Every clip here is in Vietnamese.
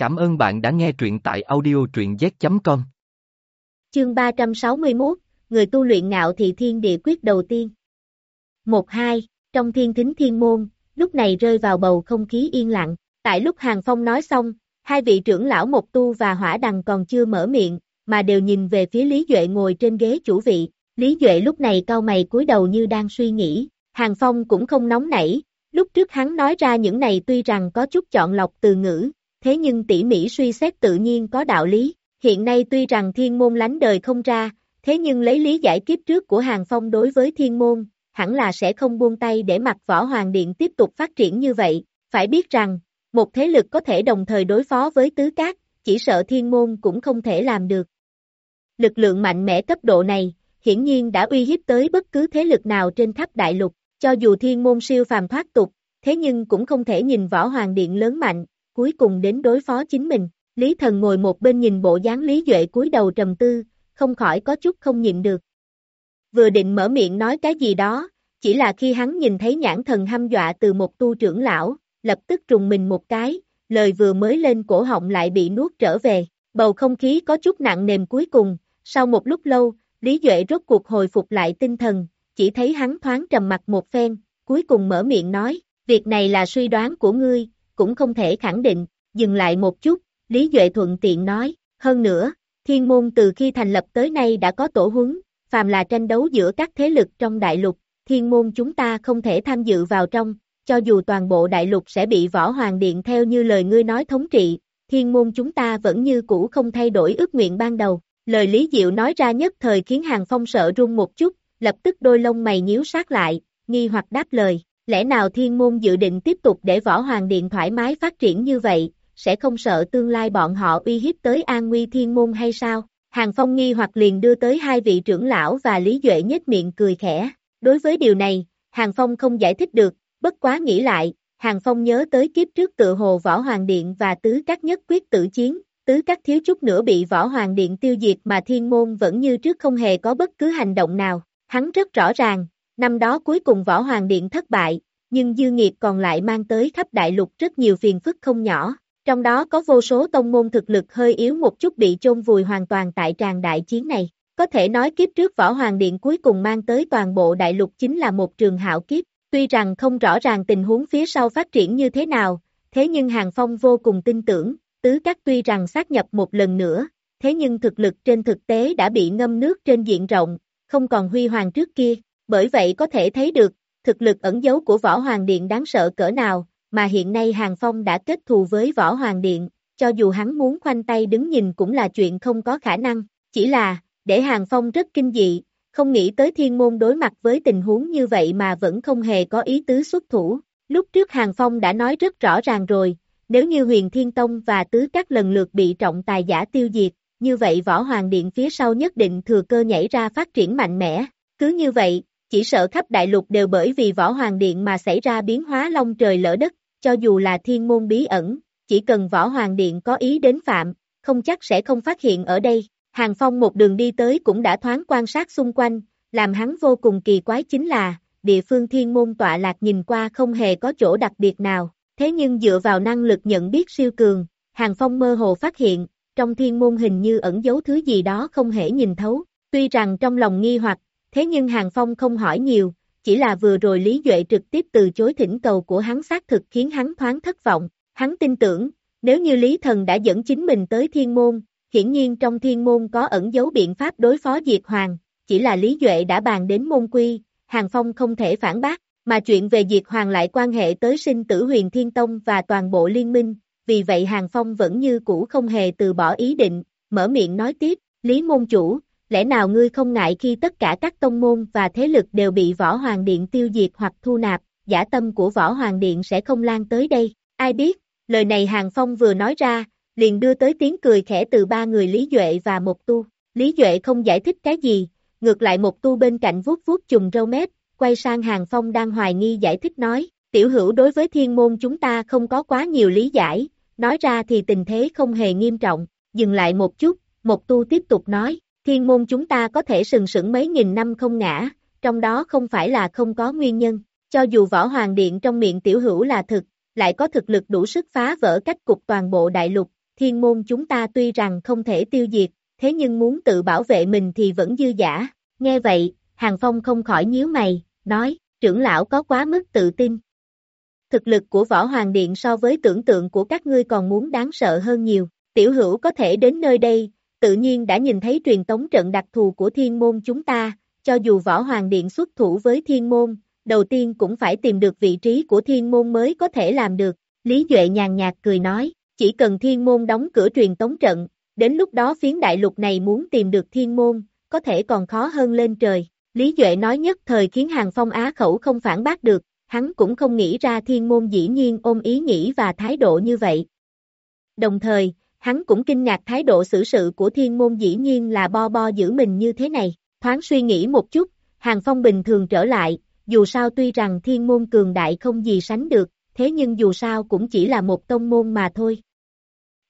Cảm ơn bạn đã nghe truyện tại audio truyện z.com. Chương 361, Người tu luyện ngạo thị thiên địa quyết đầu tiên. 1-2, trong thiên thính thiên môn, lúc này rơi vào bầu không khí yên lặng, tại lúc Hàng Phong nói xong, hai vị trưởng lão Mộc Tu và Hỏa Đằng còn chưa mở miệng, mà đều nhìn về phía Lý Duệ ngồi trên ghế chủ vị, Lý Duệ lúc này cau mày cúi đầu như đang suy nghĩ, Hàng Phong cũng không nóng nảy, lúc trước hắn nói ra những này tuy rằng có chút chọn lọc từ ngữ, thế nhưng tỉ mỉ suy xét tự nhiên có đạo lý, hiện nay tuy rằng thiên môn lánh đời không ra, thế nhưng lấy lý giải kiếp trước của Hàng Phong đối với thiên môn, hẳn là sẽ không buông tay để mặc võ hoàng điện tiếp tục phát triển như vậy, phải biết rằng, một thế lực có thể đồng thời đối phó với tứ cát, chỉ sợ thiên môn cũng không thể làm được. Lực lượng mạnh mẽ cấp độ này, hiển nhiên đã uy hiếp tới bất cứ thế lực nào trên khắp đại lục, cho dù thiên môn siêu phàm thoát tục, thế nhưng cũng không thể nhìn võ hoàng điện lớn mạnh, cuối cùng đến đối phó chính mình. Lý thần ngồi một bên nhìn bộ dáng Lý Duệ cúi đầu trầm tư, không khỏi có chút không nhịn được. Vừa định mở miệng nói cái gì đó, chỉ là khi hắn nhìn thấy nhãn thần hăm dọa từ một tu trưởng lão, lập tức trùng mình một cái, lời vừa mới lên cổ họng lại bị nuốt trở về, bầu không khí có chút nặng nề cuối cùng, sau một lúc lâu, Lý Duệ rốt cuộc hồi phục lại tinh thần, chỉ thấy hắn thoáng trầm mặt một phen, cuối cùng mở miệng nói, việc này là suy đoán của ngươi, cũng không thể khẳng định, dừng lại một chút, Lý Duệ thuận tiện nói, hơn nữa, thiên môn từ khi thành lập tới nay đã có tổ huấn, phàm là tranh đấu giữa các thế lực trong đại lục, thiên môn chúng ta không thể tham dự vào trong, cho dù toàn bộ đại lục sẽ bị võ hoàng điện theo như lời ngươi nói thống trị, thiên môn chúng ta vẫn như cũ không thay đổi ước nguyện ban đầu. Lời Lý Diệu nói ra nhất thời khiến Hàng Phong sợ run một chút, lập tức đôi lông mày nhíu sát lại, nghi hoặc đáp lời, lẽ nào thiên môn dự định tiếp tục để võ hoàng điện thoải mái phát triển như vậy, sẽ không sợ tương lai bọn họ uy hiếp tới an nguy thiên môn hay sao? Hàng Phong nghi hoặc liền đưa tới hai vị trưởng lão và Lý Duệ nhếch miệng cười khẽ. Đối với điều này, Hàng Phong không giải thích được, bất quá nghĩ lại, Hàng Phong nhớ tới kiếp trước tự hồ Võ Hoàng Điện và Tứ Các nhất quyết tử chiến, Tứ Các thiếu chút nữa bị Võ Hoàng Điện tiêu diệt mà thiên môn vẫn như trước không hề có bất cứ hành động nào. Hắn rất rõ ràng, năm đó cuối cùng Võ Hoàng Điện thất bại, nhưng dư nghiệp còn lại mang tới khắp đại lục rất nhiều phiền phức không nhỏ, trong đó có vô số tông môn thực lực hơi yếu một chút bị chôn vùi hoàn toàn tại tràng đại chiến này. Có thể nói kiếp trước Võ Hoàng Điện cuối cùng mang tới toàn bộ đại lục chính là một trường hạo kiếp, tuy rằng không rõ ràng tình huống phía sau phát triển như thế nào, thế nhưng Hàng Phong vô cùng tin tưởng, tứ các tuy rằng xác nhập một lần nữa, thế nhưng thực lực trên thực tế đã bị ngâm nước trên diện rộng, không còn huy hoàng trước kia, bởi vậy có thể thấy được, thực lực ẩn dấu của Võ Hoàng Điện đáng sợ cỡ nào, mà hiện nay Hàng Phong đã kết thù với Võ Hoàng Điện, cho dù hắn muốn khoanh tay đứng nhìn cũng là chuyện không có khả năng, chỉ là, để Hàng Phong rất kinh dị, không nghĩ tới thiên môn đối mặt với tình huống như vậy mà vẫn không hề có ý tứ xuất thủ. Lúc trước Hàng Phong đã nói rất rõ ràng rồi, nếu như huyền thiên tông và tứ các lần lượt bị trọng tài giả tiêu diệt, như vậy võ hoàng điện phía sau nhất định thừa cơ nhảy ra phát triển mạnh mẽ. Cứ như vậy, chỉ sợ khắp đại lục đều bởi vì võ hoàng điện mà xảy ra biến hóa long trời lỡ đất, cho dù là thiên môn bí ẩn, chỉ cần võ hoàng điện có ý đến phạm, không chắc sẽ không phát hiện ở đây. Hàng Phong một đường đi tới cũng đã thoáng quan sát xung quanh, làm hắn vô cùng kỳ quái chính là, địa phương thiên môn tọa lạc nhìn qua không hề có chỗ đặc biệt nào, thế nhưng dựa vào năng lực nhận biết siêu cường, Hàng Phong mơ hồ phát hiện, trong thiên môn hình như ẩn giấu thứ gì đó không hề nhìn thấu, tuy rằng trong lòng nghi hoặc, thế nhưng Hàng Phong không hỏi nhiều, chỉ là vừa rồi Lý Duệ trực tiếp từ chối thỉnh cầu của hắn xác thực khiến hắn thoáng thất vọng, hắn tin tưởng, nếu như Lý Thần đã dẫn chính mình tới thiên môn, hiển nhiên trong thiên môn có ẩn dấu biện pháp đối phó Diệt Hoàng, chỉ là Lý Duệ đã bàn đến môn quy, Hàng Phong không thể phản bác, mà chuyện về Diệt Hoàng lại quan hệ tới sinh tử huyền thiên tông và toàn bộ liên minh, vì vậy Hàng Phong vẫn như cũ không hề từ bỏ ý định, mở miệng nói tiếp, Lý Môn Chủ, lẽ nào ngươi không ngại khi tất cả các tông môn và thế lực đều bị Võ Hoàng Điện tiêu diệt hoặc thu nạp, giả tâm của Võ Hoàng Điện sẽ không lan tới đây, ai biết, lời này Hàng Phong vừa nói ra, liền đưa tới tiếng cười khẽ từ ba người Lý Duệ và một tu. Lý Duệ không giải thích cái gì, ngược lại một tu bên cạnh vuốt vuốt chùm râu mép, quay sang Hàng Phong đang hoài nghi giải thích nói, tiểu hữu đối với thiên môn chúng ta không có quá nhiều lý giải, nói ra thì tình thế không hề nghiêm trọng, dừng lại một chút, một tu tiếp tục nói, thiên môn chúng ta có thể sừng sững mấy nghìn năm không ngã, trong đó không phải là không có nguyên nhân, cho dù võ hoàng điện trong miệng tiểu hữu là thực, lại có thực lực đủ sức phá vỡ cách cục toàn bộ đại lục, thiên môn chúng ta tuy rằng không thể tiêu diệt, thế nhưng muốn tự bảo vệ mình thì vẫn dư giả. Nghe vậy, Hàng Phong không khỏi nhíu mày, nói, trưởng lão có quá mức tự tin. Thực lực của Võ Hoàng Điện so với tưởng tượng của các ngươi còn muốn đáng sợ hơn nhiều. Tiểu hữu có thể đến nơi đây, tự nhiên đã nhìn thấy truyền tống trận đặc thù của thiên môn chúng ta, cho dù Võ Hoàng Điện xuất thủ với thiên môn, đầu tiên cũng phải tìm được vị trí của thiên môn mới có thể làm được. Lý Duệ nhàn nhạt cười nói, chỉ cần thiên môn đóng cửa truyền tống trận, đến lúc đó phiến đại lục này muốn tìm được thiên môn, có thể còn khó hơn lên trời. Lý Duệ nói nhất thời khiến Hàng Phong Á khẩu không phản bác được, hắn cũng không nghĩ ra thiên môn dĩ nhiên ôm ý nghĩ và thái độ như vậy. Đồng thời, hắn cũng kinh ngạc thái độ xử sự của thiên môn dĩ nhiên là bo bo giữ mình như thế này, thoáng suy nghĩ một chút, Hàng Phong bình thường trở lại, dù sao tuy rằng thiên môn cường đại không gì sánh được, thế nhưng dù sao cũng chỉ là một tông môn mà thôi.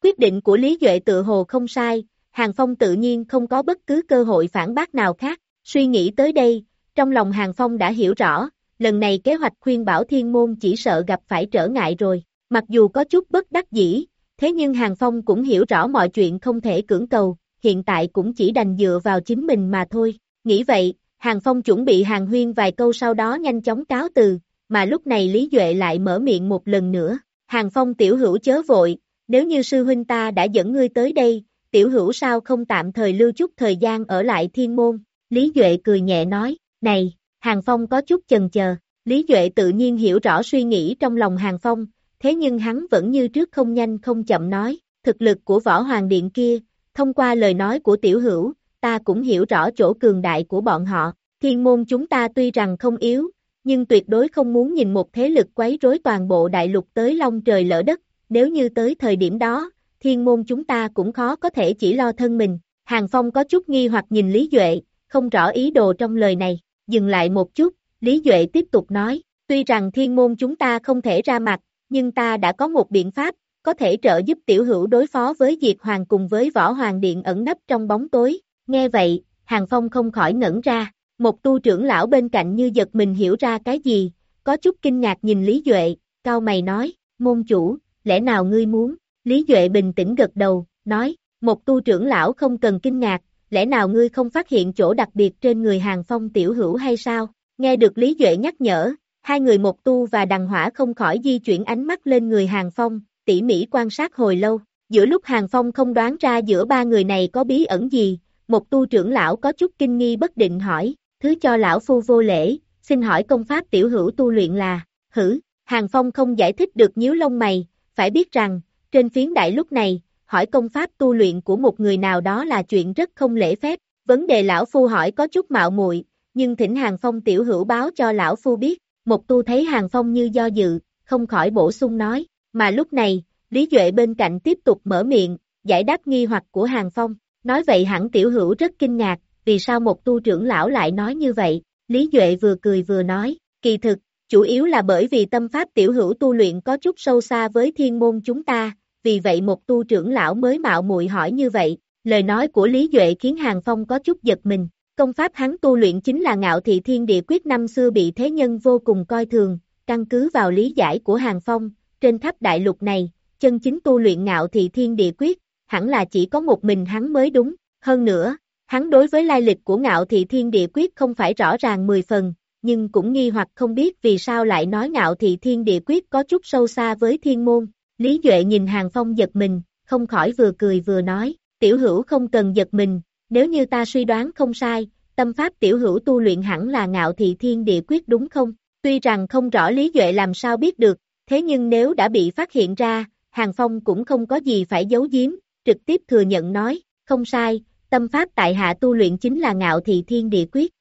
Quyết định của Lý Duệ tự hồ không sai, Hàng Phong tự nhiên không có bất cứ cơ hội phản bác nào khác, suy nghĩ tới đây, trong lòng Hàng Phong đã hiểu rõ, lần này kế hoạch khuyên bảo thiên môn chỉ sợ gặp phải trở ngại rồi, mặc dù có chút bất đắc dĩ, thế nhưng Hàng Phong cũng hiểu rõ mọi chuyện không thể cưỡng cầu, hiện tại cũng chỉ đành dựa vào chính mình mà thôi, nghĩ vậy, Hàng Phong chuẩn bị hàng huyên vài câu sau đó nhanh chóng cáo từ, mà lúc này Lý Duệ lại mở miệng một lần nữa, Hàng Phong tiểu hữu chớ vội, nếu như sư huynh ta đã dẫn ngươi tới đây, tiểu hữu sao không tạm thời lưu chút thời gian ở lại thiên môn, Lý Duệ cười nhẹ nói, này, Hàng Phong có chút chần chờ, Lý Duệ tự nhiên hiểu rõ suy nghĩ trong lòng Hàng Phong, thế nhưng hắn vẫn như trước không nhanh không chậm nói, thực lực của võ hoàng điện kia, thông qua lời nói của tiểu hữu, ta cũng hiểu rõ chỗ cường đại của bọn họ, thiên môn chúng ta tuy rằng không yếu, nhưng tuyệt đối không muốn nhìn một thế lực quấy rối toàn bộ đại lục tới long trời lỡ đất, nếu như tới thời điểm đó, thiên môn chúng ta cũng khó có thể chỉ lo thân mình. Hàng Phong có chút nghi hoặc nhìn Lý Duệ, không rõ ý đồ trong lời này, dừng lại một chút, Lý Duệ tiếp tục nói, tuy rằng thiên môn chúng ta không thể ra mặt, nhưng ta đã có một biện pháp, có thể trợ giúp tiểu hữu đối phó với Diệt Hoàng cùng với Võ Hoàng Điện ẩn nấp trong bóng tối. Nghe vậy, Hàng Phong không khỏi ngẩn ra, một tu trưởng lão bên cạnh như giật mình hiểu ra cái gì, có chút kinh ngạc nhìn Lý Duệ, cao mày nói, môn chủ, lẽ nào ngươi muốn? Lý Duệ bình tĩnh gật đầu, nói, một tu trưởng lão không cần kinh ngạc, lẽ nào ngươi không phát hiện chỗ đặc biệt trên người hàng phong tiểu hữu hay sao? Nghe được Lý Duệ nhắc nhở, hai người một tu và đằng hỏa không khỏi di chuyển ánh mắt lên người hàng phong, tỉ mỉ quan sát hồi lâu. Giữa lúc hàng phong không đoán ra giữa ba người này có bí ẩn gì, một tu trưởng lão có chút kinh nghi bất định hỏi, thứ cho lão phu vô lễ, xin hỏi công pháp tiểu hữu tu luyện là, hử, hàng phong không giải thích được nhíu lông mày, phải biết rằng, trên phiến đại lúc này, hỏi công pháp tu luyện của một người nào đó là chuyện rất không lễ phép, vấn đề lão phu hỏi có chút mạo muội, nhưng thỉnh Hàng Phong tiểu hữu báo cho lão phu biết, một tu thấy Hàng Phong như do dự, không khỏi bổ sung nói, mà lúc này, Lý Duệ bên cạnh tiếp tục mở miệng, giải đáp nghi hoặc của Hàng Phong, nói vậy hẳn tiểu hữu rất kinh ngạc, vì sao một tu trưởng lão lại nói như vậy, Lý Duệ vừa cười vừa nói, kỳ thực, chủ yếu là bởi vì tâm pháp tiểu hữu tu luyện có chút sâu xa với thiên môn chúng ta, vì vậy một tu trưởng lão mới mạo muội hỏi như vậy, lời nói của Lý Duệ khiến Hàng Phong có chút giật mình, công pháp hắn tu luyện chính là ngạo thị thiên địa quyết năm xưa bị thế nhân vô cùng coi thường, căn cứ vào lý giải của Hàng Phong, trên tháp đại lục này, chân chính tu luyện ngạo thị thiên địa quyết, hẳn là chỉ có một mình hắn mới đúng, hơn nữa, hắn đối với lai lịch của ngạo thị thiên địa quyết không phải rõ ràng 10 phần, nhưng cũng nghi hoặc không biết vì sao lại nói ngạo thị thiên địa quyết có chút sâu xa với thiên môn. Lý Duệ nhìn Hàng Phong giật mình, không khỏi vừa cười vừa nói, tiểu hữu không cần giật mình, nếu như ta suy đoán không sai, tâm pháp tiểu hữu tu luyện hẳn là ngạo thị thiên địa quyết đúng không? Tuy rằng không rõ Lý Duệ làm sao biết được, thế nhưng nếu đã bị phát hiện ra, Hàng Phong cũng không có gì phải giấu giếm, trực tiếp thừa nhận nói, không sai, tâm pháp tại hạ tu luyện chính là ngạo thị thiên địa quyết.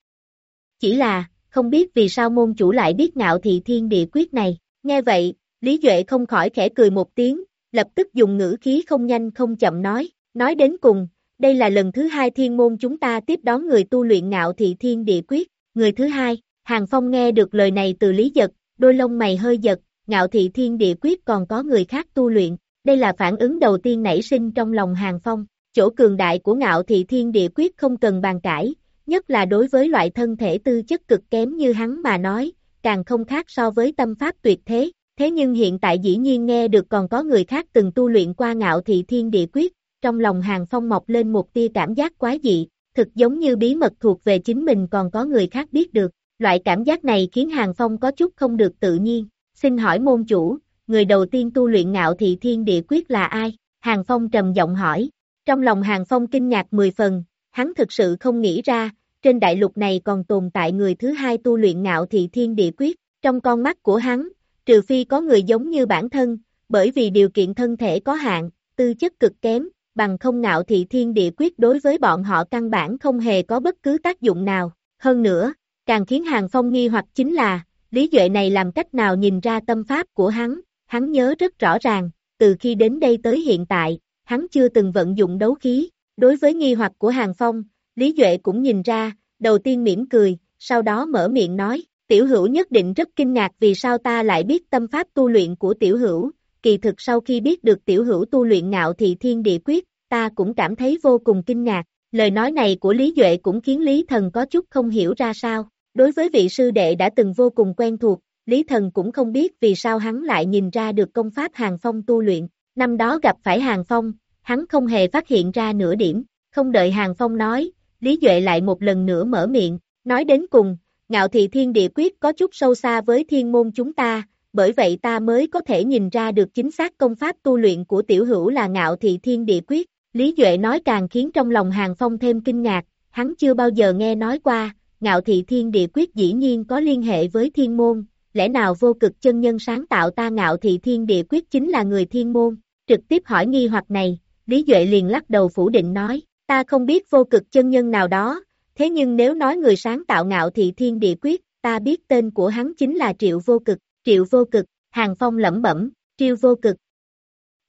Chỉ là, không biết vì sao môn chủ lại biết ngạo thị thiên địa quyết này. Nghe vậy, Lý Duệ không khỏi khẽ cười một tiếng, lập tức dùng ngữ khí không nhanh không chậm nói, nói đến cùng, đây là lần thứ hai thiên môn chúng ta tiếp đón người tu luyện ngạo thị thiên địa quyết, người thứ hai, Hàng Phong nghe được lời này từ Lý Giật, đôi lông mày hơi giật, ngạo thị thiên địa quyết còn có người khác tu luyện, đây là phản ứng đầu tiên nảy sinh trong lòng Hàng Phong, chỗ cường đại của ngạo thị thiên địa quyết không cần bàn cãi, nhất là đối với loại thân thể tư chất cực kém như hắn mà nói, càng không khác so với tâm pháp tuyệt thế, thế nhưng hiện tại dĩ nhiên nghe được còn có người khác từng tu luyện qua ngạo thị thiên địa quyết, trong lòng hàng phong mọc lên một tia cảm giác quái dị, thực giống như bí mật thuộc về chính mình còn có người khác biết được, loại cảm giác này khiến hàng phong có chút không được tự nhiên, xin hỏi môn chủ, người đầu tiên tu luyện ngạo thị thiên địa quyết là ai? Hàng Phong trầm giọng hỏi. Trong lòng Hàng Phong kinh ngạc 10 phần, hắn thực sự không nghĩ ra, trên đại lục này còn tồn tại người thứ hai tu luyện ngạo thị thiên địa quyết. Trong con mắt của hắn, trừ phi có người giống như bản thân, bởi vì điều kiện thân thể có hạn, tư chất cực kém, bằng không ngạo thị thiên địa quyết đối với bọn họ căn bản không hề có bất cứ tác dụng nào. Hơn nữa, càng khiến Hàng Phong nghi hoặc chính là, Lý Duệ này làm cách nào nhìn ra tâm pháp của hắn, hắn nhớ rất rõ ràng, từ khi đến đây tới hiện tại, hắn chưa từng vận dụng đấu khí, đối với nghi hoặc của Hàng Phong, Lý Duệ cũng nhìn ra, đầu tiên mỉm cười, sau đó mở miệng nói, tiểu hữu nhất định rất kinh ngạc vì sao ta lại biết tâm pháp tu luyện của tiểu hữu, kỳ thực sau khi biết được tiểu hữu tu luyện ngạo thị thiên địa quyết, ta cũng cảm thấy vô cùng kinh ngạc, lời nói này của Lý Duệ cũng khiến Lý Thần có chút không hiểu ra sao, đối với vị sư đệ đã từng vô cùng quen thuộc, Lý Thần cũng không biết vì sao hắn lại nhìn ra được công pháp Hàng Phong tu luyện, năm đó gặp phải Hàng Phong, hắn không hề phát hiện ra nửa điểm, không đợi Hàng Phong nói, Lý Duệ lại một lần nữa mở miệng, nói đến cùng, ngạo thị thiên địa quyết có chút sâu xa với thiên môn chúng ta, bởi vậy ta mới có thể nhìn ra được chính xác công pháp tu luyện của tiểu hữu là ngạo thị thiên địa quyết. Lý Duệ nói càng khiến trong lòng Hàng Phong thêm kinh ngạc, hắn chưa bao giờ nghe nói qua, ngạo thị thiên địa quyết dĩ nhiên có liên hệ với thiên môn, lẽ nào vô cực chân nhân sáng tạo ta ngạo thị thiên địa quyết chính là người thiên môn, trực tiếp hỏi nghi hoặc này, Lý Duệ liền lắc đầu phủ định nói, ta không biết vô cực chân nhân nào đó, thế nhưng nếu nói người sáng tạo ngạo thị thiên địa quyết, ta biết tên của hắn chính là Triệu Vô Cực, Triệu Vô Cực, Hàng Phong lẩm bẩm, Triệu Vô Cực,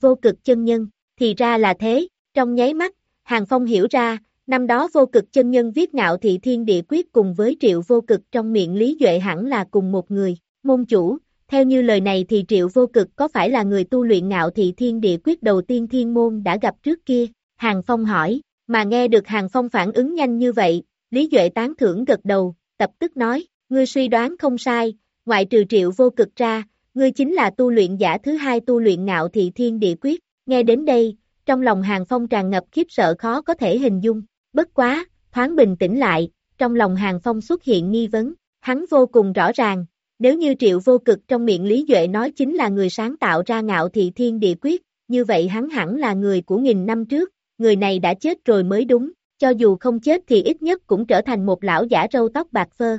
Vô Cực chân nhân, thì ra là thế, trong nháy mắt, Hàng Phong hiểu ra, năm đó vô cực chân nhân viết ngạo thị thiên địa quyết cùng với Triệu Vô Cực trong miệng Lý Duệ hẳn là cùng một người, Môn chủ, theo như lời này thì triệu vô cực có phải là người tu luyện ngạo thị thiên địa quyết đầu tiên thiên môn đã gặp trước kia? Hàng Phong hỏi, mà nghe được Hàng Phong phản ứng nhanh như vậy, Lý Duệ tán thưởng gật đầu, tập tức nói, ngươi suy đoán không sai, ngoại trừ triệu vô cực ra, ngươi chính là tu luyện giả thứ hai tu luyện ngạo thị thiên địa quyết, nghe đến đây, trong lòng Hàng Phong tràn ngập khiếp sợ khó có thể hình dung, bất quá, thoáng bình tĩnh lại, trong lòng Hàng Phong xuất hiện nghi vấn, hắn vô cùng rõ ràng, nếu như triệu vô cực trong miệng Lý Duệ nói chính là người sáng tạo ra ngạo thị thiên địa quyết, như vậy hắn hẳn là người của nghìn năm trước, người này đã chết rồi mới đúng, cho dù không chết thì ít nhất cũng trở thành một lão giả râu tóc bạc phơ.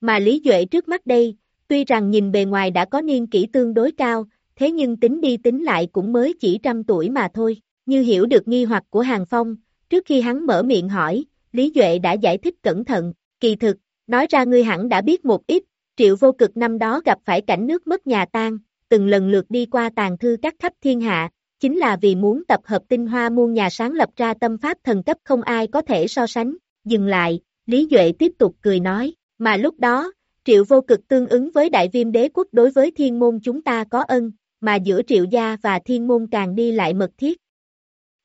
Mà Lý Duệ trước mắt đây, tuy rằng nhìn bề ngoài đã có niên kỷ tương đối cao, thế nhưng tính đi tính lại cũng mới chỉ trăm tuổi mà thôi, như hiểu được nghi hoặc của Hàng Phong, trước khi hắn mở miệng hỏi, Lý Duệ đã giải thích cẩn thận, kỳ thực, nói ra ngươi hẳn đã biết một ít, Triệu vô cực năm đó gặp phải cảnh nước mất nhà tan, từng lần lượt đi qua tàn thư các khắp thiên hạ, chính là vì muốn tập hợp tinh hoa muôn nhà sáng lập ra tâm pháp thần cấp không ai có thể so sánh. Dừng lại, Lý Duệ tiếp tục cười nói, mà lúc đó, triệu vô cực tương ứng với đại viêm đế quốc đối với thiên môn chúng ta có ân, mà giữa triệu gia và thiên môn càng đi lại mật thiết.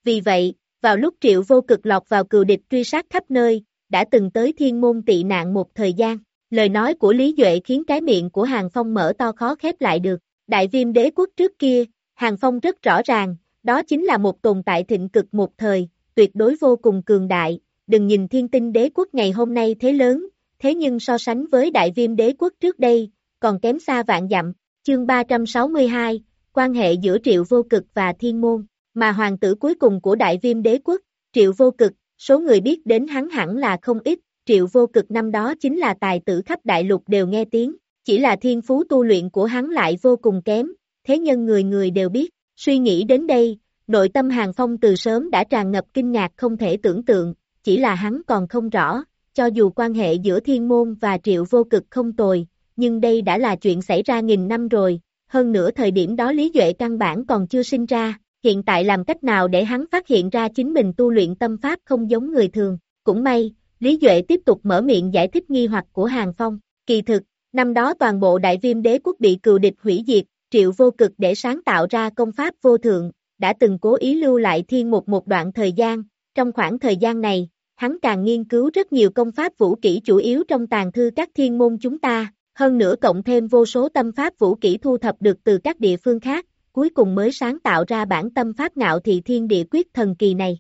Vì vậy, vào lúc triệu vô cực lọt vào cừu địch truy sát khắp nơi, đã từng tới thiên môn tị nạn một thời gian. Lời nói của Lý Duệ khiến cái miệng của Hàng Phong mở to khó khép lại được. Đại viêm đế quốc trước kia, Hàng Phong rất rõ ràng, đó chính là một tồn tại thịnh cực một thời, tuyệt đối vô cùng cường đại. Đừng nhìn thiên tinh đế quốc ngày hôm nay thế lớn, thế nhưng so sánh với đại viêm đế quốc trước đây, còn kém xa vạn dặm. Chương 362, quan hệ giữa triệu vô cực và thiên môn, mà hoàng tử cuối cùng của đại viêm đế quốc, triệu vô cực, số người biết đến hắn hẳn là không ít, triệu vô cực năm đó chính là tài tử khắp đại lục đều nghe tiếng, chỉ là thiên phú tu luyện của hắn lại vô cùng kém, thế nhân người người đều biết, suy nghĩ đến đây, nội tâm hàng phong từ sớm đã tràn ngập kinh ngạc không thể tưởng tượng, chỉ là hắn còn không rõ, cho dù quan hệ giữa thiên môn và triệu vô cực không tồi, nhưng đây đã là chuyện xảy ra nghìn năm rồi, hơn nữa thời điểm đó Lý Duệ căn bản còn chưa sinh ra, hiện tại làm cách nào để hắn phát hiện ra chính mình tu luyện tâm pháp không giống người thường, cũng may, Lý Duệ tiếp tục mở miệng giải thích nghi hoặc của Hàng Phong. Kỳ thực, năm đó toàn bộ đại viêm đế quốc bị cừu địch hủy diệt, triệu vô cực để sáng tạo ra công pháp vô thượng, đã từng cố ý lưu lại thiên một một đoạn thời gian. Trong khoảng thời gian này, hắn càng nghiên cứu rất nhiều công pháp vũ kỹ chủ yếu trong tàn thư các thiên môn chúng ta hơn nữa cộng thêm vô số tâm pháp vũ kỹ thu thập được từ các địa phương khác, cuối cùng mới sáng tạo ra bản tâm pháp ngạo thị thiên địa quyết thần kỳ này.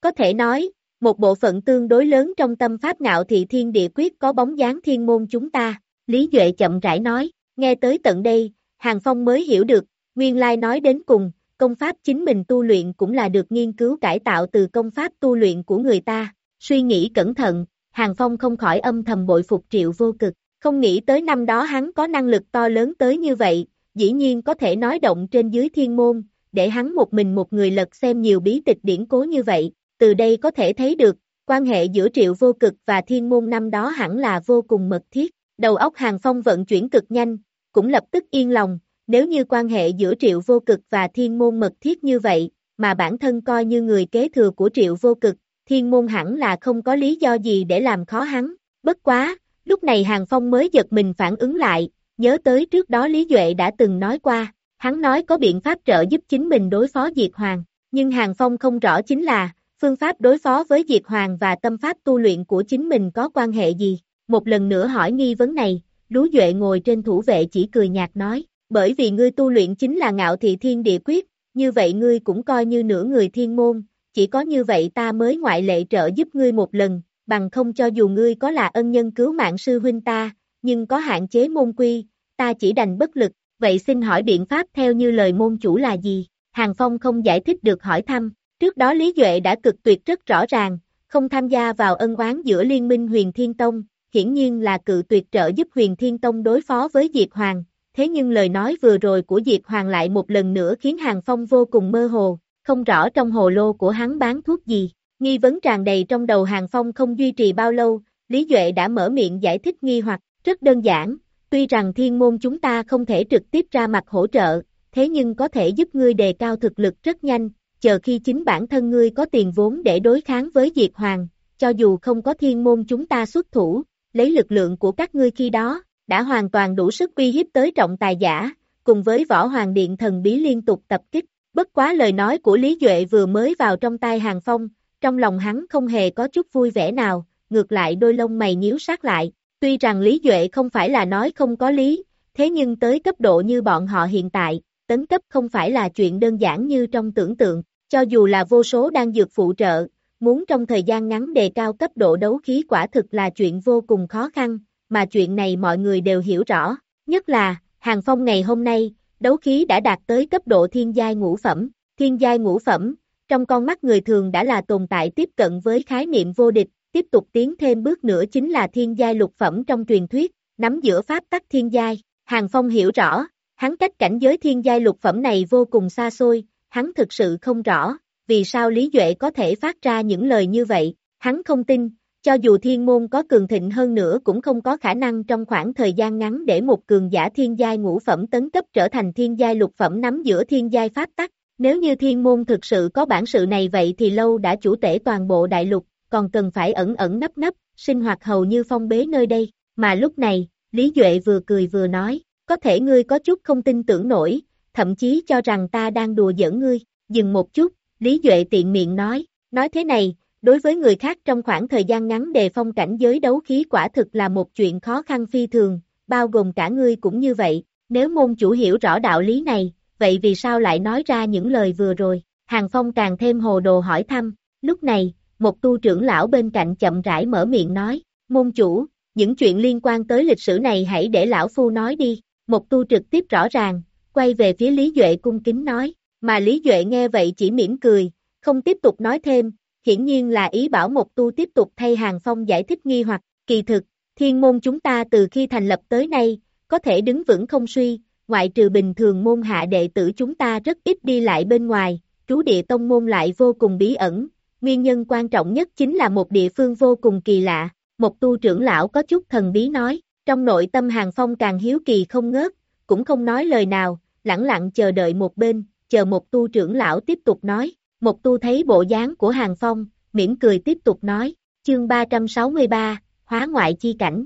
Có thể nói, một bộ phận tương đối lớn trong tâm pháp ngạo thị thiên địa quyết có bóng dáng thiên môn chúng ta, Lý Duệ chậm rãi nói, nghe tới tận đây, Hàng Phong mới hiểu được, nguyên lai nói đến cùng, công pháp chính mình tu luyện cũng là được nghiên cứu cải tạo từ công pháp tu luyện của người ta, suy nghĩ cẩn thận, Hàng Phong không khỏi âm thầm bội phục triệu vô cực, không nghĩ tới năm đó hắn có năng lực to lớn tới như vậy, dĩ nhiên có thể nói động trên dưới thiên môn, để hắn một mình một người lật xem nhiều bí tịch điển cố như vậy, từ đây có thể thấy được, quan hệ giữa triệu vô cực và thiên môn năm đó hẳn là vô cùng mật thiết, đầu óc hàng phong vận chuyển cực nhanh, cũng lập tức yên lòng, nếu như quan hệ giữa triệu vô cực và thiên môn mật thiết như vậy, mà bản thân coi như người kế thừa của triệu vô cực, thiên môn hẳn là không có lý do gì để làm khó hắn, bất quá, lúc này hàng phong mới giật mình phản ứng lại, nhớ tới trước đó Lý Duệ đã từng nói qua, hắn nói có biện pháp trợ giúp chính mình đối phó Diệt Hoàng, nhưng Hàng Phong không rõ chính là, phương pháp đối phó với Diệt Hoàng và tâm pháp tu luyện của chính mình có quan hệ gì. Một lần nữa hỏi nghi vấn này, Lú Duệ ngồi trên thủ vệ chỉ cười nhạt nói, bởi vì ngươi tu luyện chính là ngạo thị thiên địa quyết, như vậy ngươi cũng coi như nửa người thiên môn, chỉ có như vậy ta mới ngoại lệ trợ giúp ngươi một lần, bằng không cho dù ngươi có là ân nhân cứu mạng sư huynh ta, nhưng có hạn chế môn quy, ta chỉ đành bất lực, vậy xin hỏi biện pháp theo như lời môn chủ là gì? Hàng Phong không giải thích được hỏi thăm, trước đó Lý Duệ đã cực tuyệt rất rõ ràng, không tham gia vào ân oán giữa Liên minh Huyền Thiên Tông, hiển nhiên là cự tuyệt trợ giúp Huyền Thiên Tông đối phó với Diệt Hoàng, thế nhưng lời nói vừa rồi của Diệt Hoàng lại một lần nữa khiến Hàng Phong vô cùng mơ hồ, không rõ trong hồ lô của hắn bán thuốc gì, nghi vấn tràn đầy trong đầu Hàng Phong không duy trì bao lâu, Lý Duệ đã mở miệng giải thích nghi hoặc, rất đơn giản, tuy rằng thiên môn chúng ta không thể trực tiếp ra mặt hỗ trợ, thế nhưng có thể giúp ngươi đề cao thực lực rất nhanh, chờ khi chính bản thân ngươi có tiền vốn để đối kháng với Diệt Hoàng, cho dù không có thiên môn chúng ta xuất thủ, lấy lực lượng của các ngươi khi đó, đã hoàn toàn đủ sức uy hiếp tới trọng tài giả, cùng với võ hoàng điện thần bí liên tục tập kích. Bất quá lời nói của Lý Duệ vừa mới vào trong tai Hàng Phong, trong lòng hắn không hề có chút vui vẻ nào, ngược lại đôi lông mày nhíu sát lại, Tuy rằng Lý Duệ không phải là nói không có lý, thế nhưng tới cấp độ như bọn họ hiện tại, tấn cấp không phải là chuyện đơn giản như trong tưởng tượng, cho dù là vô số đang dược phụ trợ, muốn trong thời gian ngắn đề cao cấp độ đấu khí quả thực là chuyện vô cùng khó khăn, mà chuyện này mọi người đều hiểu rõ, nhất là, Hàng Phong ngày hôm nay, đấu khí đã đạt tới cấp độ thiên giai ngũ phẩm, thiên giai ngũ phẩm, trong con mắt người thường đã là tồn tại tiếp cận với khái niệm vô địch, tiếp tục tiến thêm bước nữa chính là thiên giai lục phẩm trong truyền thuyết, nắm giữa pháp tắc thiên giai. Hàng Phong hiểu rõ, hắn cách cảnh giới thiên giai lục phẩm này vô cùng xa xôi, hắn thực sự không rõ, vì sao Lý Duệ có thể phát ra những lời như vậy, hắn không tin, cho dù thiên môn có cường thịnh hơn nữa cũng không có khả năng trong khoảng thời gian ngắn để một cường giả thiên giai ngũ phẩm tấn cấp trở thành thiên giai lục phẩm nắm giữa thiên giai pháp tắc. Nếu như thiên môn thực sự có bản sự này vậy thì lâu đã chủ tể toàn bộ đại lục, còn cần phải ẩn ẩn nấp nấp, sinh hoạt hầu như phong bế nơi đây, mà lúc này, Lý Duệ vừa cười vừa nói, có thể ngươi có chút không tin tưởng nổi, thậm chí cho rằng ta đang đùa giỡn ngươi, dừng một chút, Lý Duệ tiện miệng nói, nói thế này, đối với người khác trong khoảng thời gian ngắn đề phong cảnh giới đấu khí quả thực là một chuyện khó khăn phi thường, bao gồm cả ngươi cũng như vậy, nếu môn chủ hiểu rõ đạo lý này, vậy vì sao lại nói ra những lời vừa rồi, Hàng Phong càng thêm hồ đồ hỏi thăm, lúc này, một tu trưởng lão bên cạnh chậm rãi mở miệng nói, môn chủ, những chuyện liên quan tới lịch sử này hãy để lão phu nói đi, một tu trực tiếp rõ ràng, quay về phía Lý Duệ cung kính nói, mà Lý Duệ nghe vậy chỉ mỉm cười, không tiếp tục nói thêm, hiển nhiên là ý bảo một tu tiếp tục thay hàng phong giải thích nghi hoặc, kỳ thực, thiên môn chúng ta từ khi thành lập tới nay, có thể đứng vững không suy, ngoại trừ bình thường môn hạ đệ tử chúng ta rất ít đi lại bên ngoài, trú địa tông môn lại vô cùng bí ẩn, Nguyên nhân quan trọng nhất chính là một địa phương vô cùng kỳ lạ, một tu trưởng lão có chút thần bí nói, trong nội tâm Hàng Phong càng hiếu kỳ không ngớt, cũng không nói lời nào, lặng lặng chờ đợi một bên, chờ một tu trưởng lão tiếp tục nói, một tu thấy bộ dáng của Hàng Phong, mỉm cười tiếp tục nói, chương 363, hóa ngoại chi cảnh.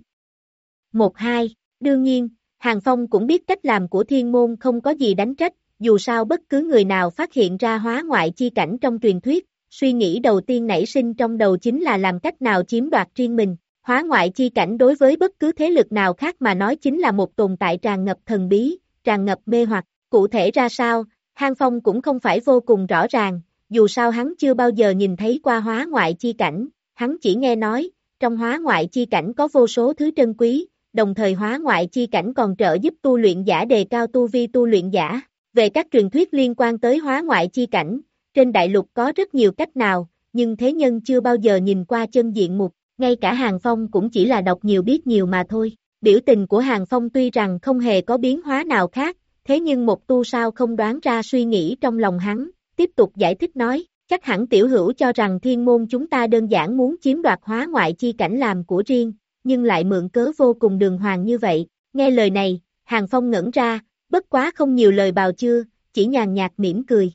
1-2, đương nhiên, Hàng Phong cũng biết cách làm của thiên môn không có gì đánh trách, dù sao bất cứ người nào phát hiện ra hóa ngoại chi cảnh trong truyền thuyết, suy nghĩ đầu tiên nảy sinh trong đầu chính là làm cách nào chiếm đoạt riêng mình, Hóa ngoại chi cảnh đối với bất cứ thế lực nào khác mà nói chính là một tồn tại tràn ngập thần bí, tràn ngập mê hoặc, cụ thể ra sao, Hàng Phong cũng không phải vô cùng rõ ràng, dù sao hắn chưa bao giờ nhìn thấy qua hóa ngoại chi cảnh, hắn chỉ nghe nói, trong hóa ngoại chi cảnh có vô số thứ trân quý, đồng thời hóa ngoại chi cảnh còn trợ giúp tu luyện giả đề cao tu vi tu luyện giả. Về các truyền thuyết liên quan tới hóa ngoại chi cảnh, trên đại lục có rất nhiều cách nào, nhưng thế nhân chưa bao giờ nhìn qua chân diện mục, ngay cả Hàng Phong cũng chỉ là đọc nhiều biết nhiều mà thôi. Biểu tình của Hàng Phong tuy rằng không hề có biến hóa nào khác, thế nhưng một tu sao không đoán ra suy nghĩ trong lòng hắn, tiếp tục giải thích nói, chắc hẳn tiểu hữu cho rằng thiên môn chúng ta đơn giản muốn chiếm đoạt hóa ngoại chi cảnh làm của riêng, nhưng lại mượn cớ vô cùng đường hoàng như vậy, nghe lời này, Hàng Phong ngẩn ra, bất quá không nhiều lời bào chưa, chỉ nhàn nhạt mỉm cười.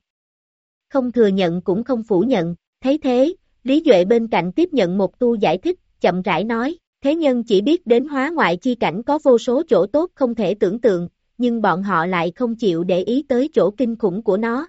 Không thừa nhận cũng không phủ nhận, thấy thế, Lý Duệ bên cạnh tiếp nhận một tu giải thích, chậm rãi nói, thế nhân chỉ biết đến hóa ngoại chi cảnh có vô số chỗ tốt không thể tưởng tượng, nhưng bọn họ lại không chịu để ý tới chỗ kinh khủng của nó.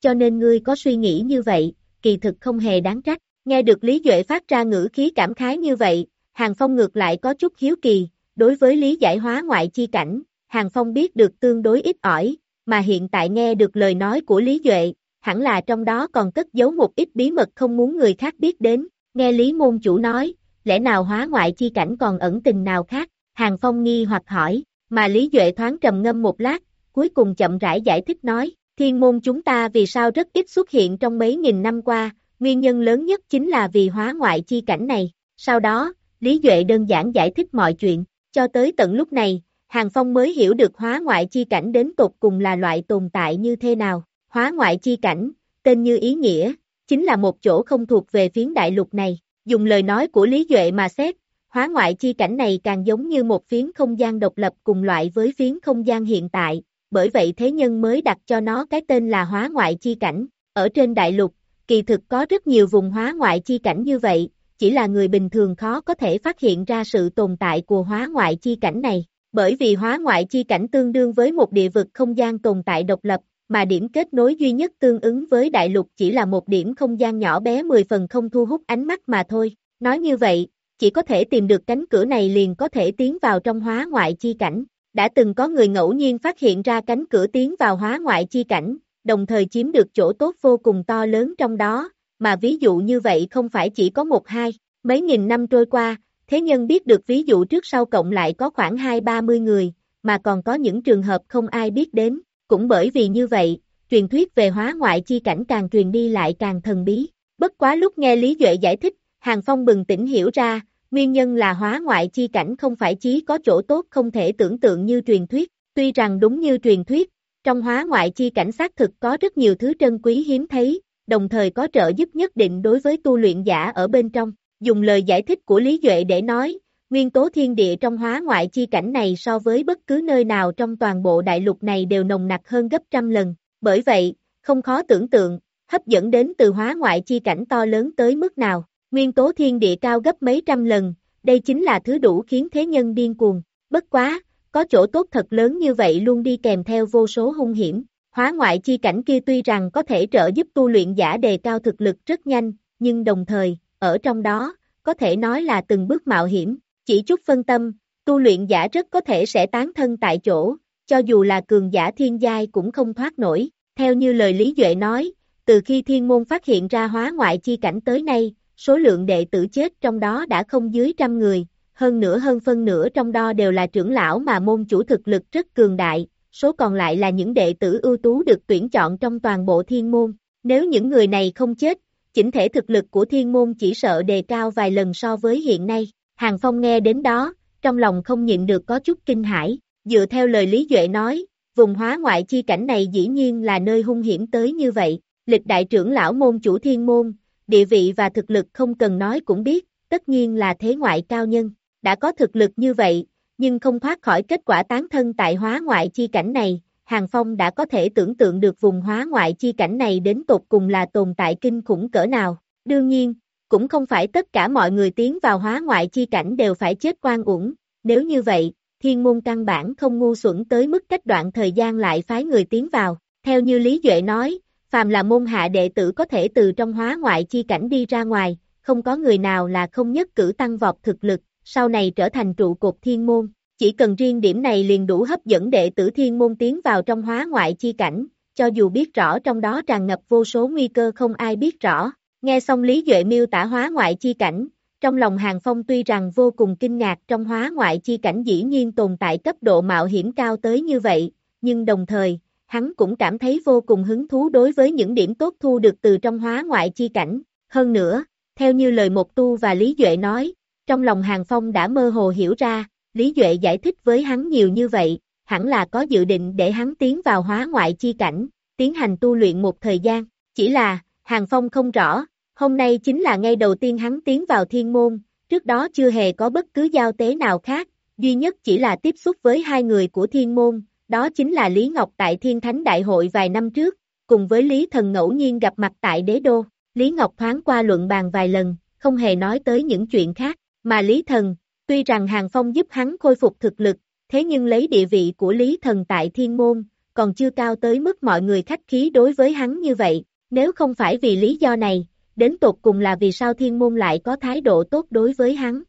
Cho nên ngươi có suy nghĩ như vậy, kỳ thực không hề đáng trách, nghe được Lý Duệ phát ra ngữ khí cảm khái như vậy, Hàng Phong ngược lại có chút hiếu kỳ, đối với lý giải hóa ngoại chi cảnh, Hàng Phong biết được tương đối ít ỏi, mà hiện tại nghe được lời nói của Lý Duệ, hẳn là trong đó còn cất giấu một ít bí mật không muốn người khác biết đến, nghe Lý Môn Chủ nói, lẽ nào hóa ngoại chi cảnh còn ẩn tình nào khác, Hàng Phong nghi hoặc hỏi, mà Lý Duệ thoáng trầm ngâm một lát, cuối cùng chậm rãi giải thích nói, thiên môn chúng ta vì sao rất ít xuất hiện trong mấy nghìn năm qua, nguyên nhân lớn nhất chính là vì hóa ngoại chi cảnh này, sau đó, Lý Duệ đơn giản giải thích mọi chuyện, cho tới tận lúc này, Hàng Phong mới hiểu được hóa ngoại chi cảnh đến tột cùng là loại tồn tại như thế nào. Hóa ngoại chi cảnh, tên như ý nghĩa, chính là một chỗ không thuộc về phiến đại lục này. Dùng lời nói của Lý Duệ mà xét, hóa ngoại chi cảnh này càng giống như một phiến không gian độc lập cùng loại với phiến không gian hiện tại, bởi vậy thế nhân mới đặt cho nó cái tên là hóa ngoại chi cảnh. Ở trên đại lục, kỳ thực có rất nhiều vùng hóa ngoại chi cảnh như vậy, chỉ là người bình thường khó có thể phát hiện ra sự tồn tại của hóa ngoại chi cảnh này. Bởi vì hóa ngoại chi cảnh tương đương với một địa vực không gian tồn tại độc lập, mà điểm kết nối duy nhất tương ứng với đại lục chỉ là một điểm không gian nhỏ bé 10 phần không thu hút ánh mắt mà thôi. Nói như vậy, chỉ có thể tìm được cánh cửa này liền có thể tiến vào trong hóa ngoại chi cảnh. Đã từng có người ngẫu nhiên phát hiện ra cánh cửa tiến vào hóa ngoại chi cảnh, đồng thời chiếm được chỗ tốt vô cùng to lớn trong đó, mà ví dụ như vậy không phải chỉ có một hai, mấy nghìn năm trôi qua, thế nhân biết được ví dụ trước sau cộng lại có khoảng hai ba mươi người, mà còn có những trường hợp không ai biết đến, cũng bởi vì như vậy, truyền thuyết về hóa ngoại chi cảnh càng truyền đi lại càng thần bí. Bất quá lúc nghe Lý Duệ giải thích, Hàng Phong bừng tỉnh hiểu ra, nguyên nhân là hóa ngoại chi cảnh không phải chỉ có chỗ tốt không thể tưởng tượng như truyền thuyết, tuy rằng đúng như truyền thuyết, trong hóa ngoại chi cảnh xác thực có rất nhiều thứ trân quý hiếm thấy, đồng thời có trợ giúp nhất định đối với tu luyện giả ở bên trong. Dùng lời giải thích của Lý Duệ để nói, nguyên tố thiên địa trong hóa ngoại chi cảnh này so với bất cứ nơi nào trong toàn bộ đại lục này đều nồng nặc hơn gấp trăm lần. Bởi vậy, không khó tưởng tượng, hấp dẫn đến từ hóa ngoại chi cảnh to lớn tới mức nào. Nguyên tố thiên địa cao gấp mấy trăm lần, đây chính là thứ đủ khiến thế nhân điên cuồng. Bất quá, có chỗ tốt thật lớn như vậy luôn đi kèm theo vô số hung hiểm. Hóa ngoại chi cảnh kia tuy rằng có thể trợ giúp tu luyện giả đề cao thực lực rất nhanh, nhưng đồng thời, ở trong đó, có thể nói là từng bước mạo hiểm, chỉ chút phân tâm, tu luyện giả rất có thể sẽ tán thân tại chỗ, cho dù là cường giả thiên giai cũng không thoát nổi, theo như lời Lý Duệ nói, từ khi thiên môn phát hiện ra hóa ngoại chi cảnh tới nay, số lượng đệ tử chết trong đó đã không dưới trăm người, hơn nữa hơn phân nửa trong đó đều là trưởng lão mà môn chủ thực lực rất cường đại, số còn lại là những đệ tử ưu tú được tuyển chọn trong toàn bộ thiên môn. Nếu những người này không chết, chỉnh thể thực lực của thiên môn chỉ sợ đề cao vài lần so với hiện nay. Hàng Phong nghe đến đó, trong lòng không nhịn được có chút kinh hãi, dựa theo lời Lý Duệ nói, vùng hóa ngoại chi cảnh này dĩ nhiên là nơi hung hiểm tới như vậy. Lịch đại trưởng lão môn chủ thiên môn, địa vị và thực lực không cần nói cũng biết, tất nhiên là thế ngoại cao nhân. Đã có thực lực như vậy, nhưng không thoát khỏi kết quả tán thân tại hóa ngoại chi cảnh này, Hàng Phong đã có thể tưởng tượng được vùng hóa ngoại chi cảnh này đến tột cùng là tồn tại kinh khủng cỡ nào. Đương nhiên, cũng không phải tất cả mọi người tiến vào hóa ngoại chi cảnh đều phải chết quan uổng, nếu như vậy, thiên môn căn bản không ngu xuẩn tới mức cách đoạn thời gian lại phái người tiến vào. Theo như Lý Duệ nói, phàm là môn hạ đệ tử có thể từ trong hóa ngoại chi cảnh đi ra ngoài, không có người nào là không nhất cử tăng vọt thực lực, sau này trở thành trụ cột thiên môn. Chỉ cần riêng điểm này liền đủ hấp dẫn đệ tử thiên môn tiến vào trong hóa ngoại chi cảnh, cho dù biết rõ trong đó tràn ngập vô số nguy cơ không ai biết rõ. Nghe xong Lý Duệ miêu tả hóa ngoại chi cảnh, trong lòng Hàng Phong tuy rằng vô cùng kinh ngạc trong hóa ngoại chi cảnh dĩ nhiên tồn tại cấp độ mạo hiểm cao tới như vậy, nhưng đồng thời, hắn cũng cảm thấy vô cùng hứng thú đối với những điểm tốt thu được từ trong hóa ngoại chi cảnh. Hơn nữa, theo như lời một tu và Lý Duệ nói, trong lòng Hàng Phong đã mơ hồ hiểu ra, Lý Duệ giải thích với hắn nhiều như vậy, hẳn là có dự định để hắn tiến vào hóa ngoại chi cảnh, tiến hành tu luyện một thời gian, chỉ là, Hàng Phong không rõ, hôm nay chính là ngay đầu tiên hắn tiến vào thiên môn, trước đó chưa hề có bất cứ giao tế nào khác, duy nhất chỉ là tiếp xúc với hai người của thiên môn, đó chính là Lý Ngọc tại Thiên Thánh Đại hội vài năm trước, cùng với Lý Thần ngẫu nhiên gặp mặt tại đế đô, Lý Ngọc thoáng qua luận bàn vài lần, không hề nói tới những chuyện khác, mà Lý Thần, tuy rằng Hàng Phong giúp hắn khôi phục thực lực, thế nhưng lấy địa vị của Lý Thần tại Thiên Môn, còn chưa cao tới mức mọi người khách khí đối với hắn như vậy, nếu không phải vì lý do này, đến tột cùng là vì sao Thiên Môn lại có thái độ tốt đối với hắn.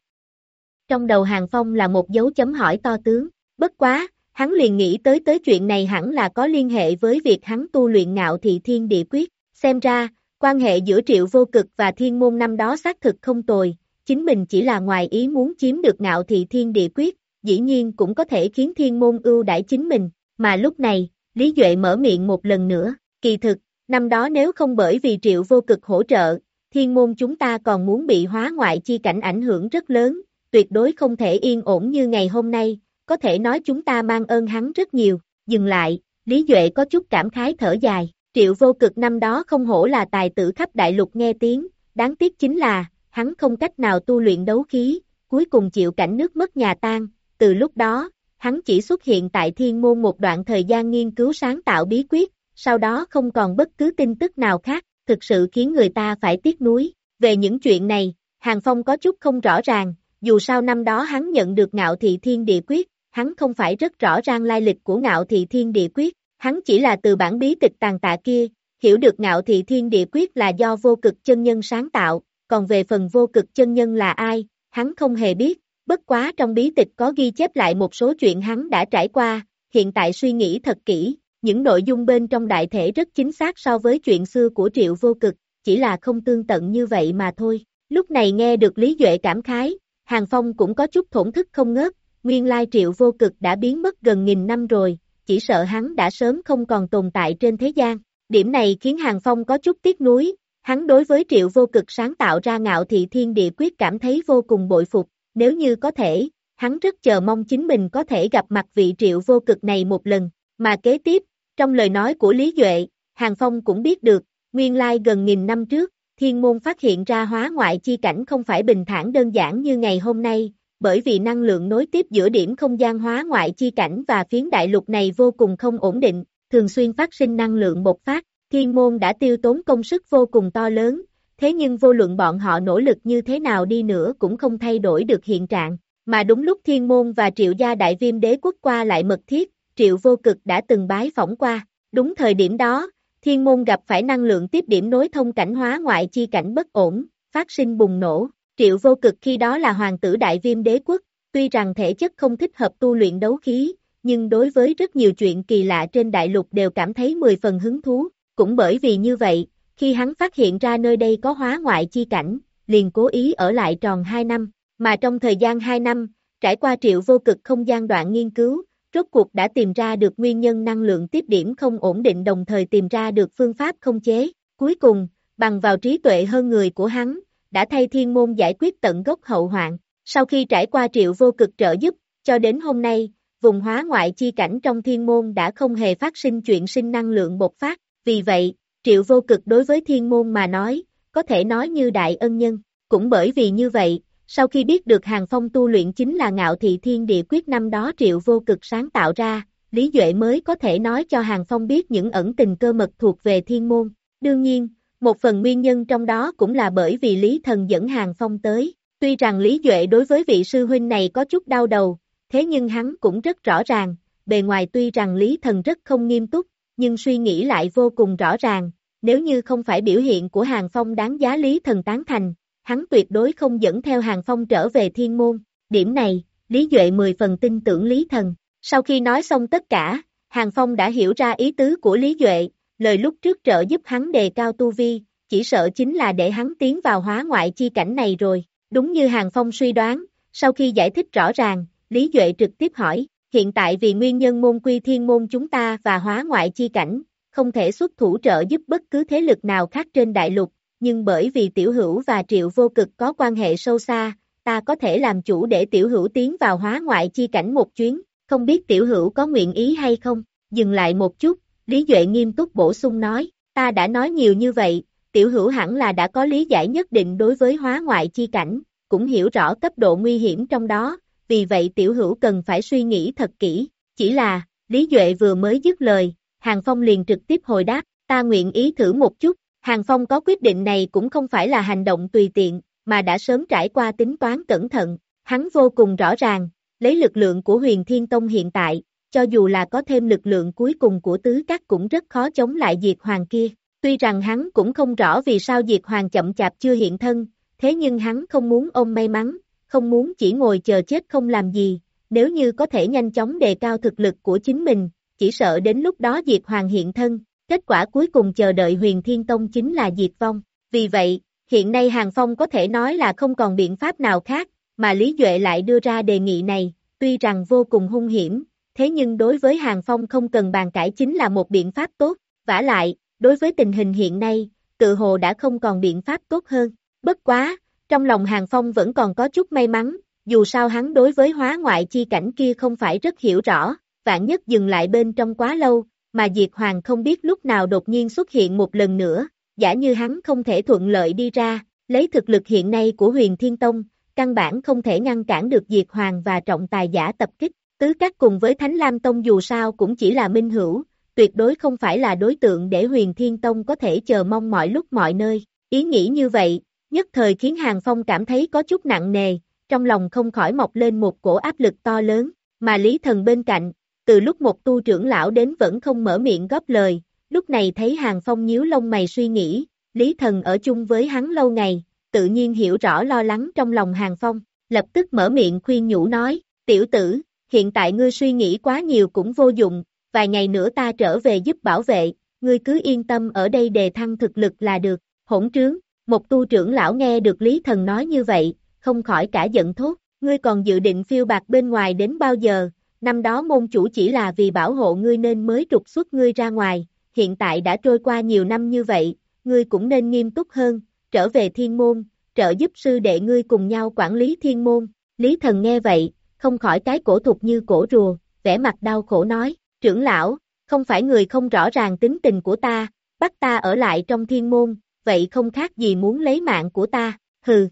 Trong đầu Hàng Phong là một dấu chấm hỏi to tướng, bất quá, hắn liền nghĩ tới tới chuyện này hẳn là có liên hệ với việc hắn tu luyện ngạo thị thiên địa quyết, xem ra, quan hệ giữa triệu vô cực và thiên môn năm đó xác thực không tồi, chính mình chỉ là ngoài ý muốn chiếm được ngạo thị thiên địa quyết, dĩ nhiên cũng có thể khiến thiên môn ưu đãi chính mình, mà lúc này, Lý Duệ mở miệng một lần nữa, kỳ thực, năm đó nếu không bởi vì triệu vô cực hỗ trợ, thiên môn chúng ta còn muốn bị hóa ngoại chi cảnh ảnh hưởng rất lớn, tuyệt đối không thể yên ổn như ngày hôm nay, có thể nói chúng ta mang ơn hắn rất nhiều, dừng lại, Lý Duệ có chút cảm khái thở dài, triệu vô cực năm đó không hổ là tài tử khắp đại lục nghe tiếng, đáng tiếc chính là, hắn không cách nào tu luyện đấu khí, cuối cùng chịu cảnh nước mất nhà tan, từ lúc đó, hắn chỉ xuất hiện tại thiên môn một đoạn thời gian nghiên cứu sáng tạo bí quyết, sau đó không còn bất cứ tin tức nào khác, thực sự khiến người ta phải tiếc nuối. Về những chuyện này, Hàng Phong có chút không rõ ràng, dù sao năm đó hắn nhận được ngạo thị thiên địa quyết, hắn không phải rất rõ ràng lai lịch của ngạo thị thiên địa quyết, hắn chỉ là từ bản bí tịch tàn tạ kia, hiểu được ngạo thị thiên địa quyết là do vô cực chân nhân sáng tạo, còn về phần vô cực chân nhân là ai, hắn không hề biết, bất quá trong bí tịch có ghi chép lại một số chuyện hắn đã trải qua, hiện tại suy nghĩ thật kỹ, những nội dung bên trong đại thể rất chính xác so với chuyện xưa của triệu vô cực, chỉ là không tương tận như vậy mà thôi. Lúc này nghe được Lý Duệ cảm khái, Hàng Phong cũng có chút thổn thức không ngớt, nguyên lai triệu vô cực đã biến mất gần nghìn năm rồi, chỉ sợ hắn đã sớm không còn tồn tại trên thế gian. Điểm này khiến Hàng Phong có chút tiếc nuối, hắn đối với triệu vô cực sáng tạo ra ngạo thị thiên địa quyết cảm thấy vô cùng bội phục, nếu như có thể, hắn rất chờ mong chính mình có thể gặp mặt vị triệu vô cực này một lần, mà kế tiếp, trong lời nói của Lý Duệ, Hàng Phong cũng biết được, nguyên lai gần nghìn năm trước, thiên môn phát hiện ra hóa ngoại chi cảnh không phải bình thản đơn giản như ngày hôm nay, bởi vì năng lượng nối tiếp giữa điểm không gian hóa ngoại chi cảnh và phiến đại lục này vô cùng không ổn định, thường xuyên phát sinh năng lượng bộc phát, thiên môn đã tiêu tốn công sức vô cùng to lớn, thế nhưng vô luận bọn họ nỗ lực như thế nào đi nữa cũng không thay đổi được hiện trạng, mà đúng lúc thiên môn và triệu gia đại viêm đế quốc qua lại mật thiết, triệu vô cực đã từng bái phỏng qua, đúng thời điểm đó, thiên môn gặp phải năng lượng tiếp điểm nối thông cảnh hóa ngoại chi cảnh bất ổn, phát sinh bùng nổ, triệu vô cực khi đó là hoàng tử đại viêm đế quốc, tuy rằng thể chất không thích hợp tu luyện đấu khí, nhưng đối với rất nhiều chuyện kỳ lạ trên đại lục đều cảm thấy mười phần hứng thú, cũng bởi vì như vậy, khi hắn phát hiện ra nơi đây có hóa ngoại chi cảnh, liền cố ý ở lại tròn 2 năm, mà trong thời gian 2 năm, trải qua triệu vô cực không gian đoạn nghiên cứu, rốt cuộc đã tìm ra được nguyên nhân năng lượng tiếp điểm không ổn định đồng thời tìm ra được phương pháp không chế. Cuối cùng, bằng vào trí tuệ hơn người của hắn, đã thay thiên môn giải quyết tận gốc hậu hoạn. Sau khi trải qua triệu vô cực trợ giúp, cho đến hôm nay, vùng hóa ngoại chi cảnh trong thiên môn đã không hề phát sinh chuyện sinh năng lượng bộc phát. Vì vậy, triệu vô cực đối với thiên môn mà nói, có thể nói như đại ân nhân. Cũng bởi vì như vậy, sau khi biết được hàng phong tu luyện chính là ngạo thị thiên địa quyết năm đó triệu vô cực sáng tạo ra, Lý Duệ mới có thể nói cho hàng phong biết những ẩn tình cơ mật thuộc về thiên môn. Đương nhiên, một phần nguyên nhân trong đó cũng là bởi vì Lý Thần dẫn hàng phong tới. Tuy rằng Lý Duệ đối với vị sư huynh này có chút đau đầu, thế nhưng hắn cũng rất rõ ràng, bề ngoài tuy rằng Lý Thần rất không nghiêm túc, nhưng suy nghĩ lại vô cùng rõ ràng, nếu như không phải biểu hiện của Hàng Phong đáng giá Lý Thần tán thành, hắn tuyệt đối không dẫn theo Hàng Phong trở về thiên môn. Điểm này, Lý Duệ mười phần tin tưởng Lý Thần. Sau khi nói xong tất cả, Hàng Phong đã hiểu ra ý tứ của Lý Duệ, lời lúc trước trợ giúp hắn đề cao tu vi, chỉ sợ chính là để hắn tiến vào hóa ngoại chi cảnh này rồi. Đúng như Hàng Phong suy đoán, sau khi giải thích rõ ràng, Lý Duệ trực tiếp hỏi, hiện tại vì nguyên nhân môn quy thiên môn chúng ta và hóa ngoại chi cảnh, không thể xuất thủ trợ giúp bất cứ thế lực nào khác trên đại lục, nhưng bởi vì tiểu hữu và triệu vô cực có quan hệ sâu xa, ta có thể làm chủ để tiểu hữu tiến vào hóa ngoại chi cảnh một chuyến, không biết tiểu hữu có nguyện ý hay không, dừng lại một chút, Lý Duệ nghiêm túc bổ sung nói, ta đã nói nhiều như vậy, tiểu hữu hẳn là đã có lý giải nhất định đối với hóa ngoại chi cảnh, cũng hiểu rõ cấp độ nguy hiểm trong đó, vì vậy tiểu hữu cần phải suy nghĩ thật kỹ, chỉ là, Lý Duệ vừa mới dứt lời, Hàng Phong liền trực tiếp hồi đáp, ta nguyện ý thử một chút, Hàng Phong có quyết định này cũng không phải là hành động tùy tiện, mà đã sớm trải qua tính toán cẩn thận, hắn vô cùng rõ ràng, lấy lực lượng của huyền thiên tông hiện tại, cho dù là có thêm lực lượng cuối cùng của tứ các cũng rất khó chống lại diệt hoàng kia. Tuy rằng hắn cũng không rõ vì sao diệt hoàng chậm chạp chưa hiện thân, thế nhưng hắn không muốn ôm may mắn, không muốn chỉ ngồi chờ chết không làm gì, nếu như có thể nhanh chóng đề cao thực lực của chính mình, chỉ sợ đến lúc đó diệt hoàng hiện thân, kết quả cuối cùng chờ đợi huyền thiên tông chính là diệt vong. Vì vậy, hiện nay Hàng Phong có thể nói là không còn biện pháp nào khác, mà Lý Duệ lại đưa ra đề nghị này, tuy rằng vô cùng hung hiểm, thế nhưng đối với Hàng Phong không cần bàn cãi chính là một biện pháp tốt, vả lại, đối với tình hình hiện nay, tự hồ đã không còn biện pháp tốt hơn. Bất quá, trong lòng Hàng Phong vẫn còn có chút may mắn, dù sao hắn đối với hóa ngoại chi cảnh kia không phải rất hiểu rõ, vạn nhất dừng lại bên trong quá lâu, mà Diệt Hoàng không biết lúc nào đột nhiên xuất hiện một lần nữa, giả như hắn không thể thuận lợi đi ra, lấy thực lực hiện nay của huyền Thiên Tông, căn bản không thể ngăn cản được Diệt Hoàng và trọng tài giả tập kích, tứ các cùng với Thánh Lam Tông dù sao cũng chỉ là minh hữu, tuyệt đối không phải là đối tượng để huyền Thiên Tông có thể chờ mong mọi lúc mọi nơi, ý nghĩ như vậy, nhất thời khiến Hàng Phong cảm thấy có chút nặng nề, trong lòng không khỏi mọc lên một cổ áp lực to lớn, mà Lý Thần bên cạnh, từ lúc một tu trưởng lão đến vẫn không mở miệng góp lời, lúc này thấy Hàng Phong nhíu lông mày suy nghĩ, Lý Thần ở chung với hắn lâu ngày, tự nhiên hiểu rõ lo lắng trong lòng Hàng Phong, lập tức mở miệng khuyên nhủ nói, tiểu tử, hiện tại ngươi suy nghĩ quá nhiều cũng vô dụng, vài ngày nữa ta trở về giúp bảo vệ, ngươi cứ yên tâm ở đây đề thăng thực lực là được, hỗn trướng, một tu trưởng lão nghe được Lý Thần nói như vậy, không khỏi cả giận thốt, ngươi còn dự định phiêu bạc bên ngoài đến bao giờ, năm đó môn chủ chỉ là vì bảo hộ ngươi nên mới trục xuất ngươi ra ngoài, hiện tại đã trôi qua nhiều năm như vậy, ngươi cũng nên nghiêm túc hơn, trở về thiên môn, trợ giúp sư đệ ngươi cùng nhau quản lý thiên môn. Lý thần nghe vậy, không khỏi cái cổ thục như cổ rùa, vẻ mặt đau khổ nói, trưởng lão, không phải người không rõ ràng tính tình của ta, bắt ta ở lại trong thiên môn, vậy không khác gì muốn lấy mạng của ta, hừ.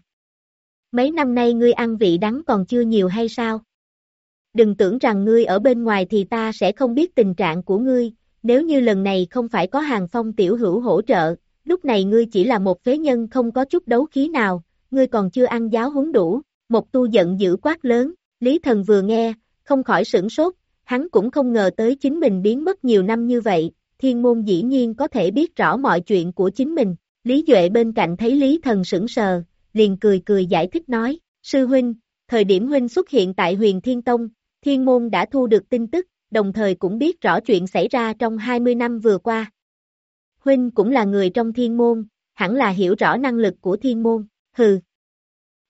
Mấy năm nay ngươi ăn vị đắng còn chưa nhiều hay sao? Đừng tưởng rằng ngươi ở bên ngoài thì ta sẽ không biết tình trạng của ngươi, nếu như lần này không phải có hàng phong tiểu hữu hỗ trợ, lúc này ngươi chỉ là một phế nhân không có chút đấu khí nào, ngươi còn chưa ăn giáo huấn đủ, một tu giận dữ quát lớn, Lý Thần vừa nghe, không khỏi sửng sốt, hắn cũng không ngờ tới chính mình biến mất nhiều năm như vậy, thiên môn dĩ nhiên có thể biết rõ mọi chuyện của chính mình, Lý Duệ bên cạnh thấy Lý Thần sững sờ, liền cười cười giải thích nói, sư huynh, thời điểm huynh xuất hiện tại huyền Thiên Tông, thiên môn đã thu được tin tức, đồng thời cũng biết rõ chuyện xảy ra trong 20 năm vừa qua. Huynh cũng là người trong thiên môn, hẳn là hiểu rõ năng lực của thiên môn, hừ.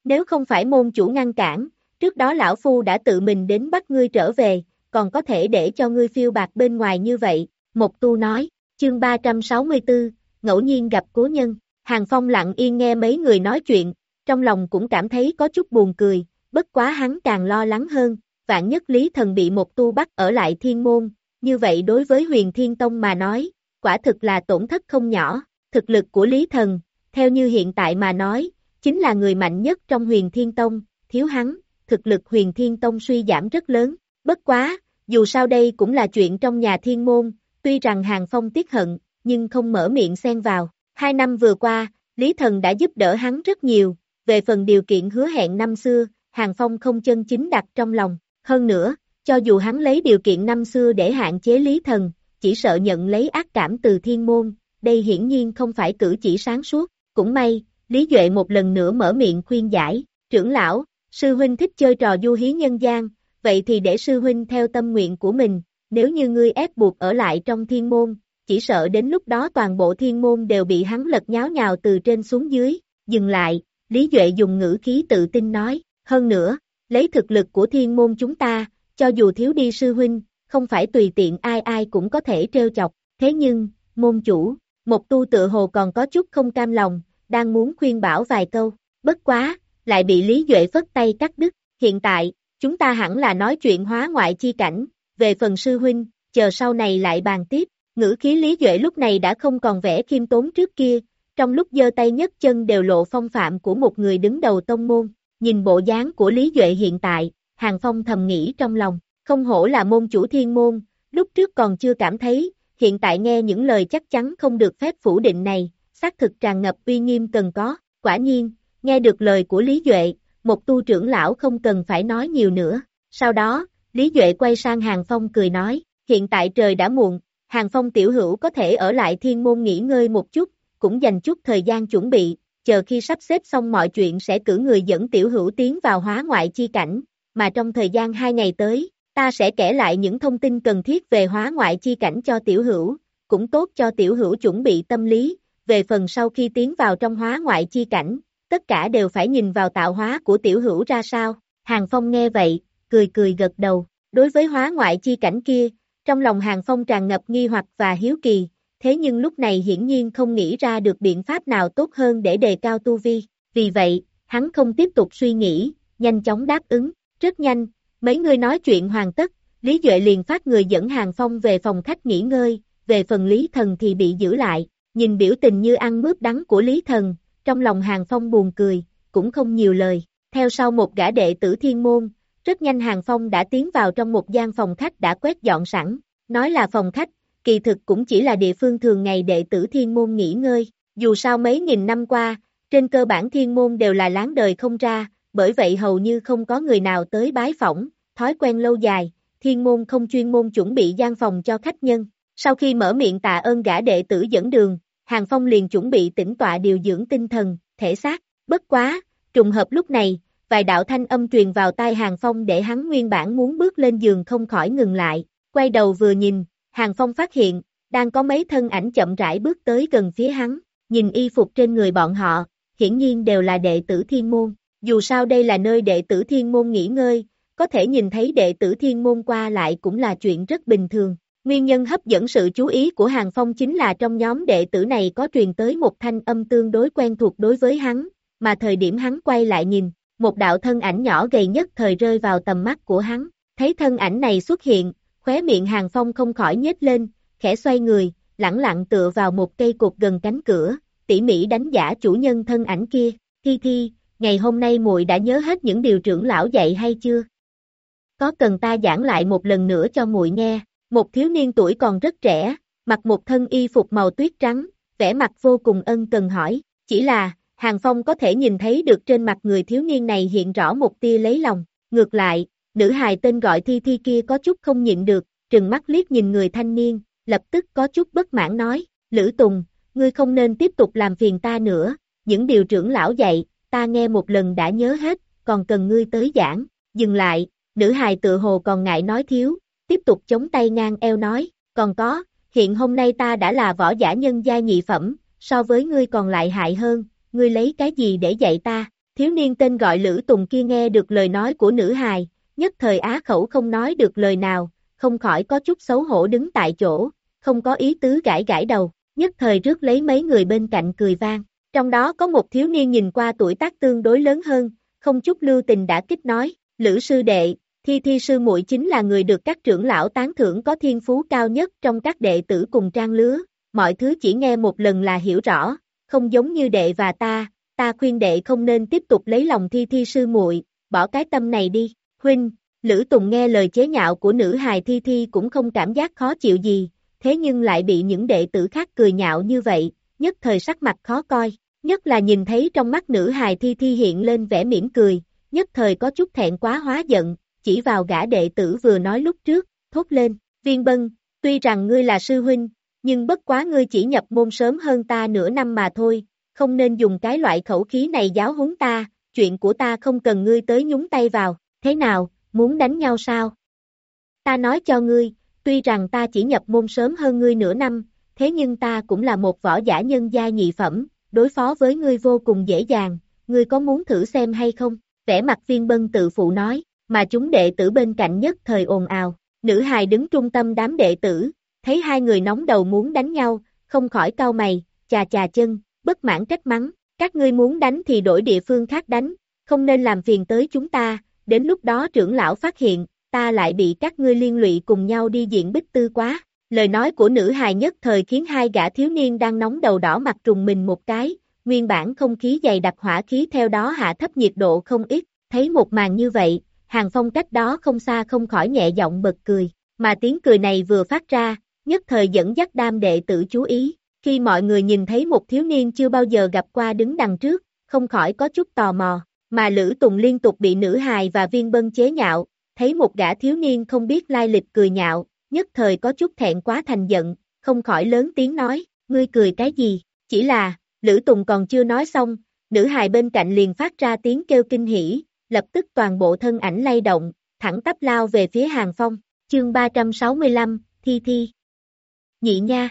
Nếu không phải môn chủ ngăn cản, trước đó lão phu đã tự mình đến bắt ngươi trở về, còn có thể để cho ngươi phiêu bạc bên ngoài như vậy, Mộc tu nói, chương 364, ngẫu nhiên gặp cố nhân, Hàng Phong lặng yên nghe mấy người nói chuyện, trong lòng cũng cảm thấy có chút buồn cười, bất quá hắn càng lo lắng hơn, vạn nhất Lý Thần bị một tu bắt ở lại thiên môn, như vậy đối với huyền thiên tông mà nói, quả thực là tổn thất không nhỏ, thực lực của Lý Thần, theo như hiện tại mà nói, chính là người mạnh nhất trong huyền thiên tông, thiếu hắn, thực lực huyền thiên tông suy giảm rất lớn, bất quá, dù sao đây cũng là chuyện trong nhà thiên môn, tuy rằng Hàng Phong tiếc hận, nhưng không mở miệng xen vào, hai năm vừa qua, Lý Thần đã giúp đỡ hắn rất nhiều, về phần điều kiện hứa hẹn năm xưa, Hàng Phong không chân chính đặt trong lòng, hơn nữa, cho dù hắn lấy điều kiện năm xưa để hạn chế Lý Thần, chỉ sợ nhận lấy ác cảm từ thiên môn, đây hiển nhiên không phải cử chỉ sáng suốt, cũng may, Lý Duệ một lần nữa mở miệng khuyên giải, trưởng lão, sư huynh thích chơi trò du hí nhân gian, vậy thì để sư huynh theo tâm nguyện của mình, nếu như ngươi ép buộc ở lại trong thiên môn, chỉ sợ đến lúc đó toàn bộ thiên môn đều bị hắn lật nháo nhào từ trên xuống dưới, dừng lại, Lý Duệ dùng ngữ khí tự tin nói, hơn nữa, lấy thực lực của thiên môn chúng ta, cho dù thiếu đi sư huynh, không phải tùy tiện ai ai cũng có thể trêu chọc, thế nhưng, môn chủ, một tu tự hồ còn có chút không cam lòng, đang muốn khuyên bảo vài câu, bất quá, lại bị Lý Duệ phất tay cắt đứt, hiện tại, chúng ta hẳn là nói chuyện hóa ngoại chi cảnh, về phần sư huynh, chờ sau này lại bàn tiếp, ngữ khí Lý Duệ lúc này đã không còn vẻ khiêm tốn trước kia, trong lúc giơ tay nhất chân đều lộ phong phạm của một người đứng đầu tông môn, nhìn bộ dáng của Lý Duệ hiện tại, Hàng Phong thầm nghĩ trong lòng, không hổ là môn chủ thiên môn, lúc trước còn chưa cảm thấy, hiện tại nghe những lời chắc chắn không được phép phủ định này, xác thực tràn ngập uy nghiêm cần có, quả nhiên, nghe được lời của Lý Duệ, một tu trưởng lão không cần phải nói nhiều nữa, sau đó, Lý Duệ quay sang Hàng Phong cười nói, hiện tại trời đã muộn, Hàng Phong tiểu hữu có thể ở lại thiên môn nghỉ ngơi một chút, cũng dành chút thời gian chuẩn bị, chờ khi sắp xếp xong mọi chuyện sẽ cử người dẫn tiểu hữu tiến vào hóa ngoại chi cảnh, mà trong thời gian hai ngày tới, ta sẽ kể lại những thông tin cần thiết về hóa ngoại chi cảnh cho tiểu hữu, cũng tốt cho tiểu hữu chuẩn bị tâm lý, về phần sau khi tiến vào trong hóa ngoại chi cảnh, tất cả đều phải nhìn vào tạo hóa của tiểu hữu ra sao. Hàng Phong nghe vậy, cười cười gật đầu, đối với hóa ngoại chi cảnh kia, trong lòng Hàng Phong tràn ngập nghi hoặc và hiếu kỳ, thế nhưng lúc này hiển nhiên không nghĩ ra được biện pháp nào tốt hơn để đề cao tu vi, vì vậy, hắn không tiếp tục suy nghĩ, nhanh chóng đáp ứng, rất nhanh, mấy người nói chuyện hoàn tất, Lý Duệ liền phát người dẫn Hàng Phong về phòng khách nghỉ ngơi, về phần Lý Thần thì bị giữ lại, nhìn biểu tình như ăn mướp đắng của Lý Thần, trong lòng Hàng Phong buồn cười, cũng không nhiều lời, theo sau một gã đệ tử thiên môn, rất nhanh Hàng Phong đã tiến vào trong một gian phòng khách đã quét dọn sẵn, nói là phòng khách, kỳ thực cũng chỉ là địa phương thường ngày đệ tử thiên môn nghỉ ngơi, dù sao mấy nghìn năm qua, trên cơ bản thiên môn đều là láng đời không ra, bởi vậy hầu như không có người nào tới bái phỏng, thói quen lâu dài, thiên môn không chuyên môn chuẩn bị gian phòng cho khách nhân. Sau khi mở miệng tạ ơn gã đệ tử dẫn đường, Hàng Phong liền chuẩn bị tĩnh tọa điều dưỡng tinh thần, thể xác, bất quá, trùng hợp lúc này, vài đạo thanh âm truyền vào tai Hàng Phong để hắn nguyên bản muốn bước lên giường không khỏi ngừng lại, quay đầu vừa nhìn, Hàng Phong phát hiện, đang có mấy thân ảnh chậm rãi bước tới gần phía hắn, nhìn y phục trên người bọn họ, hiển nhiên đều là đệ tử thiên môn, dù sao đây là nơi đệ tử thiên môn nghỉ ngơi, có thể nhìn thấy đệ tử thiên môn qua lại cũng là chuyện rất bình thường. Nguyên nhân hấp dẫn sự chú ý của Hàng Phong chính là trong nhóm đệ tử này có truyền tới một thanh âm tương đối quen thuộc đối với hắn, mà thời điểm hắn quay lại nhìn, một đạo thân ảnh nhỏ gầy nhất thời rơi vào tầm mắt của hắn, thấy thân ảnh này xuất hiện, khóe miệng Hàng Phong không khỏi nhếch lên, khẽ xoay người, lẳng lặng tựa vào một cây cột gần cánh cửa, tỉ mỉ đánh giả chủ nhân thân ảnh kia, Thi Thi, ngày hôm nay muội đã nhớ hết những điều trưởng lão dạy hay chưa? Có cần ta giảng lại một lần nữa cho muội nghe, một thiếu niên tuổi còn rất trẻ, mặc một thân y phục màu tuyết trắng, vẻ mặt vô cùng ân cần hỏi, chỉ là, Hàng Phong có thể nhìn thấy được trên mặt người thiếu niên này hiện rõ một tia lấy lòng, ngược lại, nữ hài tên gọi Thi Thi kia có chút không nhịn được, trừng mắt liếc nhìn người thanh niên, lập tức có chút bất mãn nói, Lữ Tùng, ngươi không nên tiếp tục làm phiền ta nữa, những điều trưởng lão dạy, ta nghe một lần đã nhớ hết, còn cần ngươi tới giảng, dừng lại, nữ hài tự hồ còn ngại nói thiếu, tiếp tục chống tay ngang eo nói, còn có, hiện hôm nay ta đã là võ giả nhân gia nhị phẩm, so với ngươi còn lại hại hơn, ngươi lấy cái gì để dạy ta, thiếu niên tên gọi Lữ Tùng kia nghe được lời nói của nữ hài, nhất thời á khẩu không nói được lời nào, không khỏi có chút xấu hổ đứng tại chỗ, không có ý tứ gãi gãi đầu, nhất thời rước lấy mấy người bên cạnh cười vang. Trong đó có một thiếu niên nhìn qua tuổi tác tương đối lớn hơn, không chút lưu tình đã kích nói, Lữ sư đệ, thi thi sư muội chính là người được các trưởng lão tán thưởng có thiên phú cao nhất trong các đệ tử cùng trang lứa, mọi thứ chỉ nghe một lần là hiểu rõ, không giống như đệ và ta, ta khuyên đệ không nên tiếp tục lấy lòng thi thi sư muội, bỏ cái tâm này đi, huynh, Lữ Tùng nghe lời chế nhạo của nữ hài thi thi cũng không cảm giác khó chịu gì, thế nhưng lại bị những đệ tử khác cười nhạo như vậy, nhất thời sắc mặt khó coi, nhất là nhìn thấy trong mắt nữ hài thi thi hiện lên vẻ mỉm cười, nhất thời có chút thẹn quá hóa giận, chỉ vào gã đệ tử vừa nói lúc trước, thốt lên, viên bân, tuy rằng ngươi là sư huynh, nhưng bất quá ngươi chỉ nhập môn sớm hơn ta nửa năm mà thôi, không nên dùng cái loại khẩu khí này giáo huấn ta, chuyện của ta không cần ngươi tới nhúng tay vào, thế nào, muốn đánh nhau sao? Ta nói cho ngươi, tuy rằng ta chỉ nhập môn sớm hơn ngươi nửa năm, thế nhưng ta cũng là một võ giả nhân gia nhị phẩm, đối phó với ngươi vô cùng dễ dàng, ngươi có muốn thử xem hay không? Vẻ mặt viên bân tự phụ nói, mà chúng đệ tử bên cạnh nhất thời ồn ào, nữ hài đứng trung tâm đám đệ tử, thấy hai người nóng đầu muốn đánh nhau, không khỏi cau mày, chà chà chân, bất mãn trách mắng, các ngươi muốn đánh thì đổi địa phương khác đánh, không nên làm phiền tới chúng ta, đến lúc đó trưởng lão phát hiện, ta lại bị các ngươi liên lụy cùng nhau đi diện bích tư quá. Lời nói của nữ hài nhất thời khiến hai gã thiếu niên đang nóng đầu đỏ mặt trùng mình một cái, nguyên bản không khí dày đặc hỏa khí theo đó hạ thấp nhiệt độ không ít, thấy một màn như vậy, hàng phong cách đó không xa không khỏi nhẹ giọng bật cười, mà tiếng cười này vừa phát ra, nhất thời dẫn dắt đam đệ tử chú ý, khi mọi người nhìn thấy một thiếu niên chưa bao giờ gặp qua đứng đằng trước, không khỏi có chút tò mò, mà Lữ Tùng liên tục bị nữ hài và viên bân chế nhạo, thấy một gã thiếu niên không biết lai lịch cười nhạo, nhất thời có chút thẹn quá thành giận, không khỏi lớn tiếng nói, ngươi cười cái gì, chỉ là, Lữ Tùng còn chưa nói xong, nữ hài bên cạnh liền phát ra tiếng kêu kinh hỉ, lập tức toàn bộ thân ảnh lay động, thẳng tắp lao về phía hàng phong, chương 365, Thi Thi. Nhị nha.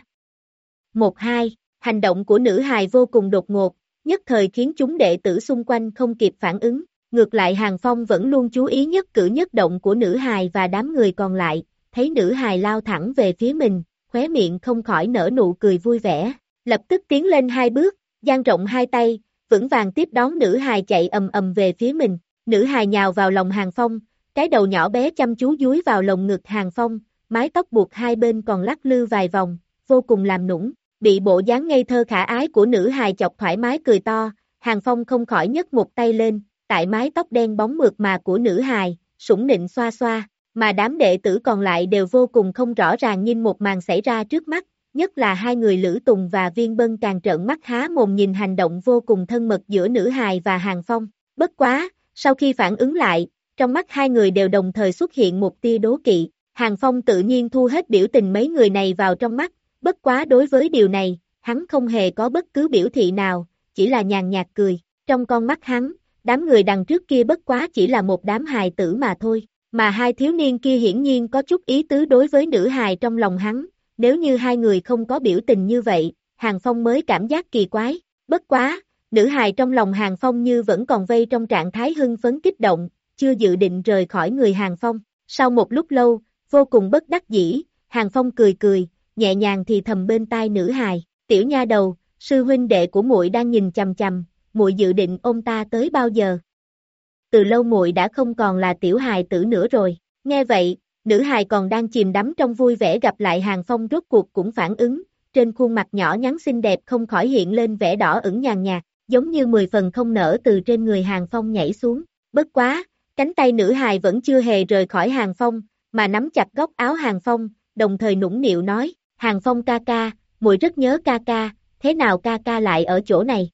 Một hai, hành động của nữ hài vô cùng đột ngột, nhất thời khiến chúng đệ tử xung quanh không kịp phản ứng, ngược lại Hàng Phong vẫn luôn chú ý nhất cử nhất động của nữ hài và đám người còn lại, thấy nữ hài lao thẳng về phía mình, khóe miệng không khỏi nở nụ cười vui vẻ, lập tức tiến lên hai bước, dang rộng hai tay, vững vàng tiếp đón nữ hài chạy ầm ầm về phía mình, nữ hài nhào vào lòng Hàng Phong, cái đầu nhỏ bé chăm chú dúi vào lồng ngực Hàng Phong, mái tóc buộc hai bên còn lắc lư vài vòng, vô cùng làm nũng, bị bộ dáng ngây thơ khả ái của nữ hài chọc thoải mái cười to, Hàng Phong không khỏi nhấc một tay lên, tại mái tóc đen bóng mượt mà của nữ hài, sủng nịnh xoa xoa, mà đám đệ tử còn lại đều vô cùng không rõ ràng nhìn một màn xảy ra trước mắt, nhất là hai người Lữ Tùng và Viên Bân càng trợn mắt há mồm nhìn hành động vô cùng thân mật giữa nữ hài và Hàng Phong, bất quá, sau khi phản ứng lại, trong mắt hai người đều đồng thời xuất hiện một tia đố kỵ, Hàng Phong tự nhiên thu hết biểu tình mấy người này vào trong mắt, bất quá đối với điều này, hắn không hề có bất cứ biểu thị nào, chỉ là nhàn nhạt cười, trong con mắt hắn, đám người đằng trước kia bất quá chỉ là một đám hài tử mà thôi, mà hai thiếu niên kia hiển nhiên có chút ý tứ đối với nữ hài trong lòng hắn, nếu như hai người không có biểu tình như vậy, Hàng Phong mới cảm giác kỳ quái, bất quá, nữ hài trong lòng Hàng Phong như vẫn còn vây trong trạng thái hưng phấn kích động, chưa dự định rời khỏi người Hàng Phong, sau một lúc lâu, vô cùng bất đắc dĩ, Hàng Phong cười cười, nhẹ nhàng thì thầm bên tai nữ hài, tiểu nha đầu, sư huynh đệ của muội đang nhìn chằm chằm, muội dự định ôm ta tới bao giờ? Từ lâu muội đã không còn là tiểu hài tử nữa rồi. Nghe vậy, nữ hài còn đang chìm đắm trong vui vẻ gặp lại Hàng Phong rốt cuộc cũng phản ứng, trên khuôn mặt nhỏ nhắn xinh đẹp không khỏi hiện lên vẻ đỏ ửng nhàn nhạt, giống như mười phần không nở từ trên người Hàng Phong nhảy xuống. Bất quá, cánh tay nữ hài vẫn chưa hề rời khỏi Hàng Phong, mà nắm chặt góc áo Hàng Phong, đồng thời nũng nịu nói, Hàng Phong ca ca, muội rất nhớ ca ca, thế nào ca ca lại ở chỗ này?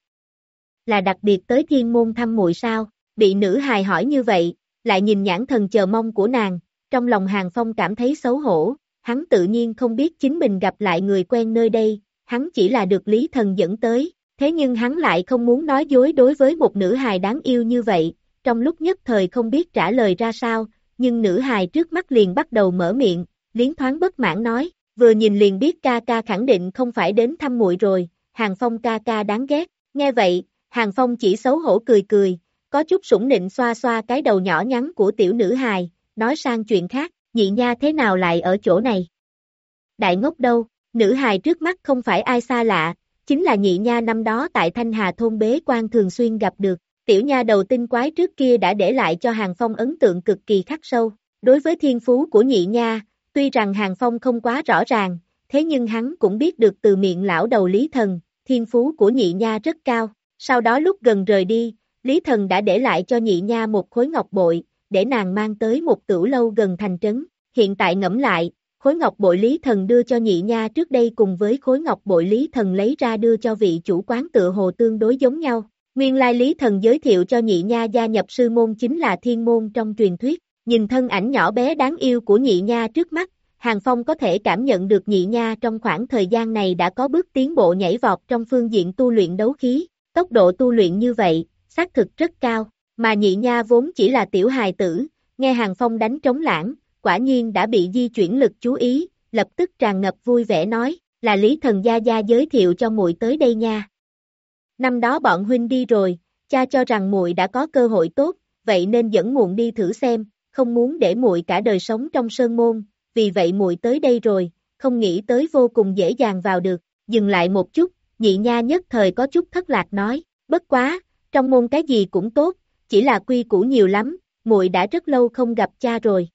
Là đặc biệt tới thiên môn thăm muội sao? Bị nữ hài hỏi như vậy, lại nhìn nhãn thần chờ mong của nàng, trong lòng Hàng Phong cảm thấy xấu hổ, hắn tự nhiên không biết chính mình gặp lại người quen nơi đây, hắn chỉ là được Lý Thần dẫn tới, thế nhưng hắn lại không muốn nói dối đối với một nữ hài đáng yêu như vậy, trong lúc nhất thời không biết trả lời ra sao, nhưng nữ hài trước mắt liền bắt đầu mở miệng, liến thoáng bất mãn nói, vừa nhìn liền biết ca ca khẳng định không phải đến thăm muội rồi, Hàng Phong ca ca đáng ghét, nghe vậy, Hàng Phong chỉ xấu hổ cười cười, có chút sủng nịnh xoa xoa cái đầu nhỏ nhắn của tiểu nữ hài, nói sang chuyện khác, nhị nha thế nào lại ở chỗ này? Đại ngốc đâu, nữ hài trước mắt không phải ai xa lạ, chính là nhị nha năm đó tại Thanh Hà thôn bế quan thường xuyên gặp được, tiểu nha đầu tinh quái trước kia đã để lại cho Hàng Phong ấn tượng cực kỳ khắc sâu, đối với thiên phú của nhị nha, tuy rằng Hàng Phong không quá rõ ràng, thế nhưng hắn cũng biết được từ miệng lão đầu Lý Thần, thiên phú của nhị nha rất cao, sau đó lúc gần rời đi, Lý Thần đã để lại cho nhị nha một khối ngọc bội, để nàng mang tới một tửu lâu gần thành trấn, hiện tại ngẫm lại, khối ngọc bội Lý Thần đưa cho nhị nha trước đây cùng với khối ngọc bội Lý Thần lấy ra đưa cho vị chủ quán tựa hồ tương đối giống nhau. Nguyên lai Lý Thần giới thiệu cho nhị nha gia nhập sư môn chính là thiên môn trong truyền thuyết, nhìn thân ảnh nhỏ bé đáng yêu của nhị nha trước mắt, Hàng Phong có thể cảm nhận được nhị nha trong khoảng thời gian này đã có bước tiến bộ nhảy vọt trong phương diện tu luyện đấu khí, tốc độ tu luyện như vậy, xác thực rất cao, mà nhị nha vốn chỉ là tiểu hài tử, nghe Hàng Phong đánh trống lãng, quả nhiên đã bị di chuyển lực chú ý, lập tức tràn ngập vui vẻ nói, là Lý Thần Gia Gia giới thiệu cho muội tới đây nha. Năm đó bọn huynh đi rồi, cha cho rằng muội đã có cơ hội tốt, vậy nên dẫn muộn đi thử xem, không muốn để muội cả đời sống trong sơn môn, vì vậy muội tới đây rồi, không nghĩ tới vô cùng dễ dàng vào được, dừng lại một chút, nhị nha nhất thời có chút thất lạc nói, bất quá, trong môn cái gì cũng tốt, chỉ là quy củ nhiều lắm, muội đã rất lâu không gặp cha rồi.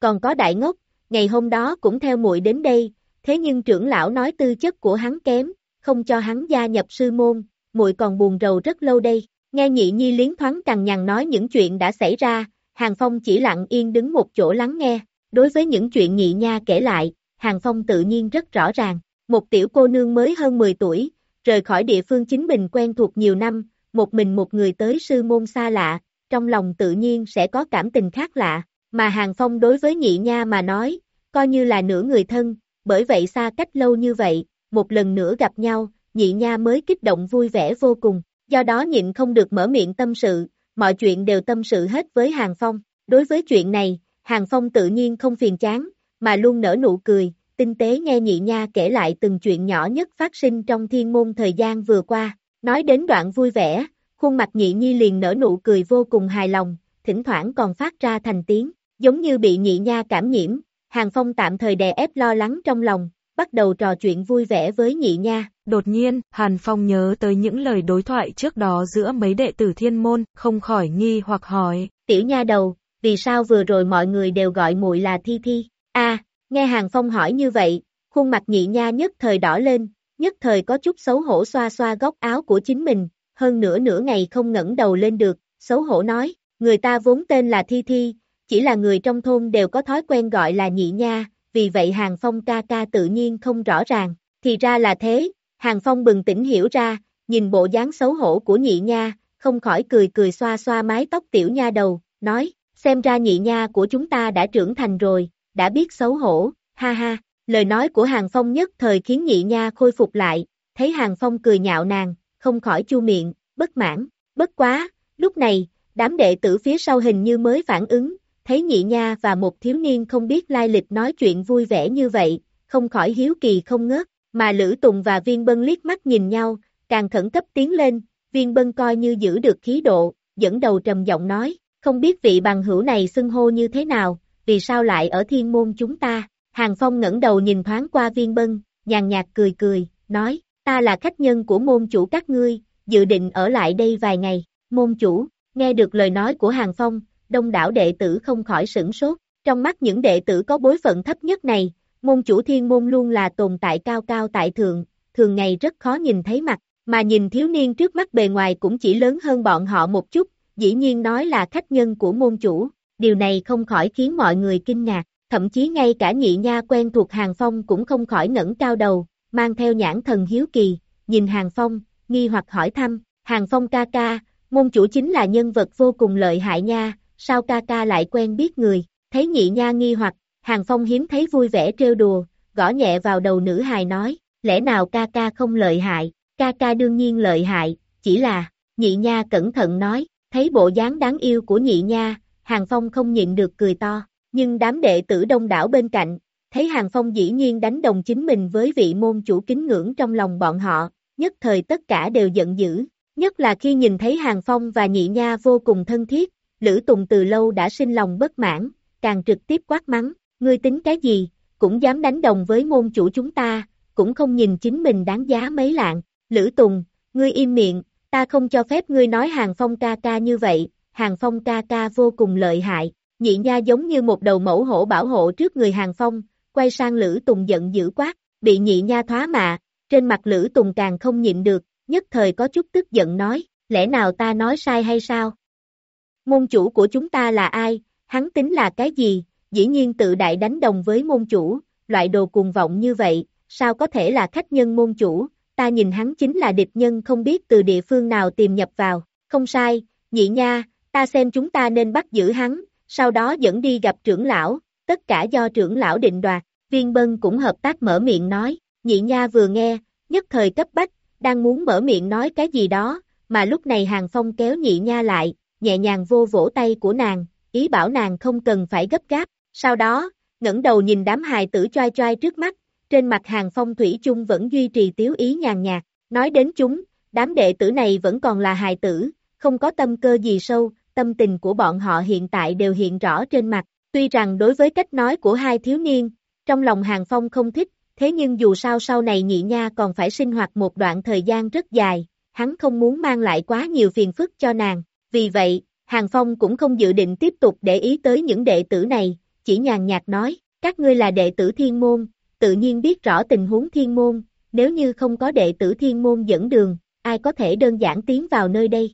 Còn có đại ngốc, ngày hôm đó cũng theo muội đến đây, thế nhưng trưởng lão nói tư chất của hắn kém, không cho hắn gia nhập sư môn, muội còn buồn rầu rất lâu đây. Nghe nhị nhi liến thoáng cằn nhằn nói những chuyện đã xảy ra, Hàng Phong chỉ lặng yên đứng một chỗ lắng nghe. Đối với những chuyện nhị nha kể lại, Hàng Phong tự nhiên rất rõ ràng. Một tiểu cô nương mới hơn 10 tuổi, rời khỏi địa phương chính mình quen thuộc nhiều năm, một mình một người tới sư môn xa lạ, trong lòng tự nhiên sẽ có cảm tình khác lạ. Mà Hàng Phong đối với nhị nha mà nói, coi như là nửa người thân, bởi vậy xa cách lâu như vậy, một lần nữa gặp nhau, nhị nha mới kích động vui vẻ vô cùng, do đó nhịn không được mở miệng tâm sự, mọi chuyện đều tâm sự hết với Hàng Phong. Đối với chuyện này, Hàng Phong tự nhiên không phiền chán, mà luôn nở nụ cười, tinh tế nghe nhị nha kể lại từng chuyện nhỏ nhất phát sinh trong thiên môn thời gian vừa qua. Nói đến đoạn vui vẻ, khuôn mặt nhị nhi liền nở nụ cười vô cùng hài lòng, thỉnh thoảng còn phát ra thành tiếng, giống như bị nhị nha cảm nhiễm, Hàng Phong tạm thời đè ép lo lắng trong lòng, bắt đầu trò chuyện vui vẻ với nhị nha. Đột nhiên, Hàn Phong nhớ tới những lời đối thoại trước đó giữa mấy đệ tử thiên môn, không khỏi nghi hoặc hỏi. Tiểu nha đầu, vì sao vừa rồi mọi người đều gọi muội là Thi Thi? a nghe Hàn Phong hỏi như vậy, khuôn mặt nhị nha nhất thời đỏ lên, nhất thời có chút xấu hổ xoa xoa góc áo của chính mình, hơn nửa nửa ngày không ngẩng đầu lên được, xấu hổ nói, người ta vốn tên là Thi Thi, chỉ là người trong thôn đều có thói quen gọi là nhị nha, vì vậy Hàng Phong ca ca tự nhiên không rõ ràng, thì ra là thế, Hàng Phong bừng tỉnh hiểu ra, nhìn bộ dáng xấu hổ của nhị nha, không khỏi cười cười xoa xoa mái tóc tiểu nha đầu, nói, xem ra nhị nha của chúng ta đã trưởng thành rồi, đã biết xấu hổ, ha ha, lời nói của Hàng Phong nhất thời khiến nhị nha khôi phục lại, thấy Hàng Phong cười nhạo nàng, không khỏi chu miệng, bất mãn, bất quá, lúc này, đám đệ tử phía sau hình như mới phản ứng, thấy nhị nha và một thiếu niên không biết lai lịch nói chuyện vui vẻ như vậy, không khỏi hiếu kỳ không ngớt, mà Lữ Tùng và Viên Bân liếc mắt nhìn nhau, càng khẩn cấp tiến lên, Viên Bân coi như giữ được khí độ, dẫn đầu trầm giọng nói, không biết vị bằng hữu này xưng hô như thế nào, vì sao lại ở thiên môn chúng ta, Hàng Phong ngẩng đầu nhìn thoáng qua Viên Bân, nhàn nhạt cười cười, nói, ta là khách nhân của môn chủ các ngươi, dự định ở lại đây vài ngày, môn chủ, nghe được lời nói của Hàng Phong, đông đảo đệ tử không khỏi sửng sốt. Trong mắt những đệ tử có bối phận thấp nhất này, môn chủ thiên môn luôn là tồn tại cao cao tại thượng, thường ngày rất khó nhìn thấy mặt, mà nhìn thiếu niên trước mắt bề ngoài cũng chỉ lớn hơn bọn họ một chút, dĩ nhiên nói là khách nhân của môn chủ, điều này không khỏi khiến mọi người kinh ngạc, thậm chí ngay cả nhị nha quen thuộc Hàng Phong cũng không khỏi ngẩng cao đầu, mang theo nhãn thần hiếu kỳ, nhìn Hàng Phong, nghi hoặc hỏi thăm, Hàng Phong ca ca, môn chủ chính là nhân vật vô cùng lợi hại nha, sao ca ca lại quen biết người, thấy nhị nha nghi hoặc, hàng phong hiếm thấy vui vẻ trêu đùa, gõ nhẹ vào đầu nữ hài nói, lẽ nào ca ca không lợi hại, ca ca đương nhiên lợi hại, chỉ là, nhị nha cẩn thận nói, thấy bộ dáng đáng yêu của nhị nha, hàng phong không nhịn được cười to, nhưng đám đệ tử đông đảo bên cạnh, thấy hàng phong dĩ nhiên đánh đồng chính mình với vị môn chủ kính ngưỡng trong lòng bọn họ, nhất thời tất cả đều giận dữ, nhất là khi nhìn thấy hàng phong và nhị nha vô cùng thân thiết, Lữ Tùng từ lâu đã sinh lòng bất mãn, càng trực tiếp quát mắng, ngươi tính cái gì, cũng dám đánh đồng với môn chủ chúng ta, cũng không nhìn chính mình đáng giá mấy lạng. Lữ Tùng, ngươi im miệng, ta không cho phép ngươi nói hàng phong ca ca như vậy, hàng phong ca ca vô cùng lợi hại. Nhị nha giống như một đầu mẫu hổ bảo hộ trước người hàng phong, quay sang Lữ Tùng giận dữ quát, bị nhị nha thoá mạ, trên mặt Lữ Tùng càng không nhịn được, nhất thời có chút tức giận nói, lẽ nào ta nói sai hay sao? Môn chủ của chúng ta là ai, hắn tính là cái gì, dĩ nhiên tự đại đánh đồng với môn chủ, loại đồ cuồng vọng như vậy, sao có thể là khách nhân môn chủ, ta nhìn hắn chính là địch nhân không biết từ địa phương nào tìm nhập vào, không sai, nhị nha, ta xem chúng ta nên bắt giữ hắn, sau đó dẫn đi gặp trưởng lão, tất cả do trưởng lão định đoạt, viên bân cũng hợp tác mở miệng nói, nhị nha vừa nghe, nhất thời cấp bách, đang muốn mở miệng nói cái gì đó, mà lúc này Hàng Phong kéo nhị nha lại, nhẹ nhàng vô vỗ tay của nàng, ý bảo nàng không cần phải gấp gáp, sau đó, ngẩng đầu nhìn đám hài tử choai choai trước mắt, trên mặt Hàng Phong Thủy chung vẫn duy trì tiếu ý nhàn nhạt, nói đến chúng, đám đệ tử này vẫn còn là hài tử, không có tâm cơ gì sâu, tâm tình của bọn họ hiện tại đều hiện rõ trên mặt, tuy rằng đối với cách nói của hai thiếu niên, trong lòng Hàng Phong không thích, thế nhưng dù sao sau này nhị nha còn phải sinh hoạt một đoạn thời gian rất dài, hắn không muốn mang lại quá nhiều phiền phức cho nàng, vì vậy, Hàng Phong cũng không dự định tiếp tục để ý tới những đệ tử này, chỉ nhàn nhạt nói, các ngươi là đệ tử thiên môn, tự nhiên biết rõ tình huống thiên môn, nếu như không có đệ tử thiên môn dẫn đường, ai có thể đơn giản tiến vào nơi đây.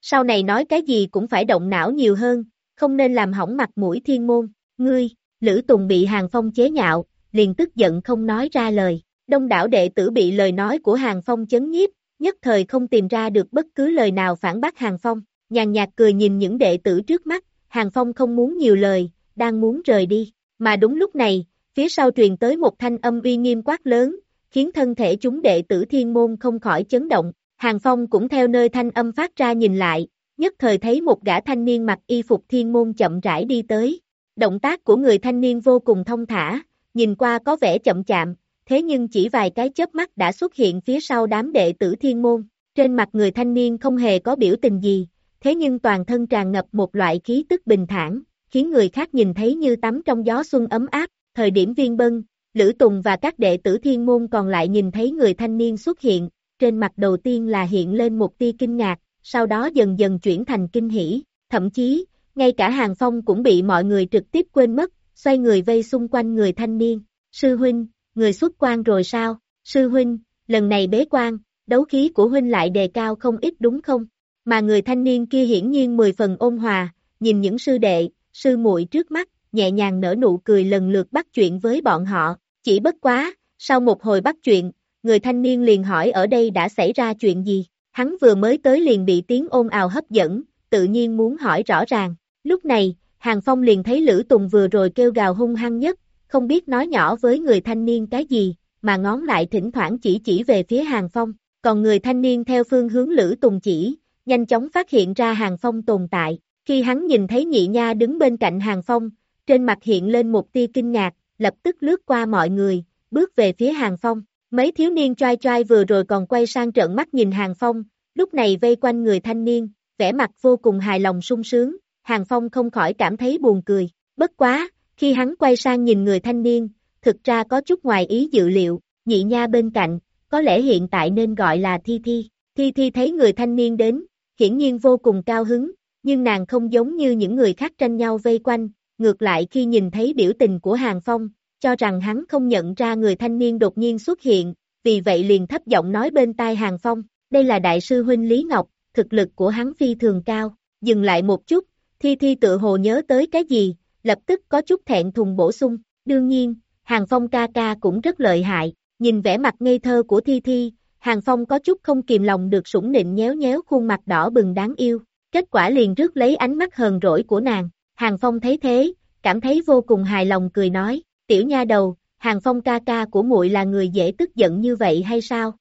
Sau này nói cái gì cũng phải động não nhiều hơn, không nên làm hỏng mặt mũi thiên môn, ngươi, Lữ Tùng bị Hàng Phong chế nhạo, liền tức giận không nói ra lời, đông đảo đệ tử bị lời nói của Hàng Phong chấn nhiếp, nhất thời không tìm ra được bất cứ lời nào phản bác Hàng Phong, nhàn nhạt cười nhìn những đệ tử trước mắt, Hàng Phong không muốn nhiều lời, đang muốn rời đi, mà đúng lúc này, phía sau truyền tới một thanh âm uy nghiêm quát lớn, khiến thân thể chúng đệ tử thiên môn không khỏi chấn động, Hàng Phong cũng theo nơi thanh âm phát ra nhìn lại, nhất thời thấy một gã thanh niên mặc y phục thiên môn chậm rãi đi tới. Động tác của người thanh niên vô cùng thông thả, nhìn qua có vẻ chậm chạm, thế nhưng chỉ vài cái chớp mắt đã xuất hiện phía sau đám đệ tử thiên môn. Trên mặt người thanh niên không hề có biểu tình gì, thế nhưng toàn thân tràn ngập một loại khí tức bình thản, khiến người khác nhìn thấy như tắm trong gió xuân ấm áp, thời điểm viên bân, Lữ Tùng và các đệ tử thiên môn còn lại nhìn thấy người thanh niên xuất hiện, trên mặt đầu tiên là hiện lên một tia kinh ngạc, sau đó dần dần chuyển thành kinh hỉ, thậm chí, ngay cả Hàng Phong cũng bị mọi người trực tiếp quên mất, xoay người vây xung quanh người thanh niên, sư huynh, người xuất quan rồi sao, sư huynh, lần này bế quan, đấu khí của huynh lại đề cao không ít đúng không, mà người thanh niên kia hiển nhiên mười phần ôn hòa, nhìn những sư đệ, sư muội trước mắt, nhẹ nhàng nở nụ cười lần lượt bắt chuyện với bọn họ, chỉ bất quá, sau một hồi bắt chuyện, người thanh niên liền hỏi ở đây đã xảy ra chuyện gì, hắn vừa mới tới liền bị tiếng ôn ào hấp dẫn, tự nhiên muốn hỏi rõ ràng, lúc này, Hàng Phong liền thấy Lữ Tùng vừa rồi kêu gào hung hăng nhất, không biết nói nhỏ với người thanh niên cái gì, mà ngón lại thỉnh thoảng chỉ chỉ về phía Hàng Phong, còn người thanh niên theo phương hướng Lữ Tùng chỉ, nhanh chóng phát hiện ra Hàng Phong tồn tại, khi hắn nhìn thấy nhị nha đứng bên cạnh Hàng Phong, trên mặt hiện lên một tia kinh ngạc, lập tức lướt qua mọi người, bước về phía Hàng Phong. Mấy thiếu niên trai trai vừa rồi còn quay sang trợn mắt nhìn Hàng Phong, lúc này vây quanh người thanh niên, vẻ mặt vô cùng hài lòng sung sướng, Hàng Phong không khỏi cảm thấy buồn cười. Bất quá, khi hắn quay sang nhìn người thanh niên, thực ra có chút ngoài ý dự liệu, nhị nha bên cạnh, có lẽ hiện tại nên gọi là Thi Thi. Thi Thi thấy người thanh niên đến, hiển nhiên vô cùng cao hứng, nhưng nàng không giống như những người khác tranh nhau vây quanh, ngược lại khi nhìn thấy biểu tình của Hàng Phong, cho rằng hắn không nhận ra người thanh niên đột nhiên xuất hiện, vì vậy liền thấp giọng nói bên tai Hàng Phong, đây là đại sư huynh Lý Ngọc, thực lực của hắn phi thường cao, dừng lại một chút, Thi Thi tự hồ nhớ tới cái gì, lập tức có chút thẹn thùng bổ sung, đương nhiên, Hàng Phong ca ca cũng rất lợi hại, nhìn vẻ mặt ngây thơ của Thi Thi, Hàng Phong có chút không kìm lòng được sủng nịnh nhéo nhéo khuôn mặt đỏ bừng đáng yêu, kết quả liền rước lấy ánh mắt hờn rỗi của nàng, Hàng Phong thấy thế, cảm thấy vô cùng hài lòng cười nói, tiểu nha đầu, Hàng Phong ca ca của muội là người dễ tức giận như vậy hay sao?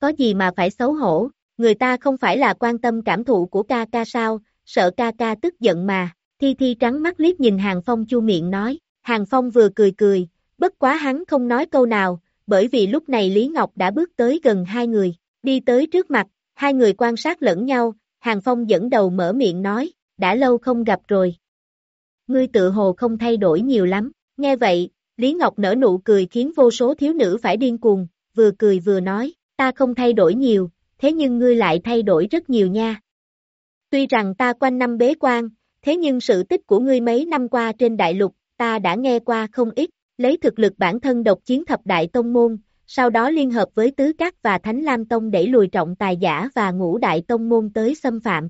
Có gì mà phải xấu hổ, người ta không phải là quan tâm cảm thụ của ca ca sao, sợ ca ca tức giận mà, thi thi trắng mắt liếc nhìn Hàng Phong chu miệng nói, Hàng Phong vừa cười cười, bất quá hắn không nói câu nào, bởi vì lúc này Lý Ngọc đã bước tới gần hai người, đi tới trước mặt, hai người quan sát lẫn nhau, Hàng Phong dẫn đầu mở miệng nói, đã lâu không gặp rồi. Ngươi tự hồ không thay đổi nhiều lắm, nghe vậy, Lý Ngọc nở nụ cười khiến vô số thiếu nữ phải điên cuồng, vừa cười vừa nói, ta không thay đổi nhiều, thế nhưng ngươi lại thay đổi rất nhiều nha. Tuy rằng ta quanh năm bế quan, thế nhưng sự tích của ngươi mấy năm qua trên đại lục, ta đã nghe qua không ít, lấy thực lực bản thân độc chiến thập đại tông môn, sau đó liên hợp với Tứ Cát và Thánh Lam Tông đẩy lùi trọng tài giả và ngũ đại tông môn tới xâm phạm.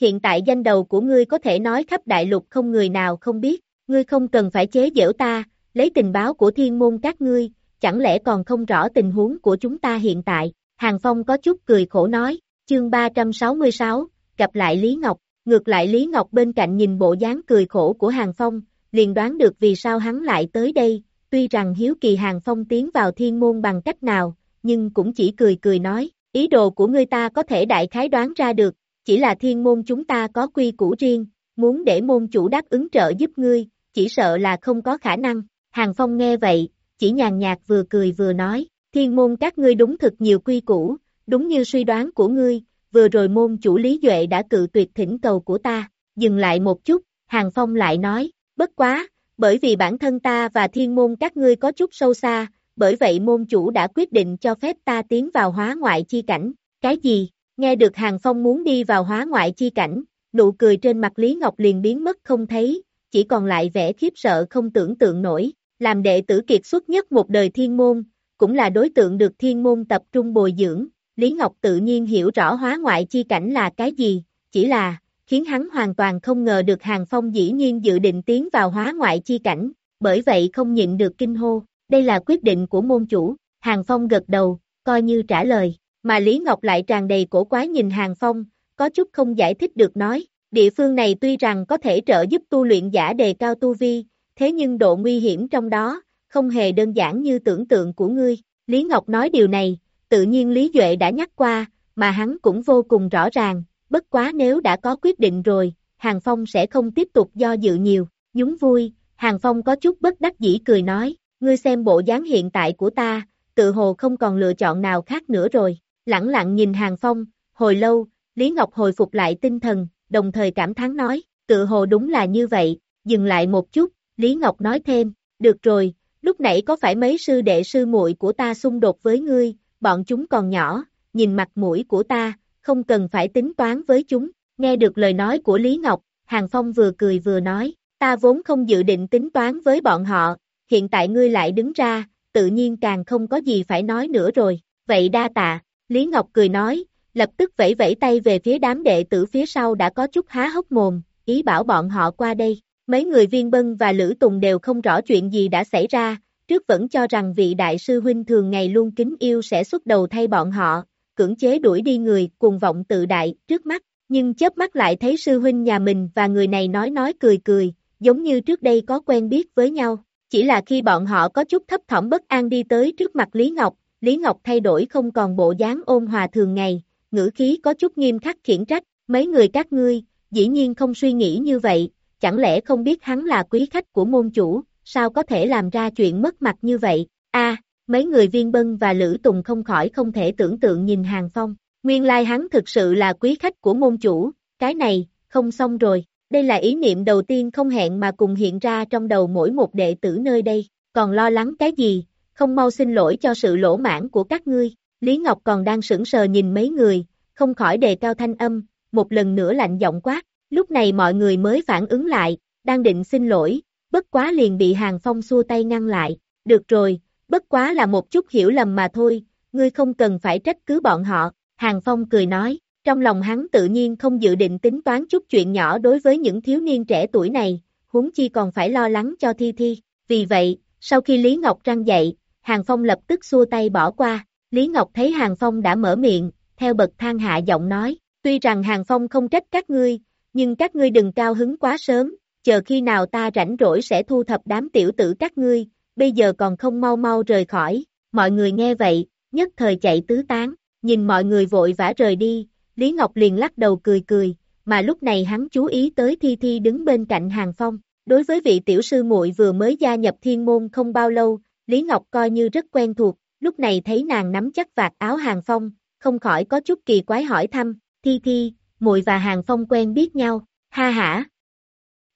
Hiện tại danh đầu của ngươi có thể nói khắp đại lục không người nào không biết, ngươi không cần phải chế giễu ta, lấy tình báo của thiên môn các ngươi, chẳng lẽ còn không rõ tình huống của chúng ta hiện tại, Hàng Phong có chút cười khổ nói, chương 366, gặp lại Lý Ngọc, ngược lại Lý Ngọc bên cạnh nhìn bộ dáng cười khổ của Hàng Phong, liền đoán được vì sao hắn lại tới đây, tuy rằng hiếu kỳ Hàng Phong tiến vào thiên môn bằng cách nào, nhưng cũng chỉ cười cười nói, ý đồ của ngươi ta có thể đại khái đoán ra được, chỉ là thiên môn chúng ta có quy củ riêng, muốn để môn chủ đáp ứng trợ giúp ngươi, chỉ sợ là không có khả năng. Hàng Phong nghe vậy, chỉ nhàn nhạt vừa cười vừa nói, thiên môn các ngươi đúng thực nhiều quy củ, đúng như suy đoán của ngươi, vừa rồi môn chủ Lý Duệ đã cự tuyệt thỉnh cầu của ta, dừng lại một chút, Hàng Phong lại nói, bất quá, bởi vì bản thân ta và thiên môn các ngươi có chút sâu xa, bởi vậy môn chủ đã quyết định cho phép ta tiến vào hóa ngoại chi cảnh, cái gì, nghe được Hàng Phong muốn đi vào hóa ngoại chi cảnh, nụ cười trên mặt Lý Ngọc liền biến mất không thấy, chỉ còn lại vẻ khiếp sợ không tưởng tượng nổi, làm đệ tử kiệt xuất nhất một đời thiên môn, cũng là đối tượng được thiên môn tập trung bồi dưỡng, Lý Ngọc tự nhiên hiểu rõ hóa ngoại chi cảnh là cái gì, chỉ là, khiến hắn hoàn toàn không ngờ được Hàng Phong dĩ nhiên dự định tiến vào hóa ngoại chi cảnh, bởi vậy không nhịn được kinh hô, đây là quyết định của môn chủ, Hàng Phong gật đầu, coi như trả lời, mà Lý Ngọc lại tràn đầy cổ quái nhìn Hàng Phong, có chút không giải thích được nói, địa phương này tuy rằng có thể trợ giúp tu luyện giả đề cao tu vi, thế nhưng độ nguy hiểm trong đó, không hề đơn giản như tưởng tượng của ngươi. Lý Ngọc nói điều này, tự nhiên Lý Duệ đã nhắc qua, mà hắn cũng vô cùng rõ ràng, bất quá nếu đã có quyết định rồi, Hàng Phong sẽ không tiếp tục do dự nhiều, nhún vui, Hàng Phong có chút bất đắc dĩ cười nói, ngươi xem bộ dáng hiện tại của ta, tự hồ không còn lựa chọn nào khác nữa rồi, lặng lặng nhìn Hàng Phong, hồi lâu, Lý Ngọc hồi phục lại tinh thần, đồng thời cảm thán nói, tự hồ đúng là như vậy, dừng lại một chút, Lý Ngọc nói thêm, được rồi, lúc nãy có phải mấy sư đệ sư muội của ta xung đột với ngươi, bọn chúng còn nhỏ, nhìn mặt mũi của ta, không cần phải tính toán với chúng, nghe được lời nói của Lý Ngọc, Hàng Phong vừa cười vừa nói, ta vốn không dự định tính toán với bọn họ, hiện tại ngươi lại đứng ra, tự nhiên càng không có gì phải nói nữa rồi, vậy đa tạ, Lý Ngọc cười nói, lập tức vẫy vẫy tay về phía đám đệ tử phía sau đã có chút há hốc mồm, ý bảo bọn họ qua đây. Mấy người viên bân và Lữ Tùng đều không rõ chuyện gì đã xảy ra, trước vẫn cho rằng vị đại sư huynh thường ngày luôn kính yêu sẽ xuất đầu thay bọn họ, cưỡng chế đuổi đi người cuồng vọng tự đại trước mắt, nhưng chớp mắt lại thấy sư huynh nhà mình và người này nói nói cười cười, giống như trước đây có quen biết với nhau. Chỉ là khi bọn họ có chút thấp thỏm bất an đi tới trước mặt Lý Ngọc, Lý Ngọc thay đổi không còn bộ dáng ôn hòa thường ngày, ngữ khí có chút nghiêm khắc khiển trách, mấy người các ngươi, dĩ nhiên không suy nghĩ như vậy, chẳng lẽ không biết hắn là quý khách của môn chủ, sao có thể làm ra chuyện mất mặt như vậy, a mấy người viên bân và lữ tùng không khỏi không thể tưởng tượng nhìn hàng phong, nguyên lai hắn thực sự là quý khách của môn chủ, cái này, không xong rồi, đây là ý niệm đầu tiên không hẹn mà cùng hiện ra trong đầu mỗi một đệ tử nơi đây, còn lo lắng cái gì, không mau xin lỗi cho sự lỗ mãn của các ngươi, Lý Ngọc còn đang sững sờ nhìn mấy người, không khỏi đề cao thanh âm, một lần nữa lạnh giọng quát, lúc này mọi người mới phản ứng lại, đang định xin lỗi, bất quá liền bị Hàng Phong xua tay ngăn lại, được rồi, bất quá là một chút hiểu lầm mà thôi, ngươi không cần phải trách cứ bọn họ, Hàng Phong cười nói, trong lòng hắn tự nhiên không dự định tính toán chút chuyện nhỏ đối với những thiếu niên trẻ tuổi này, huống chi còn phải lo lắng cho Thi Thi, vì vậy, sau khi Lý Ngọc răng dậy, Hàng Phong lập tức xua tay bỏ qua, Lý Ngọc thấy Hàng Phong đã mở miệng, theo bậc thang hạ giọng nói, tuy rằng Hàng Phong không trách các ngươi, nhưng các ngươi đừng cao hứng quá sớm, chờ khi nào ta rảnh rỗi sẽ thu thập đám tiểu tử các ngươi, bây giờ còn không mau mau rời khỏi, mọi người nghe vậy, nhất thời chạy tứ tán, nhìn mọi người vội vã rời đi, Lý Ngọc liền lắc đầu cười cười, mà lúc này hắn chú ý tới Thi Thi đứng bên cạnh Hàng Phong, đối với vị tiểu sư muội vừa mới gia nhập thiên môn không bao lâu, Lý Ngọc coi như rất quen thuộc, lúc này thấy nàng nắm chắc vạt áo Hàng Phong, không khỏi có chút kỳ quái hỏi thăm, Thi Thi, muội và Hàng Phong quen biết nhau, ha hả.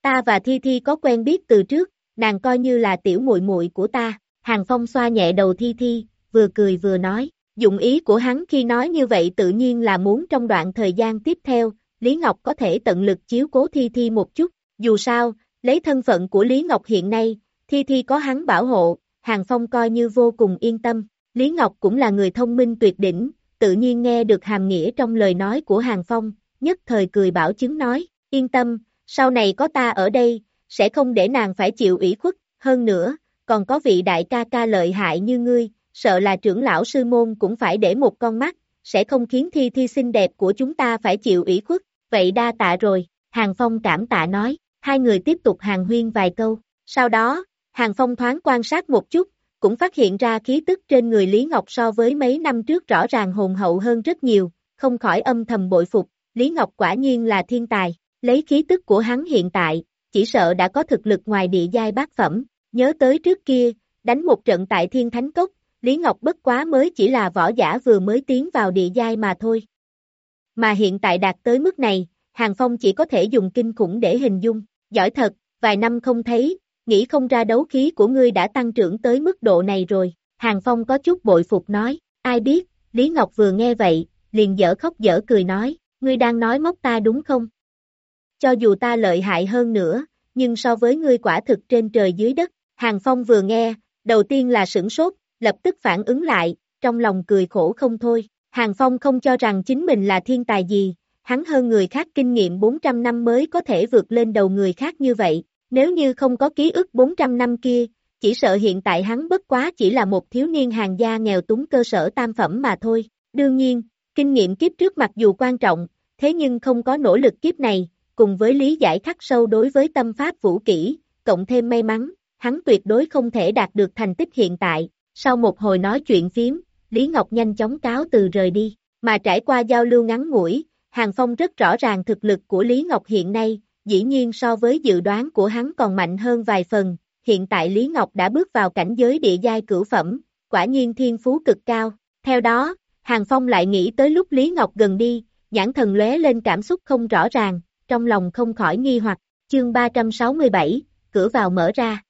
Ta và Thi Thi có quen biết từ trước, nàng coi như là tiểu muội muội của ta, Hàng Phong xoa nhẹ đầu Thi Thi, vừa cười vừa nói, dụng ý của hắn khi nói như vậy tự nhiên là muốn trong đoạn thời gian tiếp theo, Lý Ngọc có thể tận lực chiếu cố Thi Thi một chút, dù sao, lấy thân phận của Lý Ngọc hiện nay, Thi Thi có hắn bảo hộ, Hàng Phong coi như vô cùng yên tâm, Lý Ngọc cũng là người thông minh tuyệt đỉnh, tự nhiên nghe được hàm nghĩa trong lời nói của Hàng Phong, nhất thời cười bảo chứng nói, yên tâm, sau này có ta ở đây, sẽ không để nàng phải chịu ủy khuất, hơn nữa, còn có vị đại ca ca lợi hại như ngươi, sợ là trưởng lão sư môn cũng phải để một con mắt, sẽ không khiến thi thi xinh đẹp của chúng ta phải chịu ủy khuất, vậy đa tạ rồi, Hàng Phong cảm tạ nói, hai người tiếp tục hàng huyên vài câu, sau đó, Hàng Phong thoáng quan sát một chút, cũng phát hiện ra khí tức trên người Lý Ngọc so với mấy năm trước rõ ràng hồn hậu hơn rất nhiều, không khỏi âm thầm bội phục, Lý Ngọc quả nhiên là thiên tài, lấy khí tức của hắn hiện tại, chỉ sợ đã có thực lực ngoài địa giai bát phẩm, nhớ tới trước kia, đánh một trận tại Thiên Thánh Cốc, Lý Ngọc bất quá mới chỉ là võ giả vừa mới tiến vào địa giai mà thôi. Mà hiện tại đạt tới mức này, Hàng Phong chỉ có thể dùng kinh khủng để hình dung, giỏi thật, vài năm không thấy, nghĩ không ra đấu khí của ngươi đã tăng trưởng tới mức độ này rồi, Hàng Phong có chút bội phục nói, ai biết, Lý Ngọc vừa nghe vậy, liền dở khóc dở cười nói, ngươi đang nói móc ta đúng không? Cho dù ta lợi hại hơn nữa, nhưng so với ngươi quả thực trên trời dưới đất, Hàng Phong vừa nghe, đầu tiên là sửng sốt, lập tức phản ứng lại, trong lòng cười khổ không thôi. Hàng Phong không cho rằng chính mình là thiên tài gì, hắn hơn người khác kinh nghiệm 400 năm mới có thể vượt lên đầu người khác như vậy, nếu như không có ký ức 400 năm kia, chỉ sợ hiện tại hắn bất quá chỉ là một thiếu niên hàng gia nghèo túng cơ sở tam phẩm mà thôi. Đương nhiên, kinh nghiệm kiếp trước mặc dù quan trọng, thế nhưng không có nỗ lực kiếp này, cùng với lý giải khắc sâu đối với tâm pháp vũ kỹ, cộng thêm may mắn, hắn tuyệt đối không thể đạt được thành tích hiện tại. Sau một hồi nói chuyện phím, Lý Ngọc nhanh chóng cáo từ rời đi, mà trải qua giao lưu ngắn ngủi, Hàng Phong rất rõ ràng thực lực của Lý Ngọc hiện nay, dĩ nhiên so với dự đoán của hắn còn mạnh hơn vài phần, hiện tại Lý Ngọc đã bước vào cảnh giới địa giai cửu phẩm, quả nhiên thiên phú cực cao. Theo đó, Hàng Phong lại nghĩ tới lúc Lý Ngọc gần đi, nhãn thần lóe lên cảm xúc không rõ ràng, trong lòng không khỏi nghi hoặc, chương 367, cửa vào mở ra.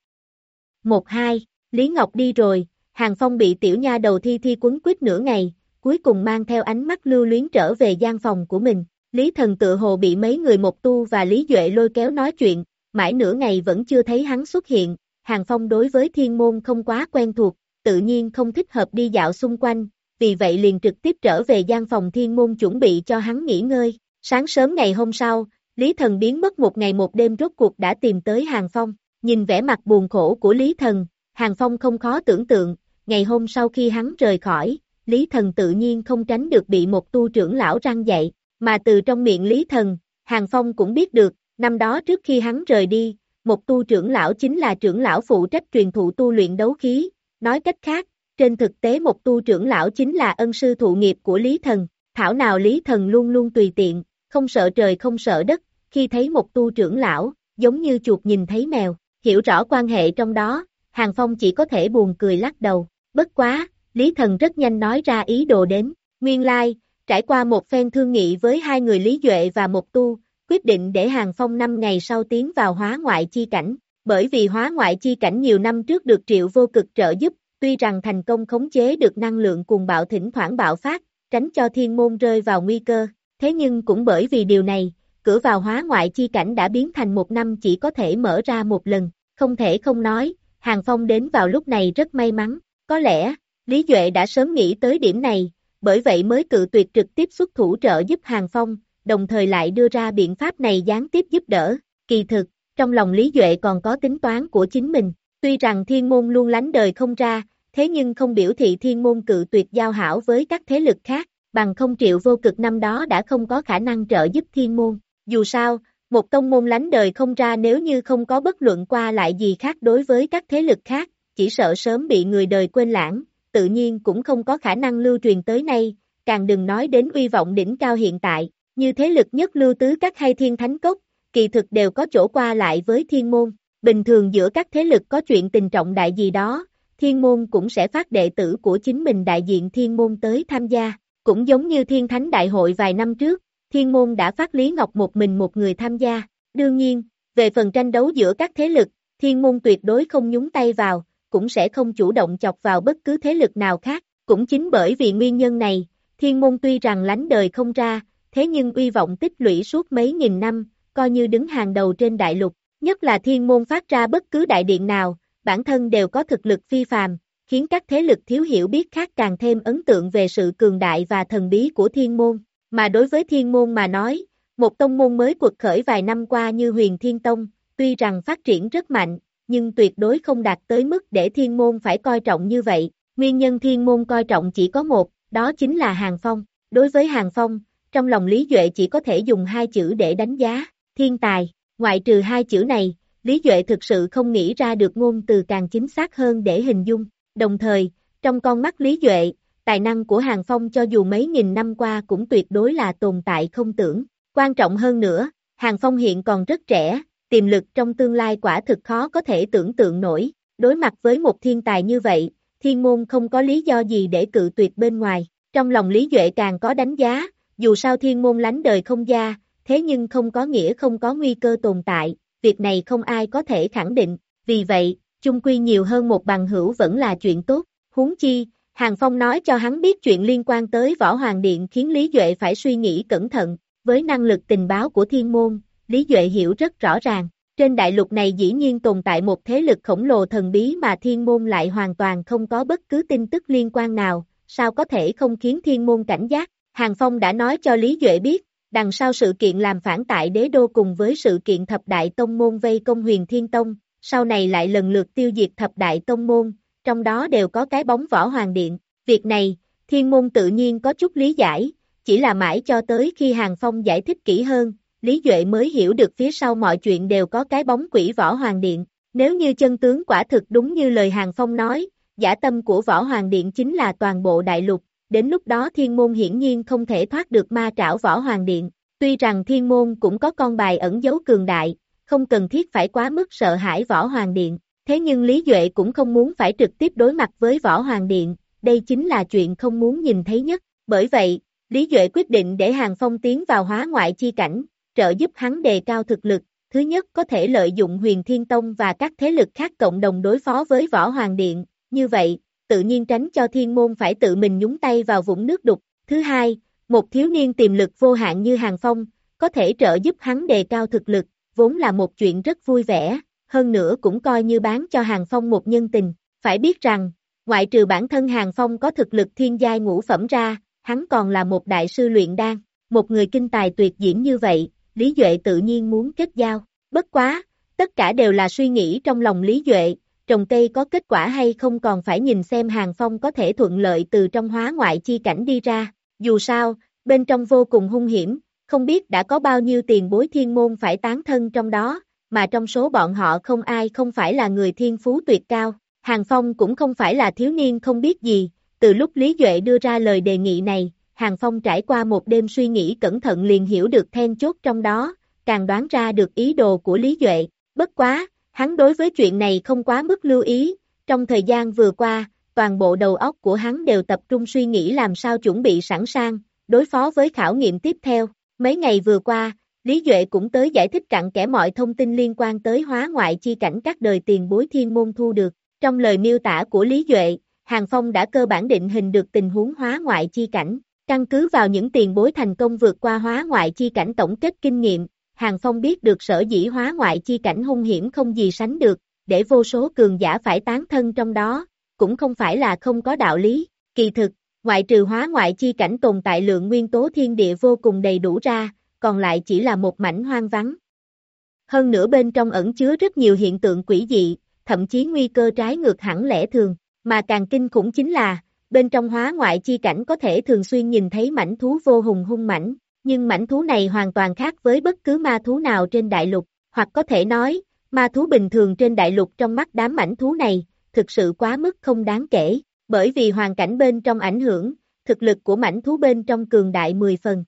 1-2, Lý Ngọc đi rồi, Hàng Phong bị tiểu nha đầu thi thi quấn quýt nửa ngày, cuối cùng mang theo ánh mắt lưu luyến trở về gian phòng của mình. Lý thần tự hồ bị mấy người một tu và Lý Duệ lôi kéo nói chuyện, mãi nửa ngày vẫn chưa thấy hắn xuất hiện, Hàng Phong đối với thiên môn không quá quen thuộc, tự nhiên không thích hợp đi dạo xung quanh, vì vậy liền trực tiếp trở về gian phòng thiên môn chuẩn bị cho hắn nghỉ ngơi. Sáng sớm ngày hôm sau, Lý Thần biến mất một ngày một đêm rốt cuộc đã tìm tới Hàng Phong, nhìn vẻ mặt buồn khổ của Lý Thần, Hàng Phong không khó tưởng tượng, ngày hôm sau khi hắn rời khỏi, Lý Thần tự nhiên không tránh được bị một tu trưởng lão răng dạy, mà từ trong miệng Lý Thần, Hàng Phong cũng biết được, năm đó trước khi hắn rời đi, một tu trưởng lão chính là trưởng lão phụ trách truyền thụ tu luyện đấu khí, nói cách khác, trên thực tế một tu trưởng lão chính là ân sư thụ nghiệp của Lý Thần, thảo nào Lý Thần luôn luôn tùy tiện, không sợ trời không sợ đất, khi thấy một tu trưởng lão, giống như chuột nhìn thấy mèo, hiểu rõ quan hệ trong đó, Hàng Phong chỉ có thể buồn cười lắc đầu, bất quá, Lý Thần rất nhanh nói ra ý đồ đến, nguyên lai, like, trải qua một phen thương nghị với hai người Lý Duệ và một tu, quyết định để Hàng Phong 5 ngày sau tiến vào hóa ngoại chi cảnh, bởi vì hóa ngoại chi cảnh nhiều năm trước được triệu vô cực trợ giúp, tuy rằng thành công khống chế được năng lượng cùng bạo thỉnh thoảng bạo phát, tránh cho thiên môn rơi vào nguy cơ, thế nhưng cũng bởi vì điều này, cửa vào hóa ngoại chi cảnh đã biến thành một năm chỉ có thể mở ra một lần, không thể không nói, Hàng Phong đến vào lúc này rất may mắn, có lẽ, Lý Duệ đã sớm nghĩ tới điểm này, bởi vậy mới cự tuyệt trực tiếp xuất thủ trợ giúp Hàng Phong, đồng thời lại đưa ra biện pháp này gián tiếp giúp đỡ, kỳ thực, trong lòng Lý Duệ còn có tính toán của chính mình, tuy rằng thiên môn luôn lánh đời không ra, thế nhưng không biểu thị thiên môn cự tuyệt giao hảo với các thế lực khác, bằng không triệu vô cực năm đó đã không có khả năng trợ giúp thiên môn. Dù sao, một tông môn lánh đời không ra nếu như không có bất luận qua lại gì khác đối với các thế lực khác, chỉ sợ sớm bị người đời quên lãng, tự nhiên cũng không có khả năng lưu truyền tới nay, càng đừng nói đến uy vọng đỉnh cao hiện tại, như thế lực nhất lưu tứ các hay thiên thánh cốc, kỳ thực đều có chỗ qua lại với thiên môn, bình thường giữa các thế lực có chuyện tình trọng đại gì đó, thiên môn cũng sẽ phát đệ tử của chính mình đại diện thiên môn tới tham gia, cũng giống như thiên thánh đại hội vài năm trước, thiên môn đã phát Lý Ngọc một mình một người tham gia, đương nhiên, về phần tranh đấu giữa các thế lực, thiên môn tuyệt đối không nhúng tay vào, cũng sẽ không chủ động chọc vào bất cứ thế lực nào khác, cũng chính bởi vì nguyên nhân này, thiên môn tuy rằng lánh đời không ra, thế nhưng uy vọng tích lũy suốt mấy nghìn năm, coi như đứng hàng đầu trên đại lục, nhất là thiên môn phát ra bất cứ đại điện nào, bản thân đều có thực lực phi phàm, khiến các thế lực thiếu hiểu biết khác càng thêm ấn tượng về sự cường đại và thần bí của thiên môn, mà đối với thiên môn mà nói, một tông môn mới cuộc khởi vài năm qua như huyền thiên tông, tuy rằng phát triển rất mạnh, nhưng tuyệt đối không đạt tới mức để thiên môn phải coi trọng như vậy, nguyên nhân thiên môn coi trọng chỉ có một, đó chính là Hàng Phong, đối với Hàng Phong, trong lòng Lý Duệ chỉ có thể dùng hai chữ để đánh giá, thiên tài, ngoại trừ hai chữ này, Lý Duệ thực sự không nghĩ ra được ngôn từ càng chính xác hơn để hình dung, Đồng thời, trong con mắt Lý Duệ, tài năng của Hàng Phong cho dù mấy nghìn năm qua cũng tuyệt đối là tồn tại không tưởng. Quan trọng hơn nữa, Hàng Phong hiện còn rất trẻ, tiềm lực trong tương lai quả thực khó có thể tưởng tượng nổi. Đối mặt với một thiên tài như vậy, thiên môn không có lý do gì để cự tuyệt bên ngoài. Trong lòng Lý Duệ càng có đánh giá, dù sao thiên môn lánh đời không gia, thế nhưng không có nghĩa không có nguy cơ tồn tại, việc này không ai có thể khẳng định, vì vậy, chung quy nhiều hơn một bằng hữu vẫn là chuyện tốt, huống chi, Hàng Phong nói cho hắn biết chuyện liên quan tới Võ Hoàng Điện khiến Lý Duệ phải suy nghĩ cẩn thận, với năng lực tình báo của thiên môn, Lý Duệ hiểu rất rõ ràng, trên đại lục này dĩ nhiên tồn tại một thế lực khổng lồ thần bí mà thiên môn lại hoàn toàn không có bất cứ tin tức liên quan nào, sao có thể không khiến thiên môn cảnh giác, Hàng Phong đã nói cho Lý Duệ biết, đằng sau sự kiện làm phản tại đế đô cùng với sự kiện thập đại tông môn vây công huyền thiên tông, sau này lại lần lượt tiêu diệt thập đại tông môn, trong đó đều có cái bóng võ hoàng điện. Việc này, thiên môn tự nhiên có chút lý giải, chỉ là mãi cho tới khi Hàng Phong giải thích kỹ hơn, Lý Duệ mới hiểu được phía sau mọi chuyện đều có cái bóng quỷ võ hoàng điện. Nếu như chân tướng quả thực đúng như lời Hàng Phong nói, giả tâm của võ hoàng điện chính là toàn bộ đại lục, đến lúc đó thiên môn hiển nhiên không thể thoát được ma trảo võ hoàng điện. Tuy rằng thiên môn cũng có con bài ẩn dấu cường đại, không cần thiết phải quá mức sợ hãi võ hoàng điện, thế nhưng Lý Duệ cũng không muốn phải trực tiếp đối mặt với võ hoàng điện, đây chính là chuyện không muốn nhìn thấy nhất. Bởi vậy, Lý Duệ quyết định để Hàng Phong tiến vào hóa ngoại chi cảnh, trợ giúp hắn đề cao thực lực, thứ nhất có thể lợi dụng huyền thiên tông và các thế lực khác cộng đồng đối phó với võ hoàng điện, như vậy, tự nhiên tránh cho thiên môn phải tự mình nhúng tay vào vũng nước đục. Thứ hai, một thiếu niên tiềm lực vô hạn như Hàng Phong, có thể trợ giúp hắn đề cao thực lực, vốn là một chuyện rất vui vẻ, hơn nữa cũng coi như bán cho Hàng Phong một nhân tình. Phải biết rằng, ngoại trừ bản thân Hàng Phong có thực lực thiên giai ngũ phẩm ra, hắn còn là một đại sư luyện đan, một người kinh tài tuyệt diễm như vậy, Lý Duệ tự nhiên muốn kết giao. Bất quá, tất cả đều là suy nghĩ trong lòng Lý Duệ, trồng cây có kết quả hay không còn phải nhìn xem Hàng Phong có thể thuận lợi từ trong hóa ngoại chi cảnh đi ra. Dù sao, bên trong vô cùng hung hiểm, không biết đã có bao nhiêu tiền bối thiên môn phải tán thân trong đó, mà trong số bọn họ không ai không phải là người thiên phú tuyệt cao. Hàng Phong cũng không phải là thiếu niên không biết gì, từ lúc Lý Duệ đưa ra lời đề nghị này, Hàng Phong trải qua một đêm suy nghĩ cẩn thận liền hiểu được then chốt trong đó, càng đoán ra được ý đồ của Lý Duệ. Bất quá, hắn đối với chuyện này không quá mức lưu ý, trong thời gian vừa qua, toàn bộ đầu óc của hắn đều tập trung suy nghĩ làm sao chuẩn bị sẵn sàng, đối phó với khảo nghiệm tiếp theo. Mấy ngày vừa qua, Lý Duệ cũng tới giải thích cặn kẽ mọi thông tin liên quan tới hóa ngoại chi cảnh các đời tiền bối thiên môn thu được. Trong lời miêu tả của Lý Duệ, Hàng Phong đã cơ bản định hình được tình huống hóa ngoại chi cảnh. Căn cứ vào những tiền bối thành công vượt qua hóa ngoại chi cảnh tổng kết kinh nghiệm, Hàng Phong biết được sở dĩ hóa ngoại chi cảnh hung hiểm không gì sánh được, để vô số cường giả phải tán thân trong đó, cũng không phải là không có đạo lý. Kỳ thực, ngoại trừ hóa ngoại chi cảnh tồn tại lượng nguyên tố thiên địa vô cùng đầy đủ ra, còn lại chỉ là một mảnh hoang vắng. Hơn nữa bên trong ẩn chứa rất nhiều hiện tượng quỷ dị, thậm chí nguy cơ trái ngược hẳn lẽ thường, mà càng kinh khủng chính là, bên trong hóa ngoại chi cảnh có thể thường xuyên nhìn thấy mảnh thú vô hùng hung mảnh, nhưng mảnh thú này hoàn toàn khác với bất cứ ma thú nào trên đại lục, hoặc có thể nói, ma thú bình thường trên đại lục trong mắt đám mảnh thú này, thực sự quá mức không đáng kể, bởi vì hoàn cảnh bên trong ảnh hưởng, thực lực của mảnh thú bên trong cường đại 10 phần.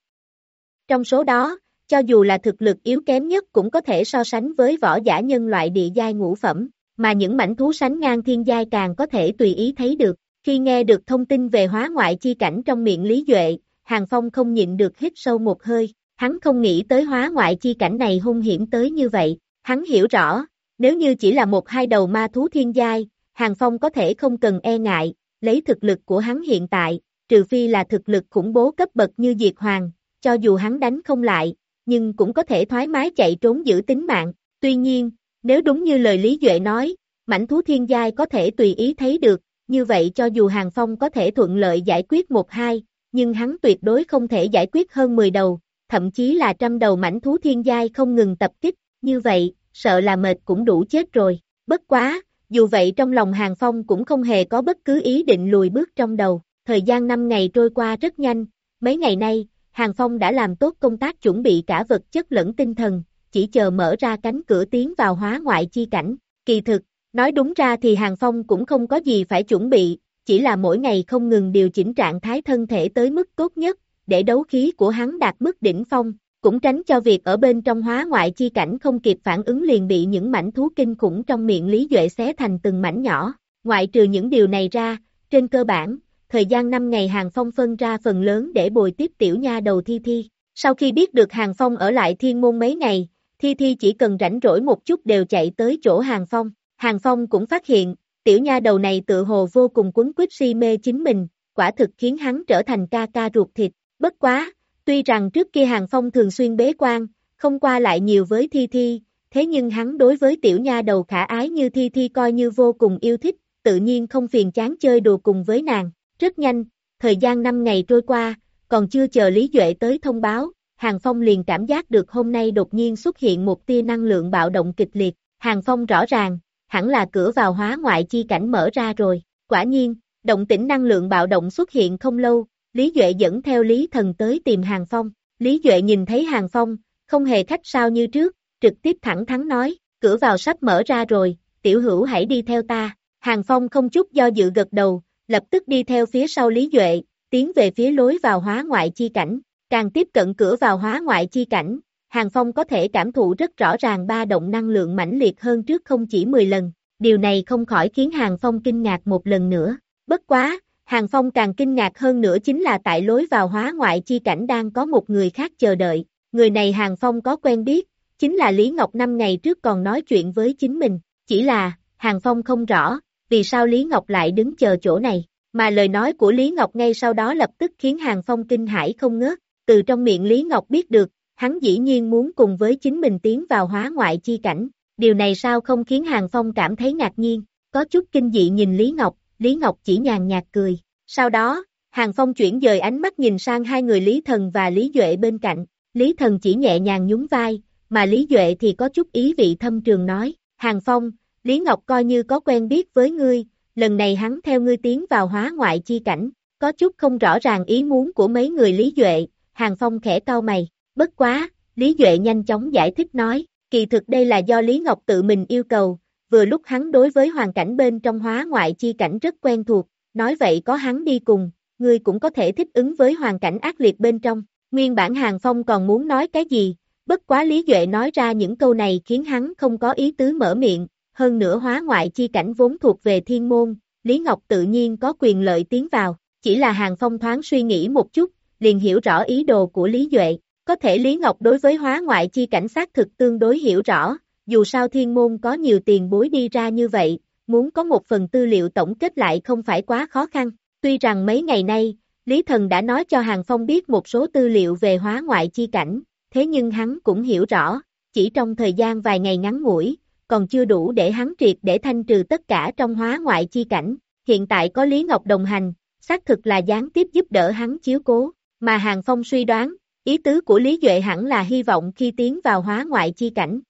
Trong số đó, cho dù là thực lực yếu kém nhất cũng có thể so sánh với võ giả nhân loại địa giai ngũ phẩm, mà những mảnh thú sánh ngang thiên giai càng có thể tùy ý thấy được. Khi nghe được thông tin về hóa ngoại chi cảnh trong miệng Lý Duệ, Hàng Phong không nhịn được hít sâu một hơi, hắn không nghĩ tới hóa ngoại chi cảnh này hung hiểm tới như vậy, hắn hiểu rõ, nếu như chỉ là một hai đầu ma thú thiên giai, Hàng Phong có thể không cần e ngại, lấy thực lực của hắn hiện tại, trừ phi là thực lực khủng bố cấp bậc như Diệt Hoàng, cho dù hắn đánh không lại, nhưng cũng có thể thoải mái chạy trốn giữ tính mạng. Tuy nhiên, nếu đúng như lời Lý Duệ nói, mảnh thú thiên giai có thể tùy ý thấy được, như vậy cho dù Hàng Phong có thể thuận lợi giải quyết một hai, nhưng hắn tuyệt đối không thể giải quyết hơn 10 đầu, thậm chí là trăm đầu mảnh thú thiên giai không ngừng tập kích, như vậy, sợ là mệt cũng đủ chết rồi. Bất quá, dù vậy trong lòng Hàng Phong cũng không hề có bất cứ ý định lùi bước trong đầu. Thời gian 5 ngày trôi qua rất nhanh, mấy ngày nay, Hàng Phong đã làm tốt công tác chuẩn bị cả vật chất lẫn tinh thần, chỉ chờ mở ra cánh cửa tiến vào hóa ngoại chi cảnh. Kỳ thực, Nói đúng ra thì Hàng Phong cũng không có gì phải chuẩn bị, chỉ là mỗi ngày không ngừng điều chỉnh trạng thái thân thể tới mức tốt nhất, để đấu khí của hắn đạt mức đỉnh phong, cũng tránh cho việc ở bên trong hóa ngoại chi cảnh không kịp phản ứng liền bị những mảnh thú kinh khủng trong miệng Lý Duệ xé thành từng mảnh nhỏ. Ngoại trừ những điều này ra, trên cơ bản, thời gian 5 ngày Hàng Phong phân ra phần lớn để bồi tiếp tiểu nha đầu Thi Thi. Sau khi biết được Hàng Phong ở lại thiên môn mấy ngày, Thi Thi chỉ cần rảnh rỗi một chút đều chạy tới chỗ Hàng Phong. Hàng Phong cũng phát hiện, tiểu nha đầu này tự hồ vô cùng quấn quýt si mê chính mình, quả thực khiến hắn trở thành ca ca ruột thịt. Bất quá, tuy rằng trước kia Hàng Phong thường xuyên bế quan, không qua lại nhiều với Thi Thi, thế nhưng hắn đối với tiểu nha đầu khả ái như Thi Thi coi như vô cùng yêu thích, tự nhiên không phiền chán chơi đùa cùng với nàng. Rất nhanh, thời gian 5 ngày trôi qua, còn chưa chờ Lý Duệ tới thông báo, Hàng Phong liền cảm giác được hôm nay đột nhiên xuất hiện một tia năng lượng bạo động kịch liệt. Hàng Phong rõ ràng, hẳn là cửa vào hóa ngoại chi cảnh mở ra rồi. Quả nhiên, động tĩnh năng lượng bạo động xuất hiện không lâu, Lý Duệ dẫn theo Lý Thần tới tìm Hàng Phong. Lý Duệ nhìn thấy Hàng Phong, không hề khách sao như trước, trực tiếp thẳng thắn nói, cửa vào sắp mở ra rồi, tiểu hữu hãy đi theo ta. Hàng Phong không chút do dự gật đầu, lập tức đi theo phía sau Lý Duệ, tiến về phía lối vào hóa ngoại chi cảnh. Càng tiếp cận cửa vào hóa ngoại chi cảnh, Hàng Phong có thể cảm thụ rất rõ ràng ba động năng lượng mãnh liệt hơn trước không chỉ 10 lần. Điều này không khỏi khiến Hàng Phong kinh ngạc một lần nữa. Bất quá, Hàng Phong càng kinh ngạc hơn nữa chính là tại lối vào hóa ngoại chi cảnh đang có một người khác chờ đợi. Người này Hàng Phong có quen biết, chính là Lý Ngọc năm ngày trước còn nói chuyện với chính mình. Chỉ là, Hàng Phong không rõ, vì sao Lý Ngọc lại đứng chờ chỗ này, mà lời nói của Lý Ngọc ngay sau đó lập tức khiến Hàng Phong kinh hãi không ngớt, từ trong miệng Lý Ngọc biết được, hắn dĩ nhiên muốn cùng với chính mình tiến vào hóa ngoại chi cảnh, điều này sao không khiến Hàng Phong cảm thấy ngạc nhiên, có chút kinh dị nhìn Lý Ngọc, Lý Ngọc chỉ nhàn nhạt cười, sau đó, Hàng Phong chuyển dời ánh mắt nhìn sang hai người Lý Thần và Lý Duệ bên cạnh, Lý Thần chỉ nhẹ nhàng nhún vai, mà Lý Duệ thì có chút ý vị thâm trường nói, Hàng Phong, Lý Ngọc coi như có quen biết với ngươi, lần này hắn theo ngươi tiến vào hóa ngoại chi cảnh, có chút không rõ ràng ý muốn của mấy người Lý Duệ, Hàng Phong khẽ cau mày, bất quá, Lý Duệ nhanh chóng giải thích nói, kỳ thực đây là do Lý Ngọc tự mình yêu cầu, vừa lúc hắn đối với hoàn cảnh bên trong hóa ngoại chi cảnh rất quen thuộc, nói vậy có hắn đi cùng, ngươi cũng có thể thích ứng với hoàn cảnh ác liệt bên trong, nguyên bản Hàng Phong còn muốn nói cái gì, bất quá Lý Duệ nói ra những câu này khiến hắn không có ý tứ mở miệng, hơn nữa hóa ngoại chi cảnh vốn thuộc về thiên môn, Lý Ngọc tự nhiên có quyền lợi tiến vào, chỉ là Hàng Phong thoáng suy nghĩ một chút, liền hiểu rõ ý đồ của Lý Duệ, có thể Lý Ngọc đối với hóa ngoại chi cảnh sát thực tương đối hiểu rõ, dù sao thiên môn có nhiều tiền bối đi ra như vậy, muốn có một phần tư liệu tổng kết lại không phải quá khó khăn, tuy rằng mấy ngày nay, Lý Thần đã nói cho Hàng Phong biết một số tư liệu về hóa ngoại chi cảnh, thế nhưng hắn cũng hiểu rõ, chỉ trong thời gian vài ngày ngắn ngủi, còn chưa đủ để hắn triệt để thanh trừ tất cả trong hóa ngoại chi cảnh, hiện tại có Lý Ngọc đồng hành, xác thực là gián tiếp giúp đỡ hắn chiếu cố, mà Hàng Phong suy đoán, ý tứ của Lý Duệ hẳn là hy vọng khi tiến vào hóa ngoại chi cảnh.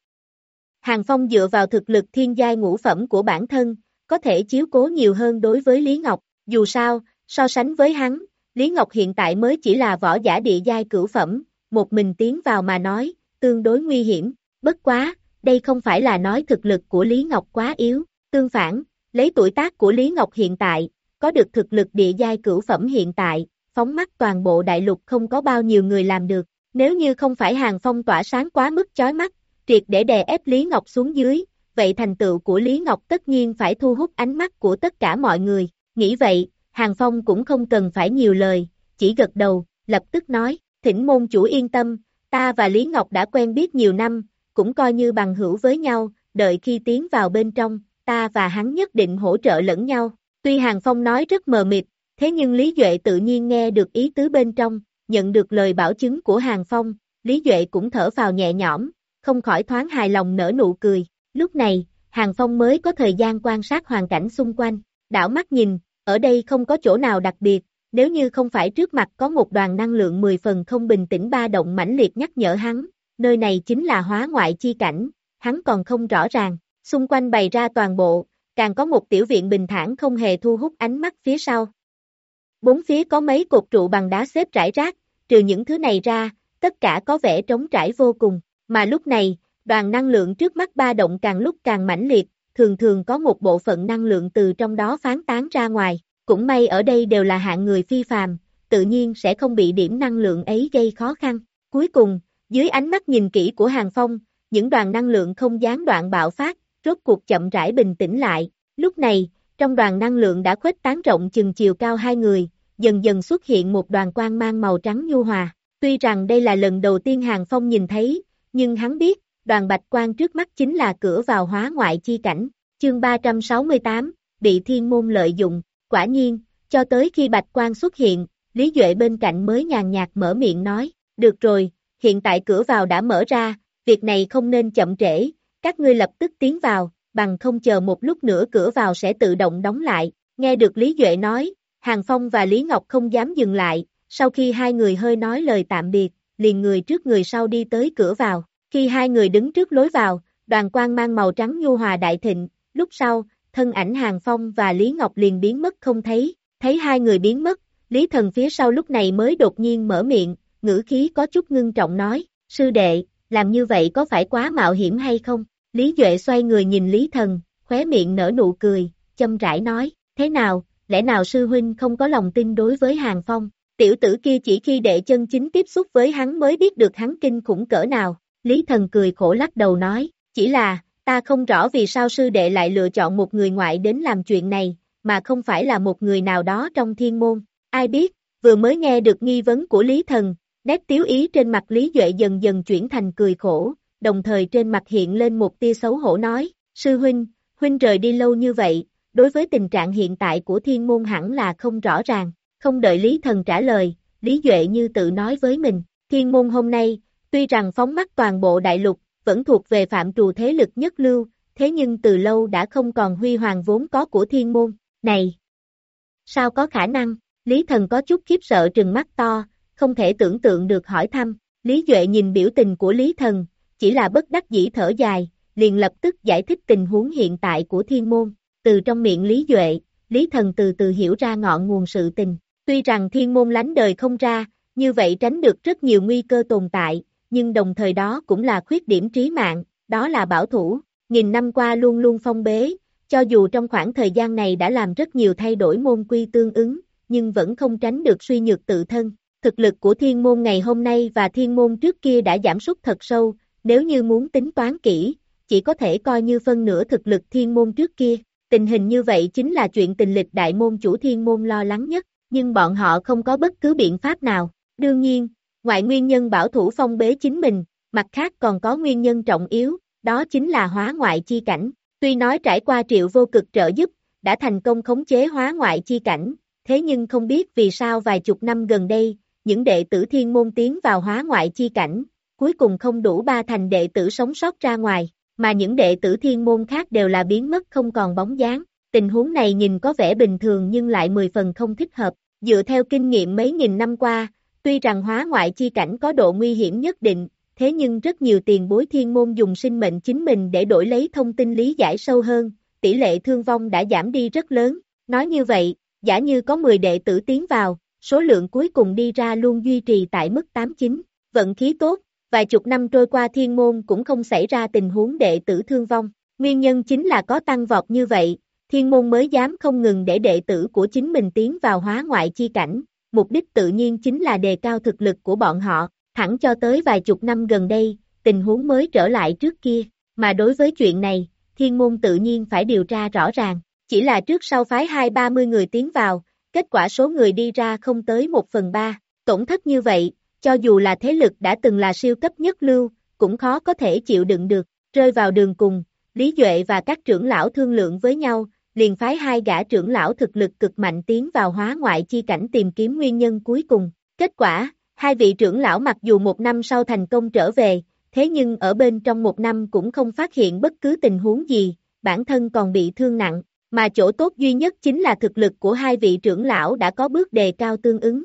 Hàng Phong dựa vào thực lực thiên giai ngũ phẩm của bản thân, có thể chiếu cố nhiều hơn đối với Lý Ngọc, dù sao, so sánh với hắn, Lý Ngọc hiện tại mới chỉ là võ giả địa giai cửu phẩm, một mình tiến vào mà nói, tương đối nguy hiểm, bất quá, đây không phải là nói thực lực của Lý Ngọc quá yếu, tương phản, lấy tuổi tác của Lý Ngọc hiện tại, có được thực lực địa giai cửu phẩm hiện tại, phóng mắt toàn bộ đại lục không có bao nhiêu người làm được, nếu như không phải hàng phong tỏa sáng quá mức chói mắt, triệt để đè ép Lý Ngọc xuống dưới, vậy thành tựu của Lý Ngọc tất nhiên phải thu hút ánh mắt của tất cả mọi người, nghĩ vậy, hàng phong cũng không cần phải nhiều lời, chỉ gật đầu, lập tức nói, thỉnh môn chủ yên tâm, ta và Lý Ngọc đã quen biết nhiều năm, cũng coi như bằng hữu với nhau, đợi khi tiến vào bên trong, ta và hắn nhất định hỗ trợ lẫn nhau. Tuy Hàng Phong nói rất mờ mịt, thế nhưng Lý Duệ tự nhiên nghe được ý tứ bên trong, nhận được lời bảo chứng của Hàng Phong, Lý Duệ cũng thở vào nhẹ nhõm, không khỏi thoáng hài lòng nở nụ cười. Lúc này, Hàng Phong mới có thời gian quan sát hoàn cảnh xung quanh, đảo mắt nhìn, ở đây không có chỗ nào đặc biệt, nếu như không phải trước mặt có một đoàn năng lượng 10 phần không bình tĩnh ba động mãnh liệt nhắc nhở hắn, nơi này chính là hóa ngoại chi cảnh, hắn còn không rõ ràng, xung quanh bày ra toàn bộ, càng có một tiểu viện bình thản không hề thu hút ánh mắt phía sau. Bốn phía có mấy cột trụ bằng đá xếp rải rác, trừ những thứ này ra, tất cả có vẻ trống trải vô cùng, mà lúc này, đoàn năng lượng trước mắt ba động càng lúc càng mãnh liệt, thường thường có một bộ phận năng lượng từ trong đó phán tán ra ngoài, cũng may ở đây đều là hạng người phi phàm, tự nhiên sẽ không bị điểm năng lượng ấy gây khó khăn. Cuối cùng, dưới ánh mắt nhìn kỹ của Hàng Phong, những đoàn năng lượng không gián đoạn bạo phát, rốt cuộc chậm rãi bình tĩnh lại. Lúc này, trong đoàn năng lượng đã khuếch tán rộng chừng chiều cao hai người, dần dần xuất hiện một đoàn quang mang màu trắng nhu hòa. Tuy rằng đây là lần đầu tiên Hàng Phong nhìn thấy, nhưng hắn biết, đoàn bạch quang trước mắt chính là cửa vào hóa ngoại chi cảnh. Chương 368, bị thiên môn lợi dụng, quả nhiên, cho tới khi bạch quang xuất hiện, Lý Duệ bên cạnh mới nhàn nhạt mở miệng nói, được rồi, hiện tại cửa vào đã mở ra, việc này không nên chậm trễ, các ngươi lập tức tiến vào, bằng không chờ một lúc nữa cửa vào sẽ tự động đóng lại. Nghe được Lý Duệ nói, Hàng Phong và Lý Ngọc không dám dừng lại, sau khi hai người hơi nói lời tạm biệt, liền người trước người sau đi tới cửa vào. Khi hai người đứng trước lối vào, đoàn quang mang màu trắng nhu hòa đại thịnh, lúc sau, thân ảnh Hàng Phong và Lý Ngọc liền biến mất không thấy, thấy hai người biến mất, Lý Thần phía sau lúc này mới đột nhiên mở miệng, ngữ khí có chút ngưng trọng nói, sư đệ, làm như vậy có phải quá mạo hiểm hay không? Lý Duệ xoay người nhìn Lý Thần, khóe miệng nở nụ cười, châm rãi nói, thế nào, lẽ nào sư huynh không có lòng tin đối với Hàng Phong? Tiểu tử kia chỉ khi đệ chân chính tiếp xúc với hắn mới biết được hắn kinh khủng cỡ nào. Lý Thần cười khổ lắc đầu nói, chỉ là, ta không rõ vì sao sư đệ lại lựa chọn một người ngoại đến làm chuyện này, mà không phải là một người nào đó trong thiên môn. Ai biết, vừa mới nghe được nghi vấn của Lý Thần, nét tiếu ý trên mặt Lý Duệ dần dần chuyển thành cười khổ, đồng thời trên mặt hiện lên một tia xấu hổ nói, sư huynh, huynh rời đi lâu như vậy, đối với tình trạng hiện tại của thiên môn hẳn là không rõ ràng, không đợi Lý Thần trả lời, Lý Duệ như tự nói với mình, thiên môn hôm nay, tuy rằng phóng mắt toàn bộ đại lục, vẫn thuộc về phạm trù thế lực nhất lưu, thế nhưng từ lâu đã không còn huy hoàng vốn có của thiên môn, này! Sao có khả năng? Lý Thần có chút khiếp sợ trừng mắt to, không thể tưởng tượng được hỏi thăm, Lý Duệ nhìn biểu tình của Lý Thần, chỉ là bất đắc dĩ thở dài, liền lập tức giải thích tình huống hiện tại của thiên môn, từ trong miệng Lý Duệ, Lý Thần từ từ hiểu ra ngọn nguồn sự tình, tuy rằng thiên môn lánh đời không ra, như vậy tránh được rất nhiều nguy cơ tồn tại, nhưng đồng thời đó cũng là khuyết điểm trí mạng, đó là bảo thủ, nghìn năm qua luôn luôn phong bế, cho dù trong khoảng thời gian này đã làm rất nhiều thay đổi môn quy tương ứng, nhưng vẫn không tránh được suy nhược tự thân. Thực lực của thiên môn ngày hôm nay và thiên môn trước kia đã giảm sút thật sâu, nếu như muốn tính toán kỹ, chỉ có thể coi như phân nửa thực lực thiên môn trước kia. Tình hình như vậy chính là chuyện tình lịch đại môn chủ thiên môn lo lắng nhất, nhưng bọn họ không có bất cứ biện pháp nào. Đương nhiên, ngoại nguyên nhân bảo thủ phong bế chính mình, mặt khác còn có nguyên nhân trọng yếu, đó chính là hóa ngoại chi cảnh. Tuy nói trải qua triệu vô cực trợ giúp, đã thành công khống chế hóa ngoại chi cảnh, thế nhưng không biết vì sao vài chục năm gần đây, những đệ tử thiên môn tiến vào hóa ngoại chi cảnh, cuối cùng không đủ ba thành đệ tử sống sót ra ngoài, mà những đệ tử thiên môn khác đều là biến mất không còn bóng dáng. Tình huống này nhìn có vẻ bình thường nhưng lại mười phần không thích hợp, dựa theo kinh nghiệm mấy nghìn năm qua, tuy rằng hóa ngoại chi cảnh có độ nguy hiểm nhất định, thế nhưng rất nhiều tiền bối thiên môn dùng sinh mệnh chính mình để đổi lấy thông tin lý giải sâu hơn, tỷ lệ thương vong đã giảm đi rất lớn. Nói như vậy, giả như có 10 đệ tử tiến vào, số lượng cuối cùng đi ra luôn duy trì tại mức 89, vận khí tốt, vài chục năm trôi qua thiên môn cũng không xảy ra tình huống đệ tử thương vong. Nguyên nhân chính là có tăng vọt như vậy, thiên môn mới dám không ngừng để đệ tử của chính mình tiến vào hóa ngoại chi cảnh, mục đích tự nhiên chính là đề cao thực lực của bọn họ, thẳng cho tới vài chục năm gần đây, tình huống mới trở lại trước kia, mà đối với chuyện này, thiên môn tự nhiên phải điều tra rõ ràng, chỉ là trước sau phái hai ba mươi người tiến vào, kết quả số người đi ra không tới một phần ba, tổn thất như vậy, cho dù là thế lực đã từng là siêu cấp nhất lưu, cũng khó có thể chịu đựng được, rơi vào đường cùng, Lý Duệ và các trưởng lão thương lượng với nhau, liền phái hai gã trưởng lão thực lực cực mạnh tiến vào hóa ngoại chi cảnh tìm kiếm nguyên nhân cuối cùng. Kết quả, hai vị trưởng lão mặc dù một năm sau thành công trở về, thế nhưng ở bên trong một năm cũng không phát hiện bất cứ tình huống gì, bản thân còn bị thương nặng, mà chỗ tốt duy nhất chính là thực lực của hai vị trưởng lão đã có bước đề cao tương ứng.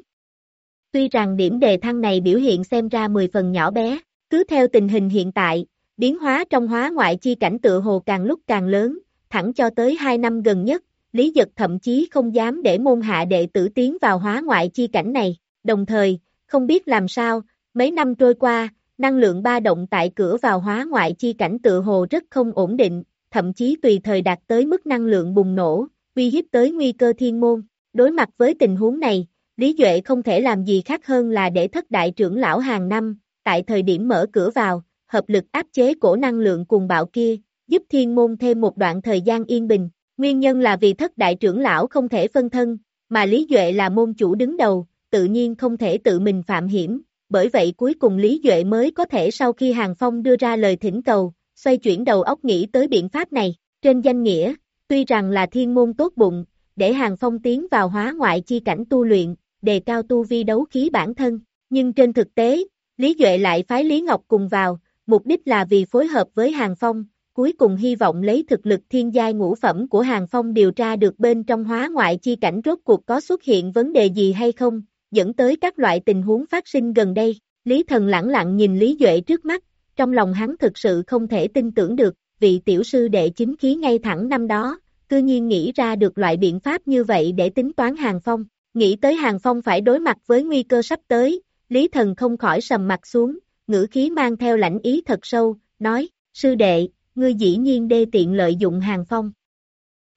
Tuy rằng điểm đề thăng này biểu hiện xem ra 10 phần nhỏ bé, cứ theo tình hình hiện tại, biến hóa trong hóa ngoại chi cảnh tự hồ càng lúc càng lớn, thẳng cho tới 2 năm gần nhất, Lý Dật thậm chí không dám để môn hạ đệ tử tiến vào hóa ngoại chi cảnh này, đồng thời, không biết làm sao, mấy năm trôi qua, năng lượng ba động tại cửa vào hóa ngoại chi cảnh tự hồ rất không ổn định, thậm chí tùy thời đạt tới mức năng lượng bùng nổ, uy hiếp tới nguy cơ thiên môn. Đối mặt với tình huống này, Lý Duệ không thể làm gì khác hơn là để thất đại trưởng lão hàng năm, tại thời điểm mở cửa vào, hợp lực áp chế cổ năng lượng cuồng bạo kia, giúp thiên môn thêm một đoạn thời gian yên bình. Nguyên nhân là vì thất đại trưởng lão không thể phân thân, mà Lý Duệ là môn chủ đứng đầu, tự nhiên không thể tự mình phạm hiểm, bởi vậy cuối cùng Lý Duệ mới có thể sau khi Hàng Phong đưa ra lời thỉnh cầu, xoay chuyển đầu óc nghĩ tới biện pháp này, trên danh nghĩa, tuy rằng là thiên môn tốt bụng, để Hàng Phong tiến vào hóa ngoại chi cảnh tu luyện, đề cao tu vi đấu khí bản thân, nhưng trên thực tế, Lý Duệ lại phái Lý Ngọc cùng vào, mục đích là vì phối hợp với Hàng Phong, cuối cùng hy vọng lấy thực lực thiên giai ngũ phẩm của Hàng Phong điều tra được bên trong hóa ngoại chi cảnh rốt cuộc có xuất hiện vấn đề gì hay không, dẫn tới các loại tình huống phát sinh gần đây. Lý Thần lẳng lặng nhìn Lý Duệ trước mắt, trong lòng hắn thực sự không thể tin tưởng được, vị tiểu sư đệ chính khí ngay thẳng năm đó, cư nhiên nghĩ ra được loại biện pháp như vậy để tính toán Hàng Phong. Nghĩ tới Hàng Phong phải đối mặt với nguy cơ sắp tới, Lý Thần không khỏi sầm mặt xuống, ngữ khí mang theo lãnh ý thật sâu, nói, sư đệ, ngươi dĩ nhiên đê tiện lợi dụng Hàng Phong.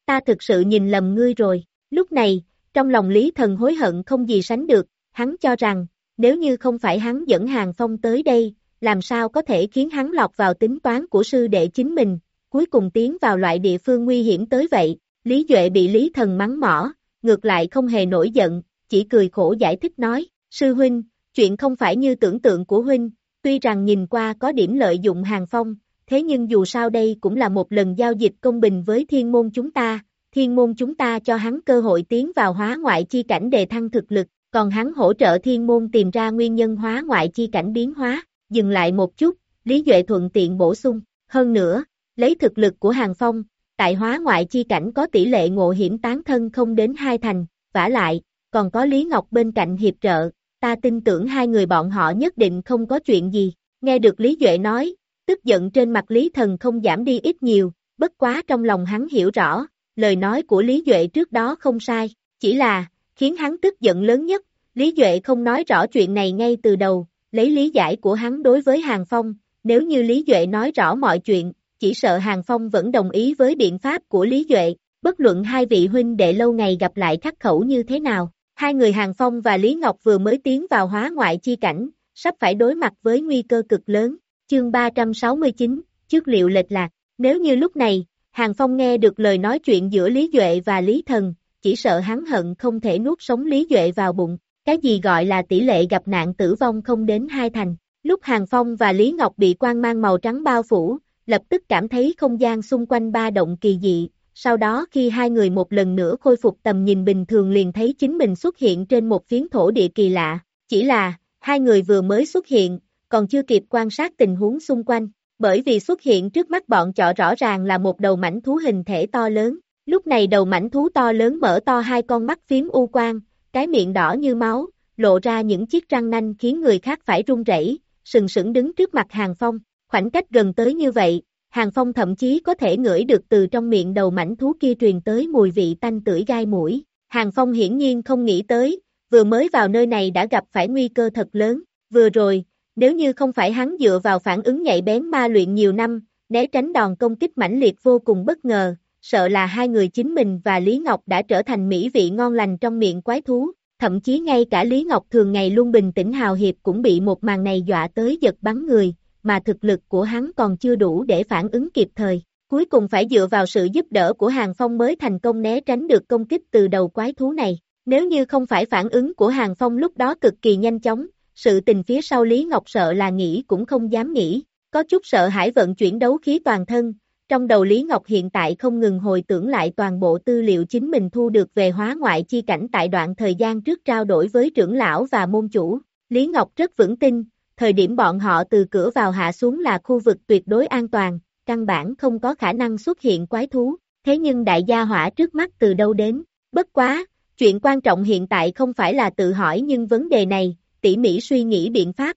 Ta thực sự nhìn lầm ngươi rồi, lúc này, trong lòng Lý Thần hối hận không gì sánh được, hắn cho rằng, nếu như không phải hắn dẫn Hàng Phong tới đây, làm sao có thể khiến hắn lọt vào tính toán của sư đệ chính mình, cuối cùng tiến vào loại địa phương nguy hiểm tới vậy, Lý Duệ bị Lý Thần mắng mỏ, ngược lại không hề nổi giận, chỉ cười khổ giải thích nói, sư huynh, chuyện không phải như tưởng tượng của huynh, tuy rằng nhìn qua có điểm lợi dụng hàng phong, thế nhưng dù sao đây cũng là một lần giao dịch công bình với thiên môn chúng ta, thiên môn chúng ta cho hắn cơ hội tiến vào hóa ngoại chi cảnh đề thăng thực lực, còn hắn hỗ trợ thiên môn tìm ra nguyên nhân hóa ngoại chi cảnh biến hóa, dừng lại một chút, Lý Duệ thuận tiện bổ sung, hơn nữa, lấy thực lực của hàng phong, tại hóa ngoại chi cảnh có tỷ lệ ngộ hiểm tán thân không đến hai thành, vả lại, còn có Lý Ngọc bên cạnh hiệp trợ, ta tin tưởng hai người bọn họ nhất định không có chuyện gì, nghe được Lý Duệ nói, tức giận trên mặt Lý Thần không giảm đi ít nhiều, bất quá trong lòng hắn hiểu rõ, lời nói của Lý Duệ trước đó không sai, chỉ là, khiến hắn tức giận lớn nhất, Lý Duệ không nói rõ chuyện này ngay từ đầu, lấy lý giải của hắn đối với Hàng Phong, nếu như Lý Duệ nói rõ mọi chuyện, chỉ sợ Hàng Phong vẫn đồng ý với biện pháp của Lý Duệ, bất luận hai vị huynh đệ lâu ngày gặp lại khắc khẩu như thế nào. Hai người Hàng Phong và Lý Ngọc vừa mới tiến vào hóa ngoại chi cảnh, sắp phải đối mặt với nguy cơ cực lớn. Chương 369, trước liệu lệch lạc. Nếu như lúc này, Hàng Phong nghe được lời nói chuyện giữa Lý Duệ và Lý Thần, chỉ sợ hắn hận không thể nuốt sống Lý Duệ vào bụng. Cái gì gọi là tỷ lệ gặp nạn tử vong không đến hai thành. Lúc Hàng Phong và Lý Ngọc bị quang mang màu trắng bao phủ, lập tức cảm thấy không gian xung quanh ba động kỳ dị, sau đó khi hai người một lần nữa khôi phục tầm nhìn bình thường liền thấy chính mình xuất hiện trên một phiến thổ địa kỳ lạ, chỉ là, hai người vừa mới xuất hiện, còn chưa kịp quan sát tình huống xung quanh, bởi vì xuất hiện trước mắt bọn chọ rõ ràng là một đầu mảnh thú hình thể to lớn, lúc này đầu mảnh thú to lớn mở to hai con mắt phím u quang, cái miệng đỏ như máu, lộ ra những chiếc răng nanh khiến người khác phải run rẩy, sừng sững đứng trước mặt Hàng Phong, Khoảnh cách gần tới như vậy, Hàng Phong thậm chí có thể ngửi được từ trong miệng đầu mảnh thú kia truyền tới mùi vị tanh tưởi gai mũi. Hàng Phong hiển nhiên không nghĩ tới, vừa mới vào nơi này đã gặp phải nguy cơ thật lớn, vừa rồi, nếu như không phải hắn dựa vào phản ứng nhạy bén ma luyện nhiều năm, né tránh đòn công kích mãnh liệt vô cùng bất ngờ, sợ là hai người chính mình và Lý Ngọc đã trở thành mỹ vị ngon lành trong miệng quái thú, thậm chí ngay cả Lý Ngọc thường ngày luôn bình tĩnh hào hiệp cũng bị một màn này dọa tới giật bắn người, mà thực lực của hắn còn chưa đủ để phản ứng kịp thời. Cuối cùng phải dựa vào sự giúp đỡ của Hàng Phong mới thành công né tránh được công kích từ đầu quái thú này. Nếu như không phải phản ứng của Hàng Phong lúc đó cực kỳ nhanh chóng, sự tình phía sau Lý Ngọc sợ là nghĩ cũng không dám nghĩ, có chút sợ hãi vận chuyển đấu khí toàn thân, trong đầu Lý Ngọc hiện tại không ngừng hồi tưởng lại toàn bộ tư liệu chính mình thu được về hóa ngoại chi cảnh tại đoạn thời gian trước trao đổi với trưởng lão và môn chủ. Lý Ngọc rất vững tin, thời điểm bọn họ từ cửa vào hạ xuống là khu vực tuyệt đối an toàn, căn bản không có khả năng xuất hiện quái thú, thế nhưng đại gia hỏa trước mắt từ đâu đến, bất quá, chuyện quan trọng hiện tại không phải là tự hỏi nhưng vấn đề này, tỉ mỉ suy nghĩ biện pháp.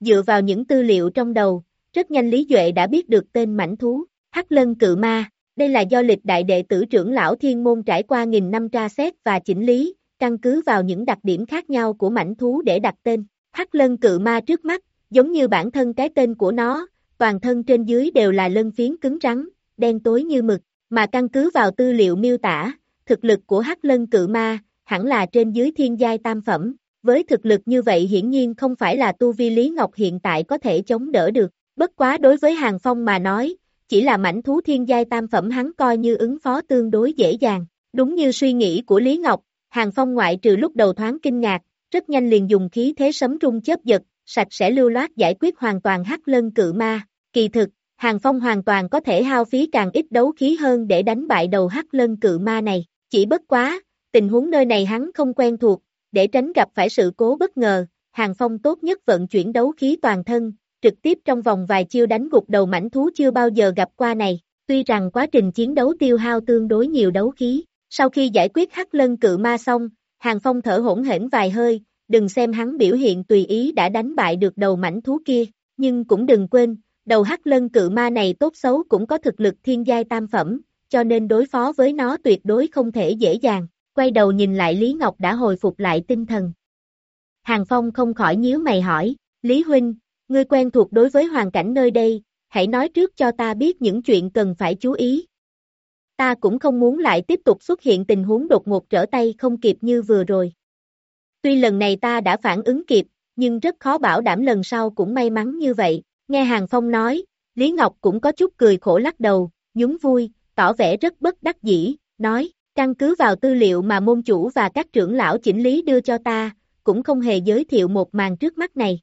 Dựa vào những tư liệu trong đầu, rất nhanh Lý Duệ đã biết được tên mảnh thú, Hắc Lân Cự Ma, đây là do lịch đại đệ tử trưởng lão thiên môn trải qua nghìn năm tra xét và chỉnh lý, căn cứ vào những đặc điểm khác nhau của mảnh thú để đặt tên. Hắc lân cự ma trước mắt, giống như bản thân cái tên của nó, toàn thân trên dưới đều là lân phiến cứng rắn, đen tối như mực, mà căn cứ vào tư liệu miêu tả, thực lực của Hắc Lân Cự Ma, hẳn là trên dưới thiên giai tam phẩm, với thực lực như vậy hiển nhiên không phải là tu vi Lý Ngọc hiện tại có thể chống đỡ được, bất quá đối với Hàng Phong mà nói, chỉ là mảnh thú thiên giai tam phẩm hắn coi như ứng phó tương đối dễ dàng, đúng như suy nghĩ của Lý Ngọc, Hàng Phong ngoại trừ lúc đầu thoáng kinh ngạc, rất nhanh liền dùng khí thế sấm rung chớp giật, sạch sẽ lưu loát giải quyết hoàn toàn hắc lân cự ma, kỳ thực, Hàng Phong hoàn toàn có thể hao phí càng ít đấu khí hơn để đánh bại đầu hắc lân cự ma này, chỉ bất quá, tình huống nơi này hắn không quen thuộc, để tránh gặp phải sự cố bất ngờ, Hàng Phong tốt nhất vận chuyển đấu khí toàn thân, trực tiếp trong vòng vài chiêu đánh gục đầu mảnh thú chưa bao giờ gặp qua này, tuy rằng quá trình chiến đấu tiêu hao tương đối nhiều đấu khí, sau khi giải quyết hắc lân cự ma xong, Hàng Phong thở hỗn hển vài hơi, đừng xem hắn biểu hiện tùy ý đã đánh bại được đầu mảnh thú kia, nhưng cũng đừng quên, đầu hắc lân cự ma này tốt xấu cũng có thực lực thiên giai tam phẩm, cho nên đối phó với nó tuyệt đối không thể dễ dàng, quay đầu nhìn lại Lý Ngọc đã hồi phục lại tinh thần. Hàng Phong không khỏi nhíu mày hỏi, Lý Huynh, ngươi quen thuộc đối với hoàn cảnh nơi đây, hãy nói trước cho ta biết những chuyện cần phải chú ý. Ta cũng không muốn lại tiếp tục xuất hiện tình huống đột ngột trở tay không kịp như vừa rồi. Tuy lần này ta đã phản ứng kịp, nhưng rất khó bảo đảm lần sau cũng may mắn như vậy. Nghe Hàng Phong nói, Lý Ngọc cũng có chút cười khổ lắc đầu, nhún vui, tỏ vẻ rất bất đắc dĩ, nói, căn cứ vào tư liệu mà môn chủ và các trưởng lão chỉnh lý đưa cho ta, cũng không hề giới thiệu một màn trước mắt này.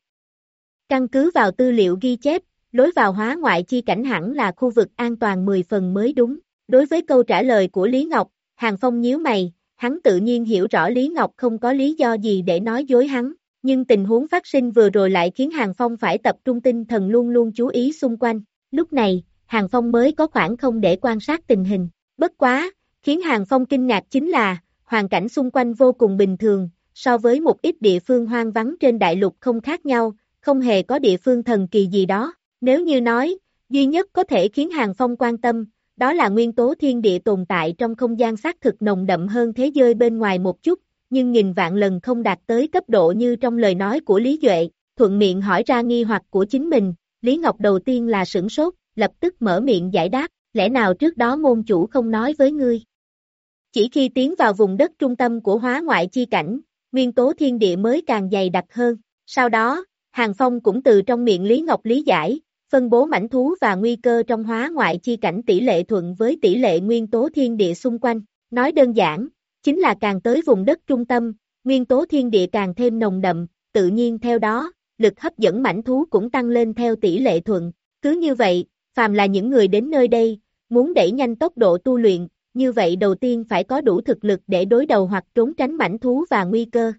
Căn cứ vào tư liệu ghi chép, lối vào hóa ngoại chi cảnh hẳn là khu vực an toàn 10 phần mới đúng. Đối với câu trả lời của Lý Ngọc, Hàng Phong nhíu mày, hắn tự nhiên hiểu rõ Lý Ngọc không có lý do gì để nói dối hắn, nhưng tình huống phát sinh vừa rồi lại khiến Hàng Phong phải tập trung tinh thần luôn luôn chú ý xung quanh. Lúc này, Hàng Phong mới có khoảng không để quan sát tình hình. Bất quá, khiến Hàng Phong kinh ngạc chính là, hoàn cảnh xung quanh vô cùng bình thường, so với một ít địa phương hoang vắng trên đại lục không khác nhau, không hề có địa phương thần kỳ gì đó. Nếu như nói, duy nhất có thể khiến Hàng Phong quan tâm, đó là nguyên tố thiên địa tồn tại trong không gian xác thực nồng đậm hơn thế giới bên ngoài một chút, nhưng nghìn vạn lần không đạt tới cấp độ như trong lời nói của Lý Duệ, thuận miệng hỏi ra nghi hoặc của chính mình, Lý Ngọc đầu tiên là sửng sốt, lập tức mở miệng giải đáp, lẽ nào trước đó môn chủ không nói với ngươi. Chỉ khi tiến vào vùng đất trung tâm của hóa ngoại chi cảnh, nguyên tố thiên địa mới càng dày đặc hơn, sau đó, Hàng Phong cũng từ trong miệng Lý Ngọc lý giải, phân bố mảnh thú và nguy cơ trong hóa ngoại chi cảnh tỷ lệ thuận với tỷ lệ nguyên tố thiên địa xung quanh. Nói đơn giản, chính là càng tới vùng đất trung tâm, nguyên tố thiên địa càng thêm nồng đậm, tự nhiên theo đó, lực hấp dẫn mảnh thú cũng tăng lên theo tỷ lệ thuận. Cứ như vậy, phàm là những người đến nơi đây, muốn đẩy nhanh tốc độ tu luyện, như vậy đầu tiên phải có đủ thực lực để đối đầu hoặc trốn tránh mảnh thú và nguy cơ.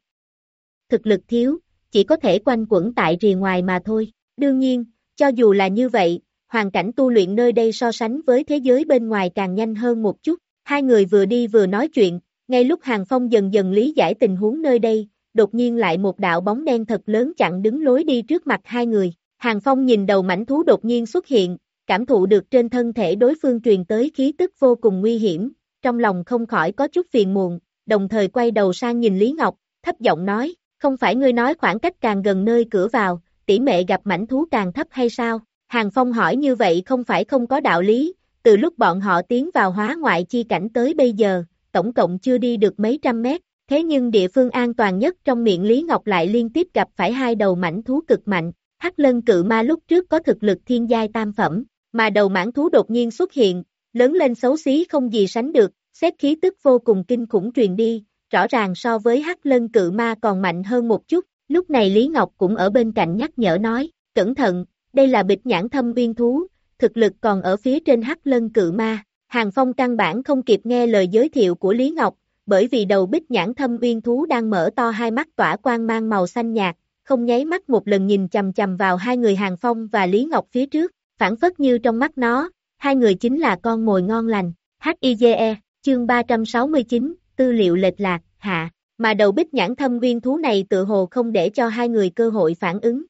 Thực lực thiếu, chỉ có thể quanh quẩn tại rìa ngoài mà thôi. Đương nhiên, cho dù là như vậy, hoàn cảnh tu luyện nơi đây so sánh với thế giới bên ngoài càng nhanh hơn một chút. Hai người vừa đi vừa nói chuyện, ngay lúc Hàng Phong dần dần lý giải tình huống nơi đây, đột nhiên lại một đạo bóng đen thật lớn chặn đứng lối đi trước mặt hai người. Hàng Phong nhìn đầu mảnh thú đột nhiên xuất hiện, cảm thụ được trên thân thể đối phương truyền tới khí tức vô cùng nguy hiểm, trong lòng không khỏi có chút phiền muộn, đồng thời quay đầu sang nhìn Lý Ngọc, thấp giọng nói, không phải ngươi nói khoảng cách càng gần nơi cửa vào, tỷ mệ gặp mảnh thú càng thấp hay sao? Hàng Phong hỏi như vậy không phải không có đạo lý, từ lúc bọn họ tiến vào hóa ngoại chi cảnh tới bây giờ, tổng cộng chưa đi được mấy trăm mét, thế nhưng địa phương an toàn nhất trong miệng Lý Ngọc lại liên tiếp gặp phải hai đầu mảnh thú cực mạnh, hắc lân cự ma lúc trước có thực lực thiên giai tam phẩm, mà đầu mãn thú đột nhiên xuất hiện, lớn lên xấu xí không gì sánh được, xét khí tức vô cùng kinh khủng truyền đi, rõ ràng so với hắc lân cự ma còn mạnh hơn một chút, lúc này Lý Ngọc cũng ở bên cạnh nhắc nhở nói, cẩn thận, đây là bịch nhãn thâm uyên thú, thực lực còn ở phía trên hắc lân cự ma. Hàng Phong căn bản không kịp nghe lời giới thiệu của Lý Ngọc, bởi vì đầu bích nhãn thâm uyên thú đang mở to hai mắt tỏa quang mang màu xanh nhạt, không nháy mắt một lần nhìn chầm chầm vào hai người Hàng Phong và Lý Ngọc phía trước, phản phất như trong mắt nó, hai người chính là con mồi ngon lành. H.I.G.E. chương 369, tư liệu lệch lạc, hạ, mà đầu bích nhãn thâm nguyên thú này tự hồ không để cho hai người cơ hội phản ứng.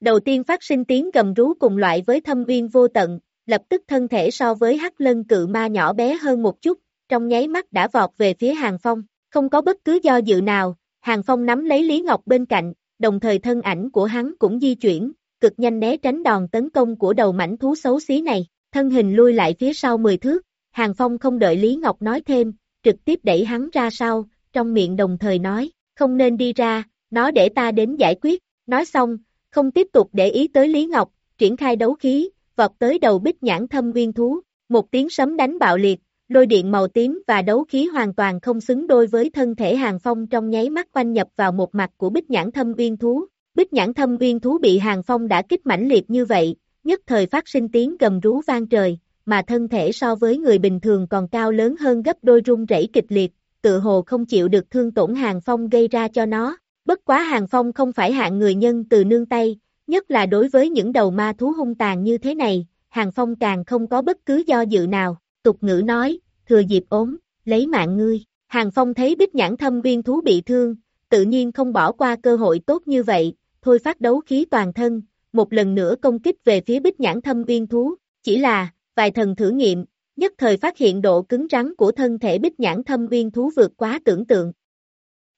Đầu tiên phát sinh tiếng gầm rú cùng loại với thâm nguyên vô tận, lập tức thân thể so với hắc lân cự ma nhỏ bé hơn một chút, trong nháy mắt đã vọt về phía Hàng Phong, không có bất cứ do dự nào, Hàng Phong nắm lấy Lý Ngọc bên cạnh, đồng thời thân ảnh của hắn cũng di chuyển, cực nhanh né tránh đòn tấn công của đầu mảnh thú xấu xí này, thân hình lui lại phía sau 10 thước, Hàng Phong không đợi Lý Ngọc nói thêm, trực tiếp đẩy hắn ra sau, trong miệng đồng thời nói, không nên đi ra, nó để ta đến giải quyết, nói xong, không tiếp tục để ý tới Lý Ngọc, triển khai đấu khí, vọt tới đầu bích nhãn thâm nguyên thú, một tiếng sấm đánh bạo liệt, lôi điện màu tím và đấu khí hoàn toàn không xứng đôi với thân thể hàng phong trong nháy mắt quanh nhập vào một mặt của bích nhãn thâm nguyên thú. Bích nhãn thâm nguyên thú bị hàng phong đã kích mãnh liệt như vậy, nhất thời phát sinh tiếng gầm rú vang trời, mà thân thể so với người bình thường còn cao lớn hơn gấp đôi rung rẩy kịch liệt, tự hồ không chịu được thương tổn hàng phong gây ra cho nó. Bất quá hàng phong không phải hạng người nhân từ nương tay, nhất là đối với những đầu ma thú hung tàn như thế này, hàng phong càng không có bất cứ do dự nào, tục ngữ nói, thừa dịp ốm, lấy mạng ngươi. Hàng Phong thấy bích nhãn thâm viên thú bị thương, tự nhiên không bỏ qua cơ hội tốt như vậy, thôi phát đấu khí toàn thân, một lần nữa công kích về phía bích nhãn thâm viên thú, chỉ là, vài thần thử nghiệm, nhất thời phát hiện độ cứng rắn của thân thể bích nhãn thâm viên thú vượt quá tưởng tượng.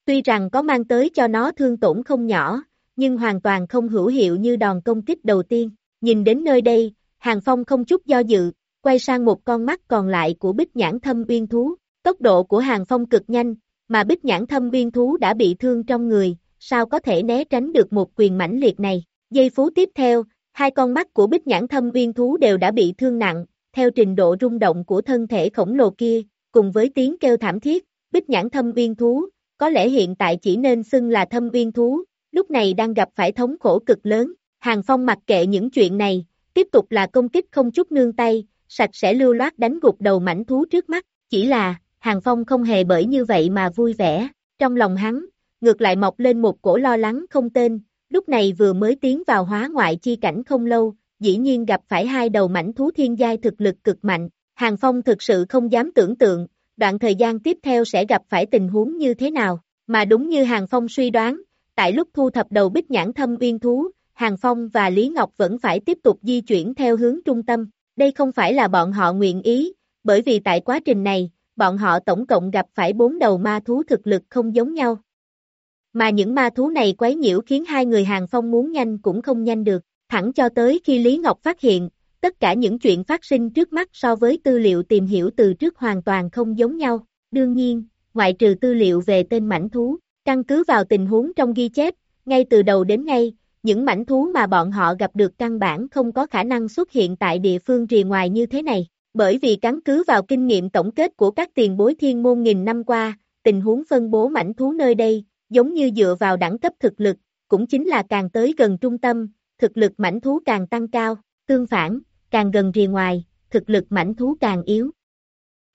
Tuy rằng có mang tới cho nó thương tổn không nhỏ, nhưng hoàn toàn không hữu hiệu như đòn công kích đầu tiên. Nhìn đến nơi đây, Hàng Phong không chút do dự, quay sang một con mắt còn lại của bích nhãn thâm uyên thú. Tốc độ của hàng phong cực nhanh, mà bích nhãn thâm uyên thú đã bị thương trong người, sao có thể né tránh được một quyền mãnh liệt này. Giây phú tiếp theo, hai con mắt của bích nhãn thâm uyên thú đều đã bị thương nặng, theo trình độ rung động của thân thể khổng lồ kia, cùng với tiếng kêu thảm thiết, bích nhãn thâm uyên thú, có lẽ hiện tại chỉ nên xưng là thâm uyên thú, lúc này đang gặp phải thống khổ cực lớn. Hàng Phong mặc kệ những chuyện này, tiếp tục là công kích không chút nương tay, sạch sẽ lưu loát đánh gục đầu mảnh thú trước mắt, chỉ là, Hàng Phong không hề bởi như vậy mà vui vẻ, trong lòng hắn, ngược lại mọc lên một cổ lo lắng không tên, lúc này vừa mới tiến vào hóa ngoại chi cảnh không lâu, dĩ nhiên gặp phải hai đầu mảnh thú thiên giai thực lực cực mạnh, Hàng Phong thực sự không dám tưởng tượng, đoạn thời gian tiếp theo sẽ gặp phải tình huống như thế nào, mà đúng như Hàng Phong suy đoán, tại lúc thu thập đầu bích nhãn thâm uyên thú, Hàng Phong và Lý Ngọc vẫn phải tiếp tục di chuyển theo hướng trung tâm, đây không phải là bọn họ nguyện ý, bởi vì tại quá trình này, bọn họ tổng cộng gặp phải bốn đầu ma thú thực lực không giống nhau. Mà những ma thú này quấy nhiễu khiến hai người hàng phong muốn nhanh cũng không nhanh được, thẳng cho tới khi Lý Ngọc phát hiện, tất cả những chuyện phát sinh trước mắt so với tư liệu tìm hiểu từ trước hoàn toàn không giống nhau. Đương nhiên, ngoại trừ tư liệu về tên mảnh thú, căn cứ vào tình huống trong ghi chép, ngay từ đầu đến ngay, những mảnh thú mà bọn họ gặp được căn bản không có khả năng xuất hiện tại địa phương rìa ngoài như thế này, bởi vì căn cứ vào kinh nghiệm tổng kết của các tiền bối thiên môn nghìn năm qua, tình huống phân bố mảnh thú nơi đây, giống như dựa vào đẳng cấp thực lực, cũng chính là càng tới gần trung tâm, thực lực mảnh thú càng tăng cao, tương phản, càng gần rìa ngoài, thực lực mảnh thú càng yếu.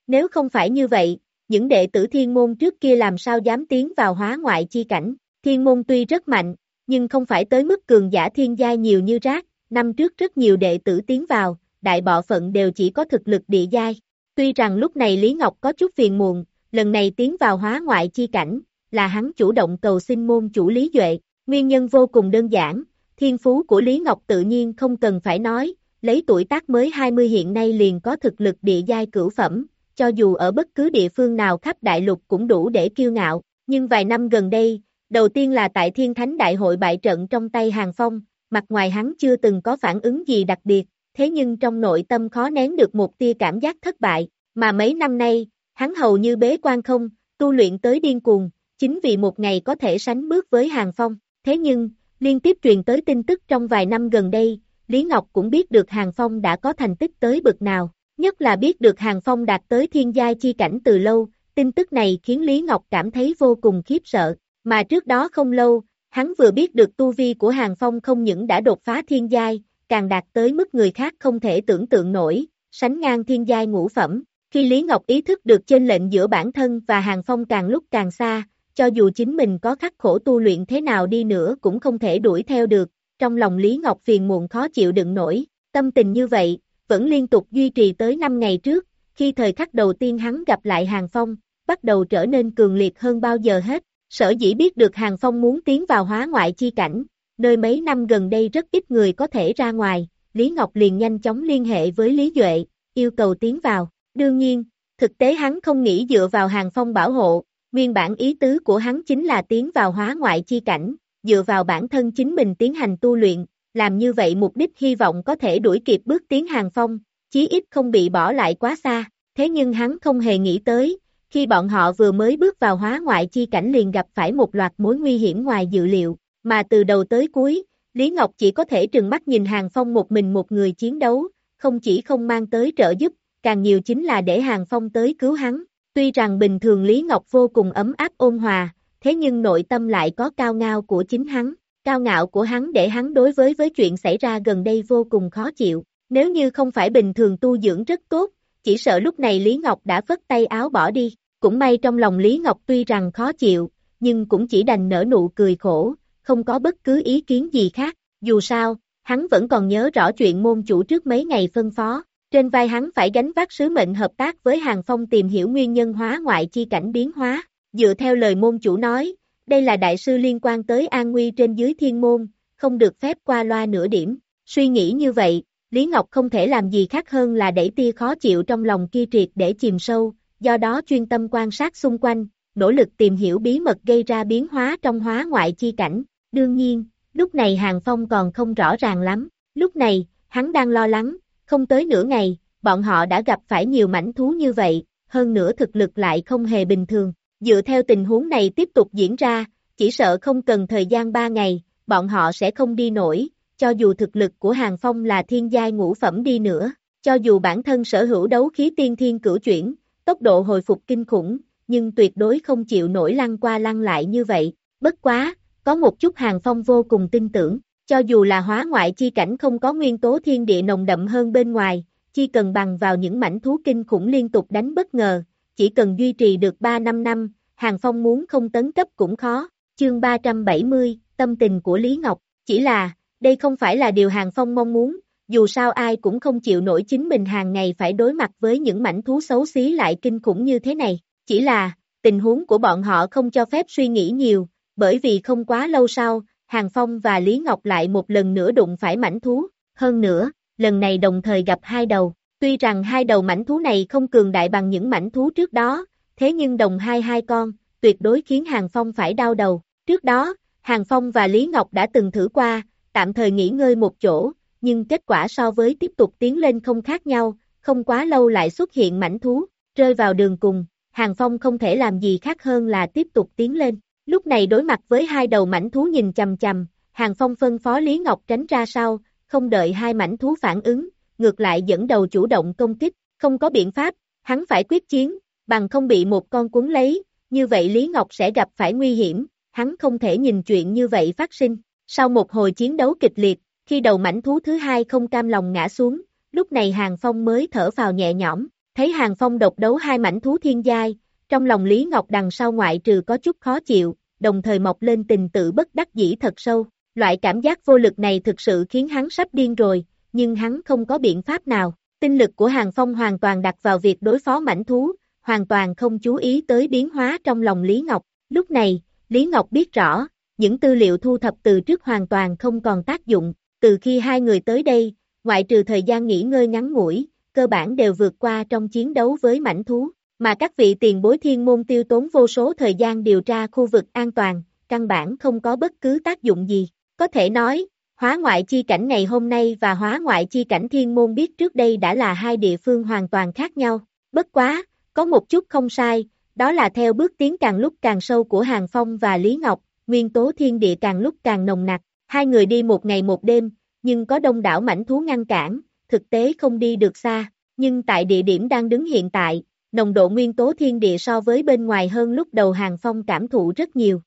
Nếu không phải như vậy, những đệ tử thiên môn trước kia làm sao dám tiến vào hóa ngoại chi cảnh, thiên môn tuy rất mạnh, nhưng không phải tới mức cường giả thiên giai nhiều như rác, năm trước rất nhiều đệ tử tiến vào, đại bộ phận đều chỉ có thực lực địa giai. Tuy rằng lúc này Lý Ngọc có chút phiền muộn, lần này tiến vào hóa ngoại chi cảnh, là hắn chủ động cầu xin môn chủ Lý Duệ, nguyên nhân vô cùng đơn giản, thiên phú của Lý Ngọc tự nhiên không cần phải nói, lấy tuổi tác mới 20 hiện nay liền có thực lực địa giai cửu phẩm, cho dù ở bất cứ địa phương nào khắp đại lục cũng đủ để kiêu ngạo, nhưng vài năm gần đây, Đầu tiên là tại Thiên Thánh Đại hội bại trận trong tay Hàng Phong, mặt ngoài hắn chưa từng có phản ứng gì đặc biệt, thế nhưng trong nội tâm khó nén được một tia cảm giác thất bại, mà mấy năm nay, hắn hầu như bế quan không, tu luyện tới điên cuồng, chính vì một ngày có thể sánh bước với Hàng Phong. Thế nhưng, liên tiếp truyền tới tin tức trong vài năm gần đây, Lý Ngọc cũng biết được Hàng Phong đã có thành tích tới bực nào, nhất là biết được Hàng Phong đạt tới thiên giai chi cảnh từ lâu, tin tức này khiến Lý Ngọc cảm thấy vô cùng khiếp sợ, mà trước đó không lâu, hắn vừa biết được tu vi của Hàng Phong không những đã đột phá thiên giai, càng đạt tới mức người khác không thể tưởng tượng nổi, sánh ngang thiên giai ngũ phẩm. Khi Lý Ngọc ý thức được trên lệnh giữa bản thân và Hàng Phong càng lúc càng xa, cho dù chính mình có khắc khổ tu luyện thế nào đi nữa cũng không thể đuổi theo được, trong lòng Lý Ngọc phiền muộn khó chịu đựng nổi, tâm tình như vậy, vẫn liên tục duy trì tới 5 ngày trước, khi thời khắc đầu tiên hắn gặp lại Hàng Phong, bắt đầu trở nên cường liệt hơn bao giờ hết, Sở dĩ biết được Hàng Phong muốn tiến vào hóa ngoại chi cảnh, nơi mấy năm gần đây rất ít người có thể ra ngoài, Lý Ngọc liền nhanh chóng liên hệ với Lý Duệ, yêu cầu tiến vào. Đương nhiên, thực tế hắn không nghĩ dựa vào Hàng Phong bảo hộ, nguyên bản ý tứ của hắn chính là tiến vào hóa ngoại chi cảnh, dựa vào bản thân chính mình tiến hành tu luyện, làm như vậy mục đích hy vọng có thể đuổi kịp bước tiến Hàng Phong, chí ít không bị bỏ lại quá xa, thế nhưng hắn không hề nghĩ tới, khi bọn họ vừa mới bước vào hóa ngoại chi cảnh liền gặp phải một loạt mối nguy hiểm ngoài dự liệu, mà từ đầu tới cuối, Lý Ngọc chỉ có thể trừng mắt nhìn Hàng Phong một mình một người chiến đấu, không chỉ không mang tới trợ giúp, càng nhiều chính là để Hàng Phong tới cứu hắn. Tuy rằng bình thường Lý Ngọc vô cùng ấm áp ôn hòa, thế nhưng nội tâm lại có cao ngao của chính hắn. Cao ngạo của hắn để hắn đối với với chuyện xảy ra gần đây vô cùng khó chịu. Nếu như không phải bình thường tu dưỡng rất tốt, chỉ sợ lúc này Lý Ngọc đã vất tay áo bỏ đi. Cũng may trong lòng Lý Ngọc tuy rằng khó chịu, nhưng cũng chỉ đành nở nụ cười khổ, không có bất cứ ý kiến gì khác. Dù sao, hắn vẫn còn nhớ rõ chuyện môn chủ trước mấy ngày phân phó. Trên vai hắn phải gánh vác sứ mệnh hợp tác với Hàng Phong tìm hiểu nguyên nhân hóa ngoại chi cảnh biến hóa. Dựa theo lời môn chủ nói, đây là đại sư liên quan tới an nguy trên dưới thiên môn, không được phép qua loa nửa điểm. Suy nghĩ như vậy, Lý Ngọc không thể làm gì khác hơn là đẩy tia khó chịu trong lòng kia triệt để chìm sâu, do đó chuyên tâm quan sát xung quanh, nỗ lực tìm hiểu bí mật gây ra biến hóa trong hóa ngoại chi cảnh. Đương nhiên, lúc này Hàng Phong còn không rõ ràng lắm, lúc này, hắn đang lo lắng, không tới nửa ngày, bọn họ đã gặp phải nhiều mảnh thú như vậy, hơn nữa thực lực lại không hề bình thường. Dựa theo tình huống này tiếp tục diễn ra, chỉ sợ không cần thời gian 3 ngày, bọn họ sẽ không đi nổi, cho dù thực lực của Hàng Phong là thiên giai ngũ phẩm đi nữa, cho dù bản thân sở hữu đấu khí tiên thiên cửu chuyển, tốc độ hồi phục kinh khủng, nhưng tuyệt đối không chịu nổi lăn qua lăn lại như vậy. Bất quá, có một chút Hàng Phong vô cùng tin tưởng, cho dù là hóa ngoại chi cảnh không có nguyên tố thiên địa nồng đậm hơn bên ngoài, chỉ cần bằng vào những mảnh thú kinh khủng liên tục đánh bất ngờ, chỉ cần duy trì được 3-5 năm, Hàng Phong muốn không tấn cấp cũng khó. Chương 370, tâm tình của Lý Ngọc, chỉ là, đây không phải là điều Hàng Phong mong muốn, dù sao ai cũng không chịu nổi chính mình hàng ngày phải đối mặt với những mảnh thú xấu xí lại kinh khủng như thế này, chỉ là, tình huống của bọn họ không cho phép suy nghĩ nhiều, bởi vì không quá lâu sau, Hàng Phong và Lý Ngọc lại một lần nữa đụng phải mảnh thú, hơn nữa, lần này đồng thời gặp hai đầu, tuy rằng hai đầu mảnh thú này không cường đại bằng những mảnh thú trước đó, thế nhưng đồng hai hai con, tuyệt đối khiến Hàng Phong phải đau đầu, trước đó, Hàng Phong và Lý Ngọc đã từng thử qua, tạm thời nghỉ ngơi một chỗ, nhưng kết quả so với tiếp tục tiến lên không khác nhau, không quá lâu lại xuất hiện mảnh thú, rơi vào đường cùng, Hàng Phong không thể làm gì khác hơn là tiếp tục tiến lên. Lúc này đối mặt với hai đầu mảnh thú nhìn chầm chầm, Hàng Phong phân phó Lý Ngọc tránh ra sau, không đợi hai mảnh thú phản ứng, ngược lại dẫn đầu chủ động công kích, không có biện pháp, hắn phải quyết chiến, bằng không bị một con cuốn lấy, như vậy Lý Ngọc sẽ gặp phải nguy hiểm, hắn không thể nhìn chuyện như vậy phát sinh. Sau một hồi chiến đấu kịch liệt, khi đầu mảnh thú thứ hai không cam lòng ngã xuống, lúc này Hàng Phong mới thở vào nhẹ nhõm, thấy Hàng Phong độc đấu hai mảnh thú thiên giai, trong lòng Lý Ngọc đằng sau ngoại trừ có chút khó chịu, đồng thời mọc lên tình tự bất đắc dĩ thật sâu. Loại cảm giác vô lực này thực sự khiến hắn sắp điên rồi, nhưng hắn không có biện pháp nào. Tinh lực của Hàng Phong hoàn toàn đặt vào việc đối phó mảnh thú, hoàn toàn không chú ý tới biến hóa trong lòng Lý Ngọc. Lúc này, Lý Ngọc biết rõ, những tư liệu thu thập từ trước hoàn toàn không còn tác dụng. Từ khi hai người tới đây, ngoại trừ thời gian nghỉ ngơi ngắn ngủi, cơ bản đều vượt qua trong chiến đấu với mảnh thú mà các vị tiền bối thiên môn tiêu tốn vô số thời gian điều tra khu vực an toàn, căn bản không có bất cứ tác dụng gì. Có thể nói, hóa ngoại chi cảnh ngày hôm nay và hóa ngoại chi cảnh thiên môn biết trước đây đã là hai địa phương hoàn toàn khác nhau. Bất quá, có một chút không sai, đó là theo bước tiến càng lúc càng sâu của Hàng Phong và Lý Ngọc, nguyên tố thiên địa càng lúc càng nồng nặc. Hai người đi một ngày một đêm, nhưng có đông đảo mảnh thú ngăn cản, thực tế không đi được xa. Nhưng tại địa điểm đang đứng hiện tại, nồng độ nguyên tố thiên địa so với bên ngoài hơn lúc đầu hàng phong cảm thụ rất nhiều.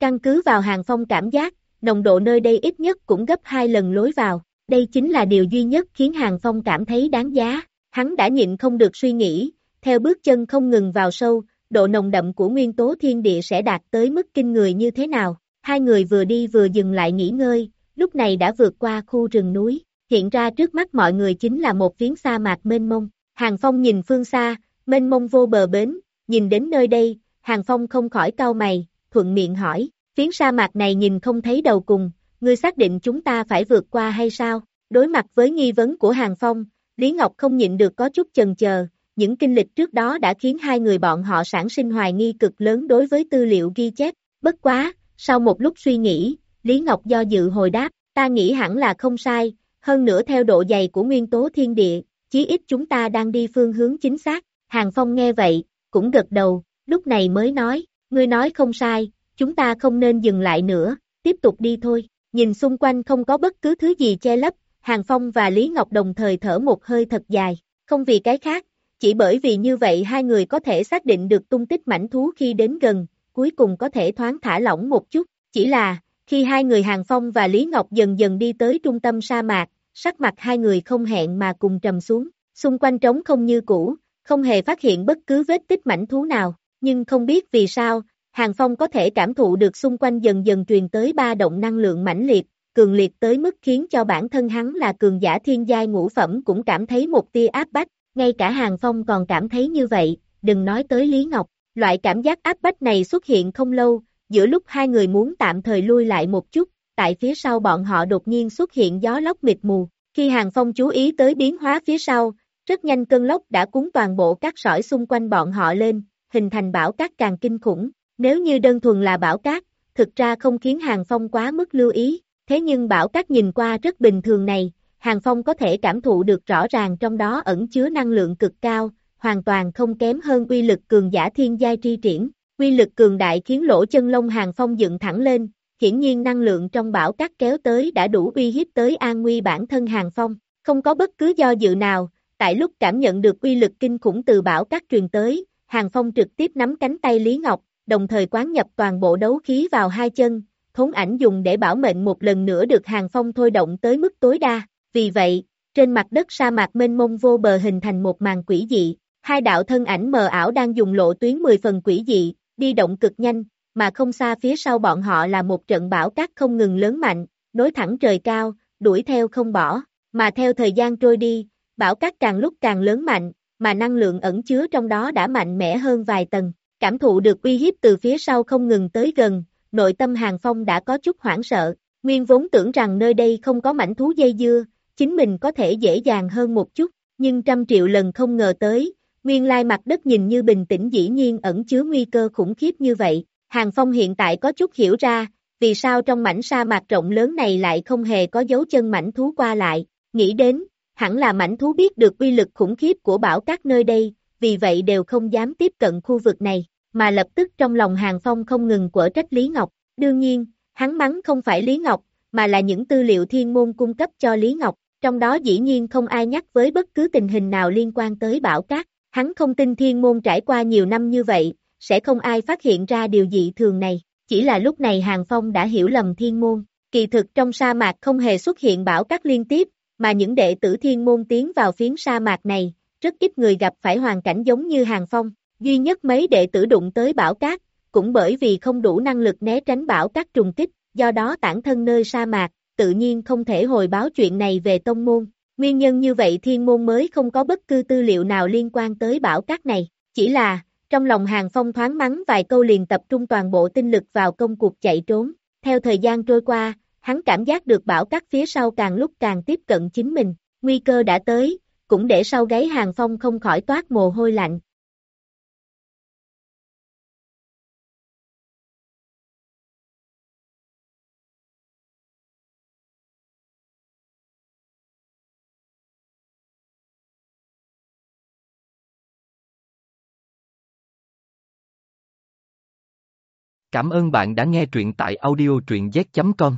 Căn cứ vào hàng phong cảm giác, nồng độ nơi đây ít nhất cũng gấp hai lần lối vào, đây chính là điều duy nhất khiến hàng phong cảm thấy đáng giá, hắn đã nhịn không được suy nghĩ, theo bước chân không ngừng vào sâu, độ nồng đậm của nguyên tố thiên địa sẽ đạt tới mức kinh người như thế nào, hai người vừa đi vừa dừng lại nghỉ ngơi, lúc này đã vượt qua khu rừng núi, hiện ra trước mắt mọi người chính là một phiến sa mạc mênh mông, hàng phong nhìn phương xa, mênh mông vô bờ bến, nhìn đến nơi đây, Hàng Phong không khỏi cau mày, thuận miệng hỏi, phiến sa mạc này nhìn không thấy đầu cùng, ngươi xác định chúng ta phải vượt qua hay sao? Đối mặt với nghi vấn của Hàng Phong, Lý Ngọc không nhịn được có chút chần chờ, những kinh lịch trước đó đã khiến hai người bọn họ sản sinh hoài nghi cực lớn đối với tư liệu ghi chép, bất quá, sau một lúc suy nghĩ, Lý Ngọc do dự hồi đáp, ta nghĩ hẳn là không sai, hơn nữa theo độ dày của nguyên tố thiên địa, chí ít chúng ta đang đi phương hướng chính xác. Hàng Phong nghe vậy, cũng gật đầu, lúc này mới nói, ngươi nói không sai, chúng ta không nên dừng lại nữa, tiếp tục đi thôi. Nhìn xung quanh không có bất cứ thứ gì che lấp, Hàng Phong và Lý Ngọc đồng thời thở một hơi thật dài, không vì cái khác, chỉ bởi vì như vậy hai người có thể xác định được tung tích mảnh thú khi đến gần, cuối cùng có thể thoáng thả lỏng một chút, chỉ là, khi hai người Hàng Phong và Lý Ngọc dần dần đi tới trung tâm sa mạc, sắc mặt hai người không hẹn mà cùng trầm xuống, xung quanh trống không như cũ, không hề phát hiện bất cứ vết tích mảnh thú nào, nhưng không biết vì sao, Hàng Phong có thể cảm thụ được xung quanh dần dần truyền tới ba động năng lượng mãnh liệt, cường liệt tới mức khiến cho bản thân hắn là cường giả thiên giai ngũ phẩm cũng cảm thấy một tia áp bách, ngay cả Hàng Phong còn cảm thấy như vậy, đừng nói tới Lý Ngọc, loại cảm giác áp bách này xuất hiện không lâu, giữa lúc hai người muốn tạm thời lui lại một chút, tại phía sau bọn họ đột nhiên xuất hiện gió lốc mịt mù, khi Hàng Phong chú ý tới biến hóa phía sau, rất nhanh cơn lốc đã cuốn toàn bộ các sỏi xung quanh bọn họ lên, hình thành bão cát càng kinh khủng, nếu như đơn thuần là bão cát, thực ra không khiến Hàng Phong quá mức lưu ý, thế nhưng bão cát nhìn qua rất bình thường này, Hàng Phong có thể cảm thụ được rõ ràng trong đó ẩn chứa năng lượng cực cao, hoàn toàn không kém hơn uy lực cường giả thiên giai tri triển. Quy lực cường đại khiến lỗ chân lông Hàng Phong dựng thẳng lên, hiển nhiên năng lượng trong bão cát kéo tới đã đủ uy hiếp tới an nguy bản thân Hàng Phong, không có bất cứ do dự nào, tại lúc cảm nhận được uy lực kinh khủng từ bão cát truyền tới, Hàng Phong trực tiếp nắm cánh tay Lý Ngọc, đồng thời quán nhập toàn bộ đấu khí vào hai chân, thốn ảnh dùng để bảo mệnh một lần nữa được Hàng Phong thôi động tới mức tối đa, vì vậy, trên mặt đất sa mạc mênh mông vô bờ hình thành một màn quỷ dị, hai đạo thân ảnh mờ ảo đang dùng lộ tuyến 10 phần quỷ dị, đi động cực nhanh, mà không xa phía sau bọn họ là một trận bão cát không ngừng lớn mạnh, nối thẳng trời cao, đuổi theo không bỏ, mà theo thời gian trôi đi, bão cát càng lúc càng lớn mạnh, mà năng lượng ẩn chứa trong đó đã mạnh mẽ hơn vài tầng, cảm thụ được uy hiếp từ phía sau không ngừng tới gần, nội tâm Hàng Phong đã có chút hoảng sợ, nguyên vốn tưởng rằng nơi đây không có mảnh thú dây dưa, chính mình có thể dễ dàng hơn một chút, nhưng trăm triệu lần không ngờ tới, nguyên lai mặt đất nhìn như bình tĩnh dĩ nhiên ẩn chứa nguy cơ khủng khiếp như vậy. Hàng Phong hiện tại có chút hiểu ra, vì sao trong mảnh sa mạc rộng lớn này lại không hề có dấu chân mảnh thú qua lại, nghĩ đến, hẳn là mảnh thú biết được uy lực khủng khiếp của bão các nơi đây, vì vậy đều không dám tiếp cận khu vực này, mà lập tức trong lòng Hàng Phong không ngừng quở trách Lý Ngọc, đương nhiên, hắn mắng không phải Lý Ngọc, mà là những tư liệu thiên môn cung cấp cho Lý Ngọc, trong đó dĩ nhiên không ai nhắc với bất cứ tình hình nào liên quan tới bão cát, hắn không tin thiên môn trải qua nhiều năm như vậy, sẽ không ai phát hiện ra điều dị thường này, chỉ là lúc này Hàng Phong đã hiểu lầm thiên môn, kỳ thực trong sa mạc không hề xuất hiện bão cát liên tiếp, mà những đệ tử thiên môn tiến vào phiến sa mạc này, rất ít người gặp phải hoàn cảnh giống như Hàng Phong, duy nhất mấy đệ tử đụng tới bão cát, cũng bởi vì không đủ năng lực né tránh bão cát trùng kích, do đó tản thân nơi sa mạc, tự nhiên không thể hồi báo chuyện này về tông môn. Nguyên nhân như vậy thiên môn mới không có bất cứ tư liệu nào liên quan tới bảo cát này, chỉ là, trong lòng hàng phong thoáng mắng vài câu liền tập trung toàn bộ tinh lực vào công cuộc chạy trốn. Theo thời gian trôi qua, hắn cảm giác được bảo cát phía sau càng lúc càng tiếp cận chính mình, nguy cơ đã tới, cũng để sau gáy hàng phong không khỏi toát mồ hôi lạnh, Cảm ơn bạn đã nghe truyện tại audiotruyenz.com.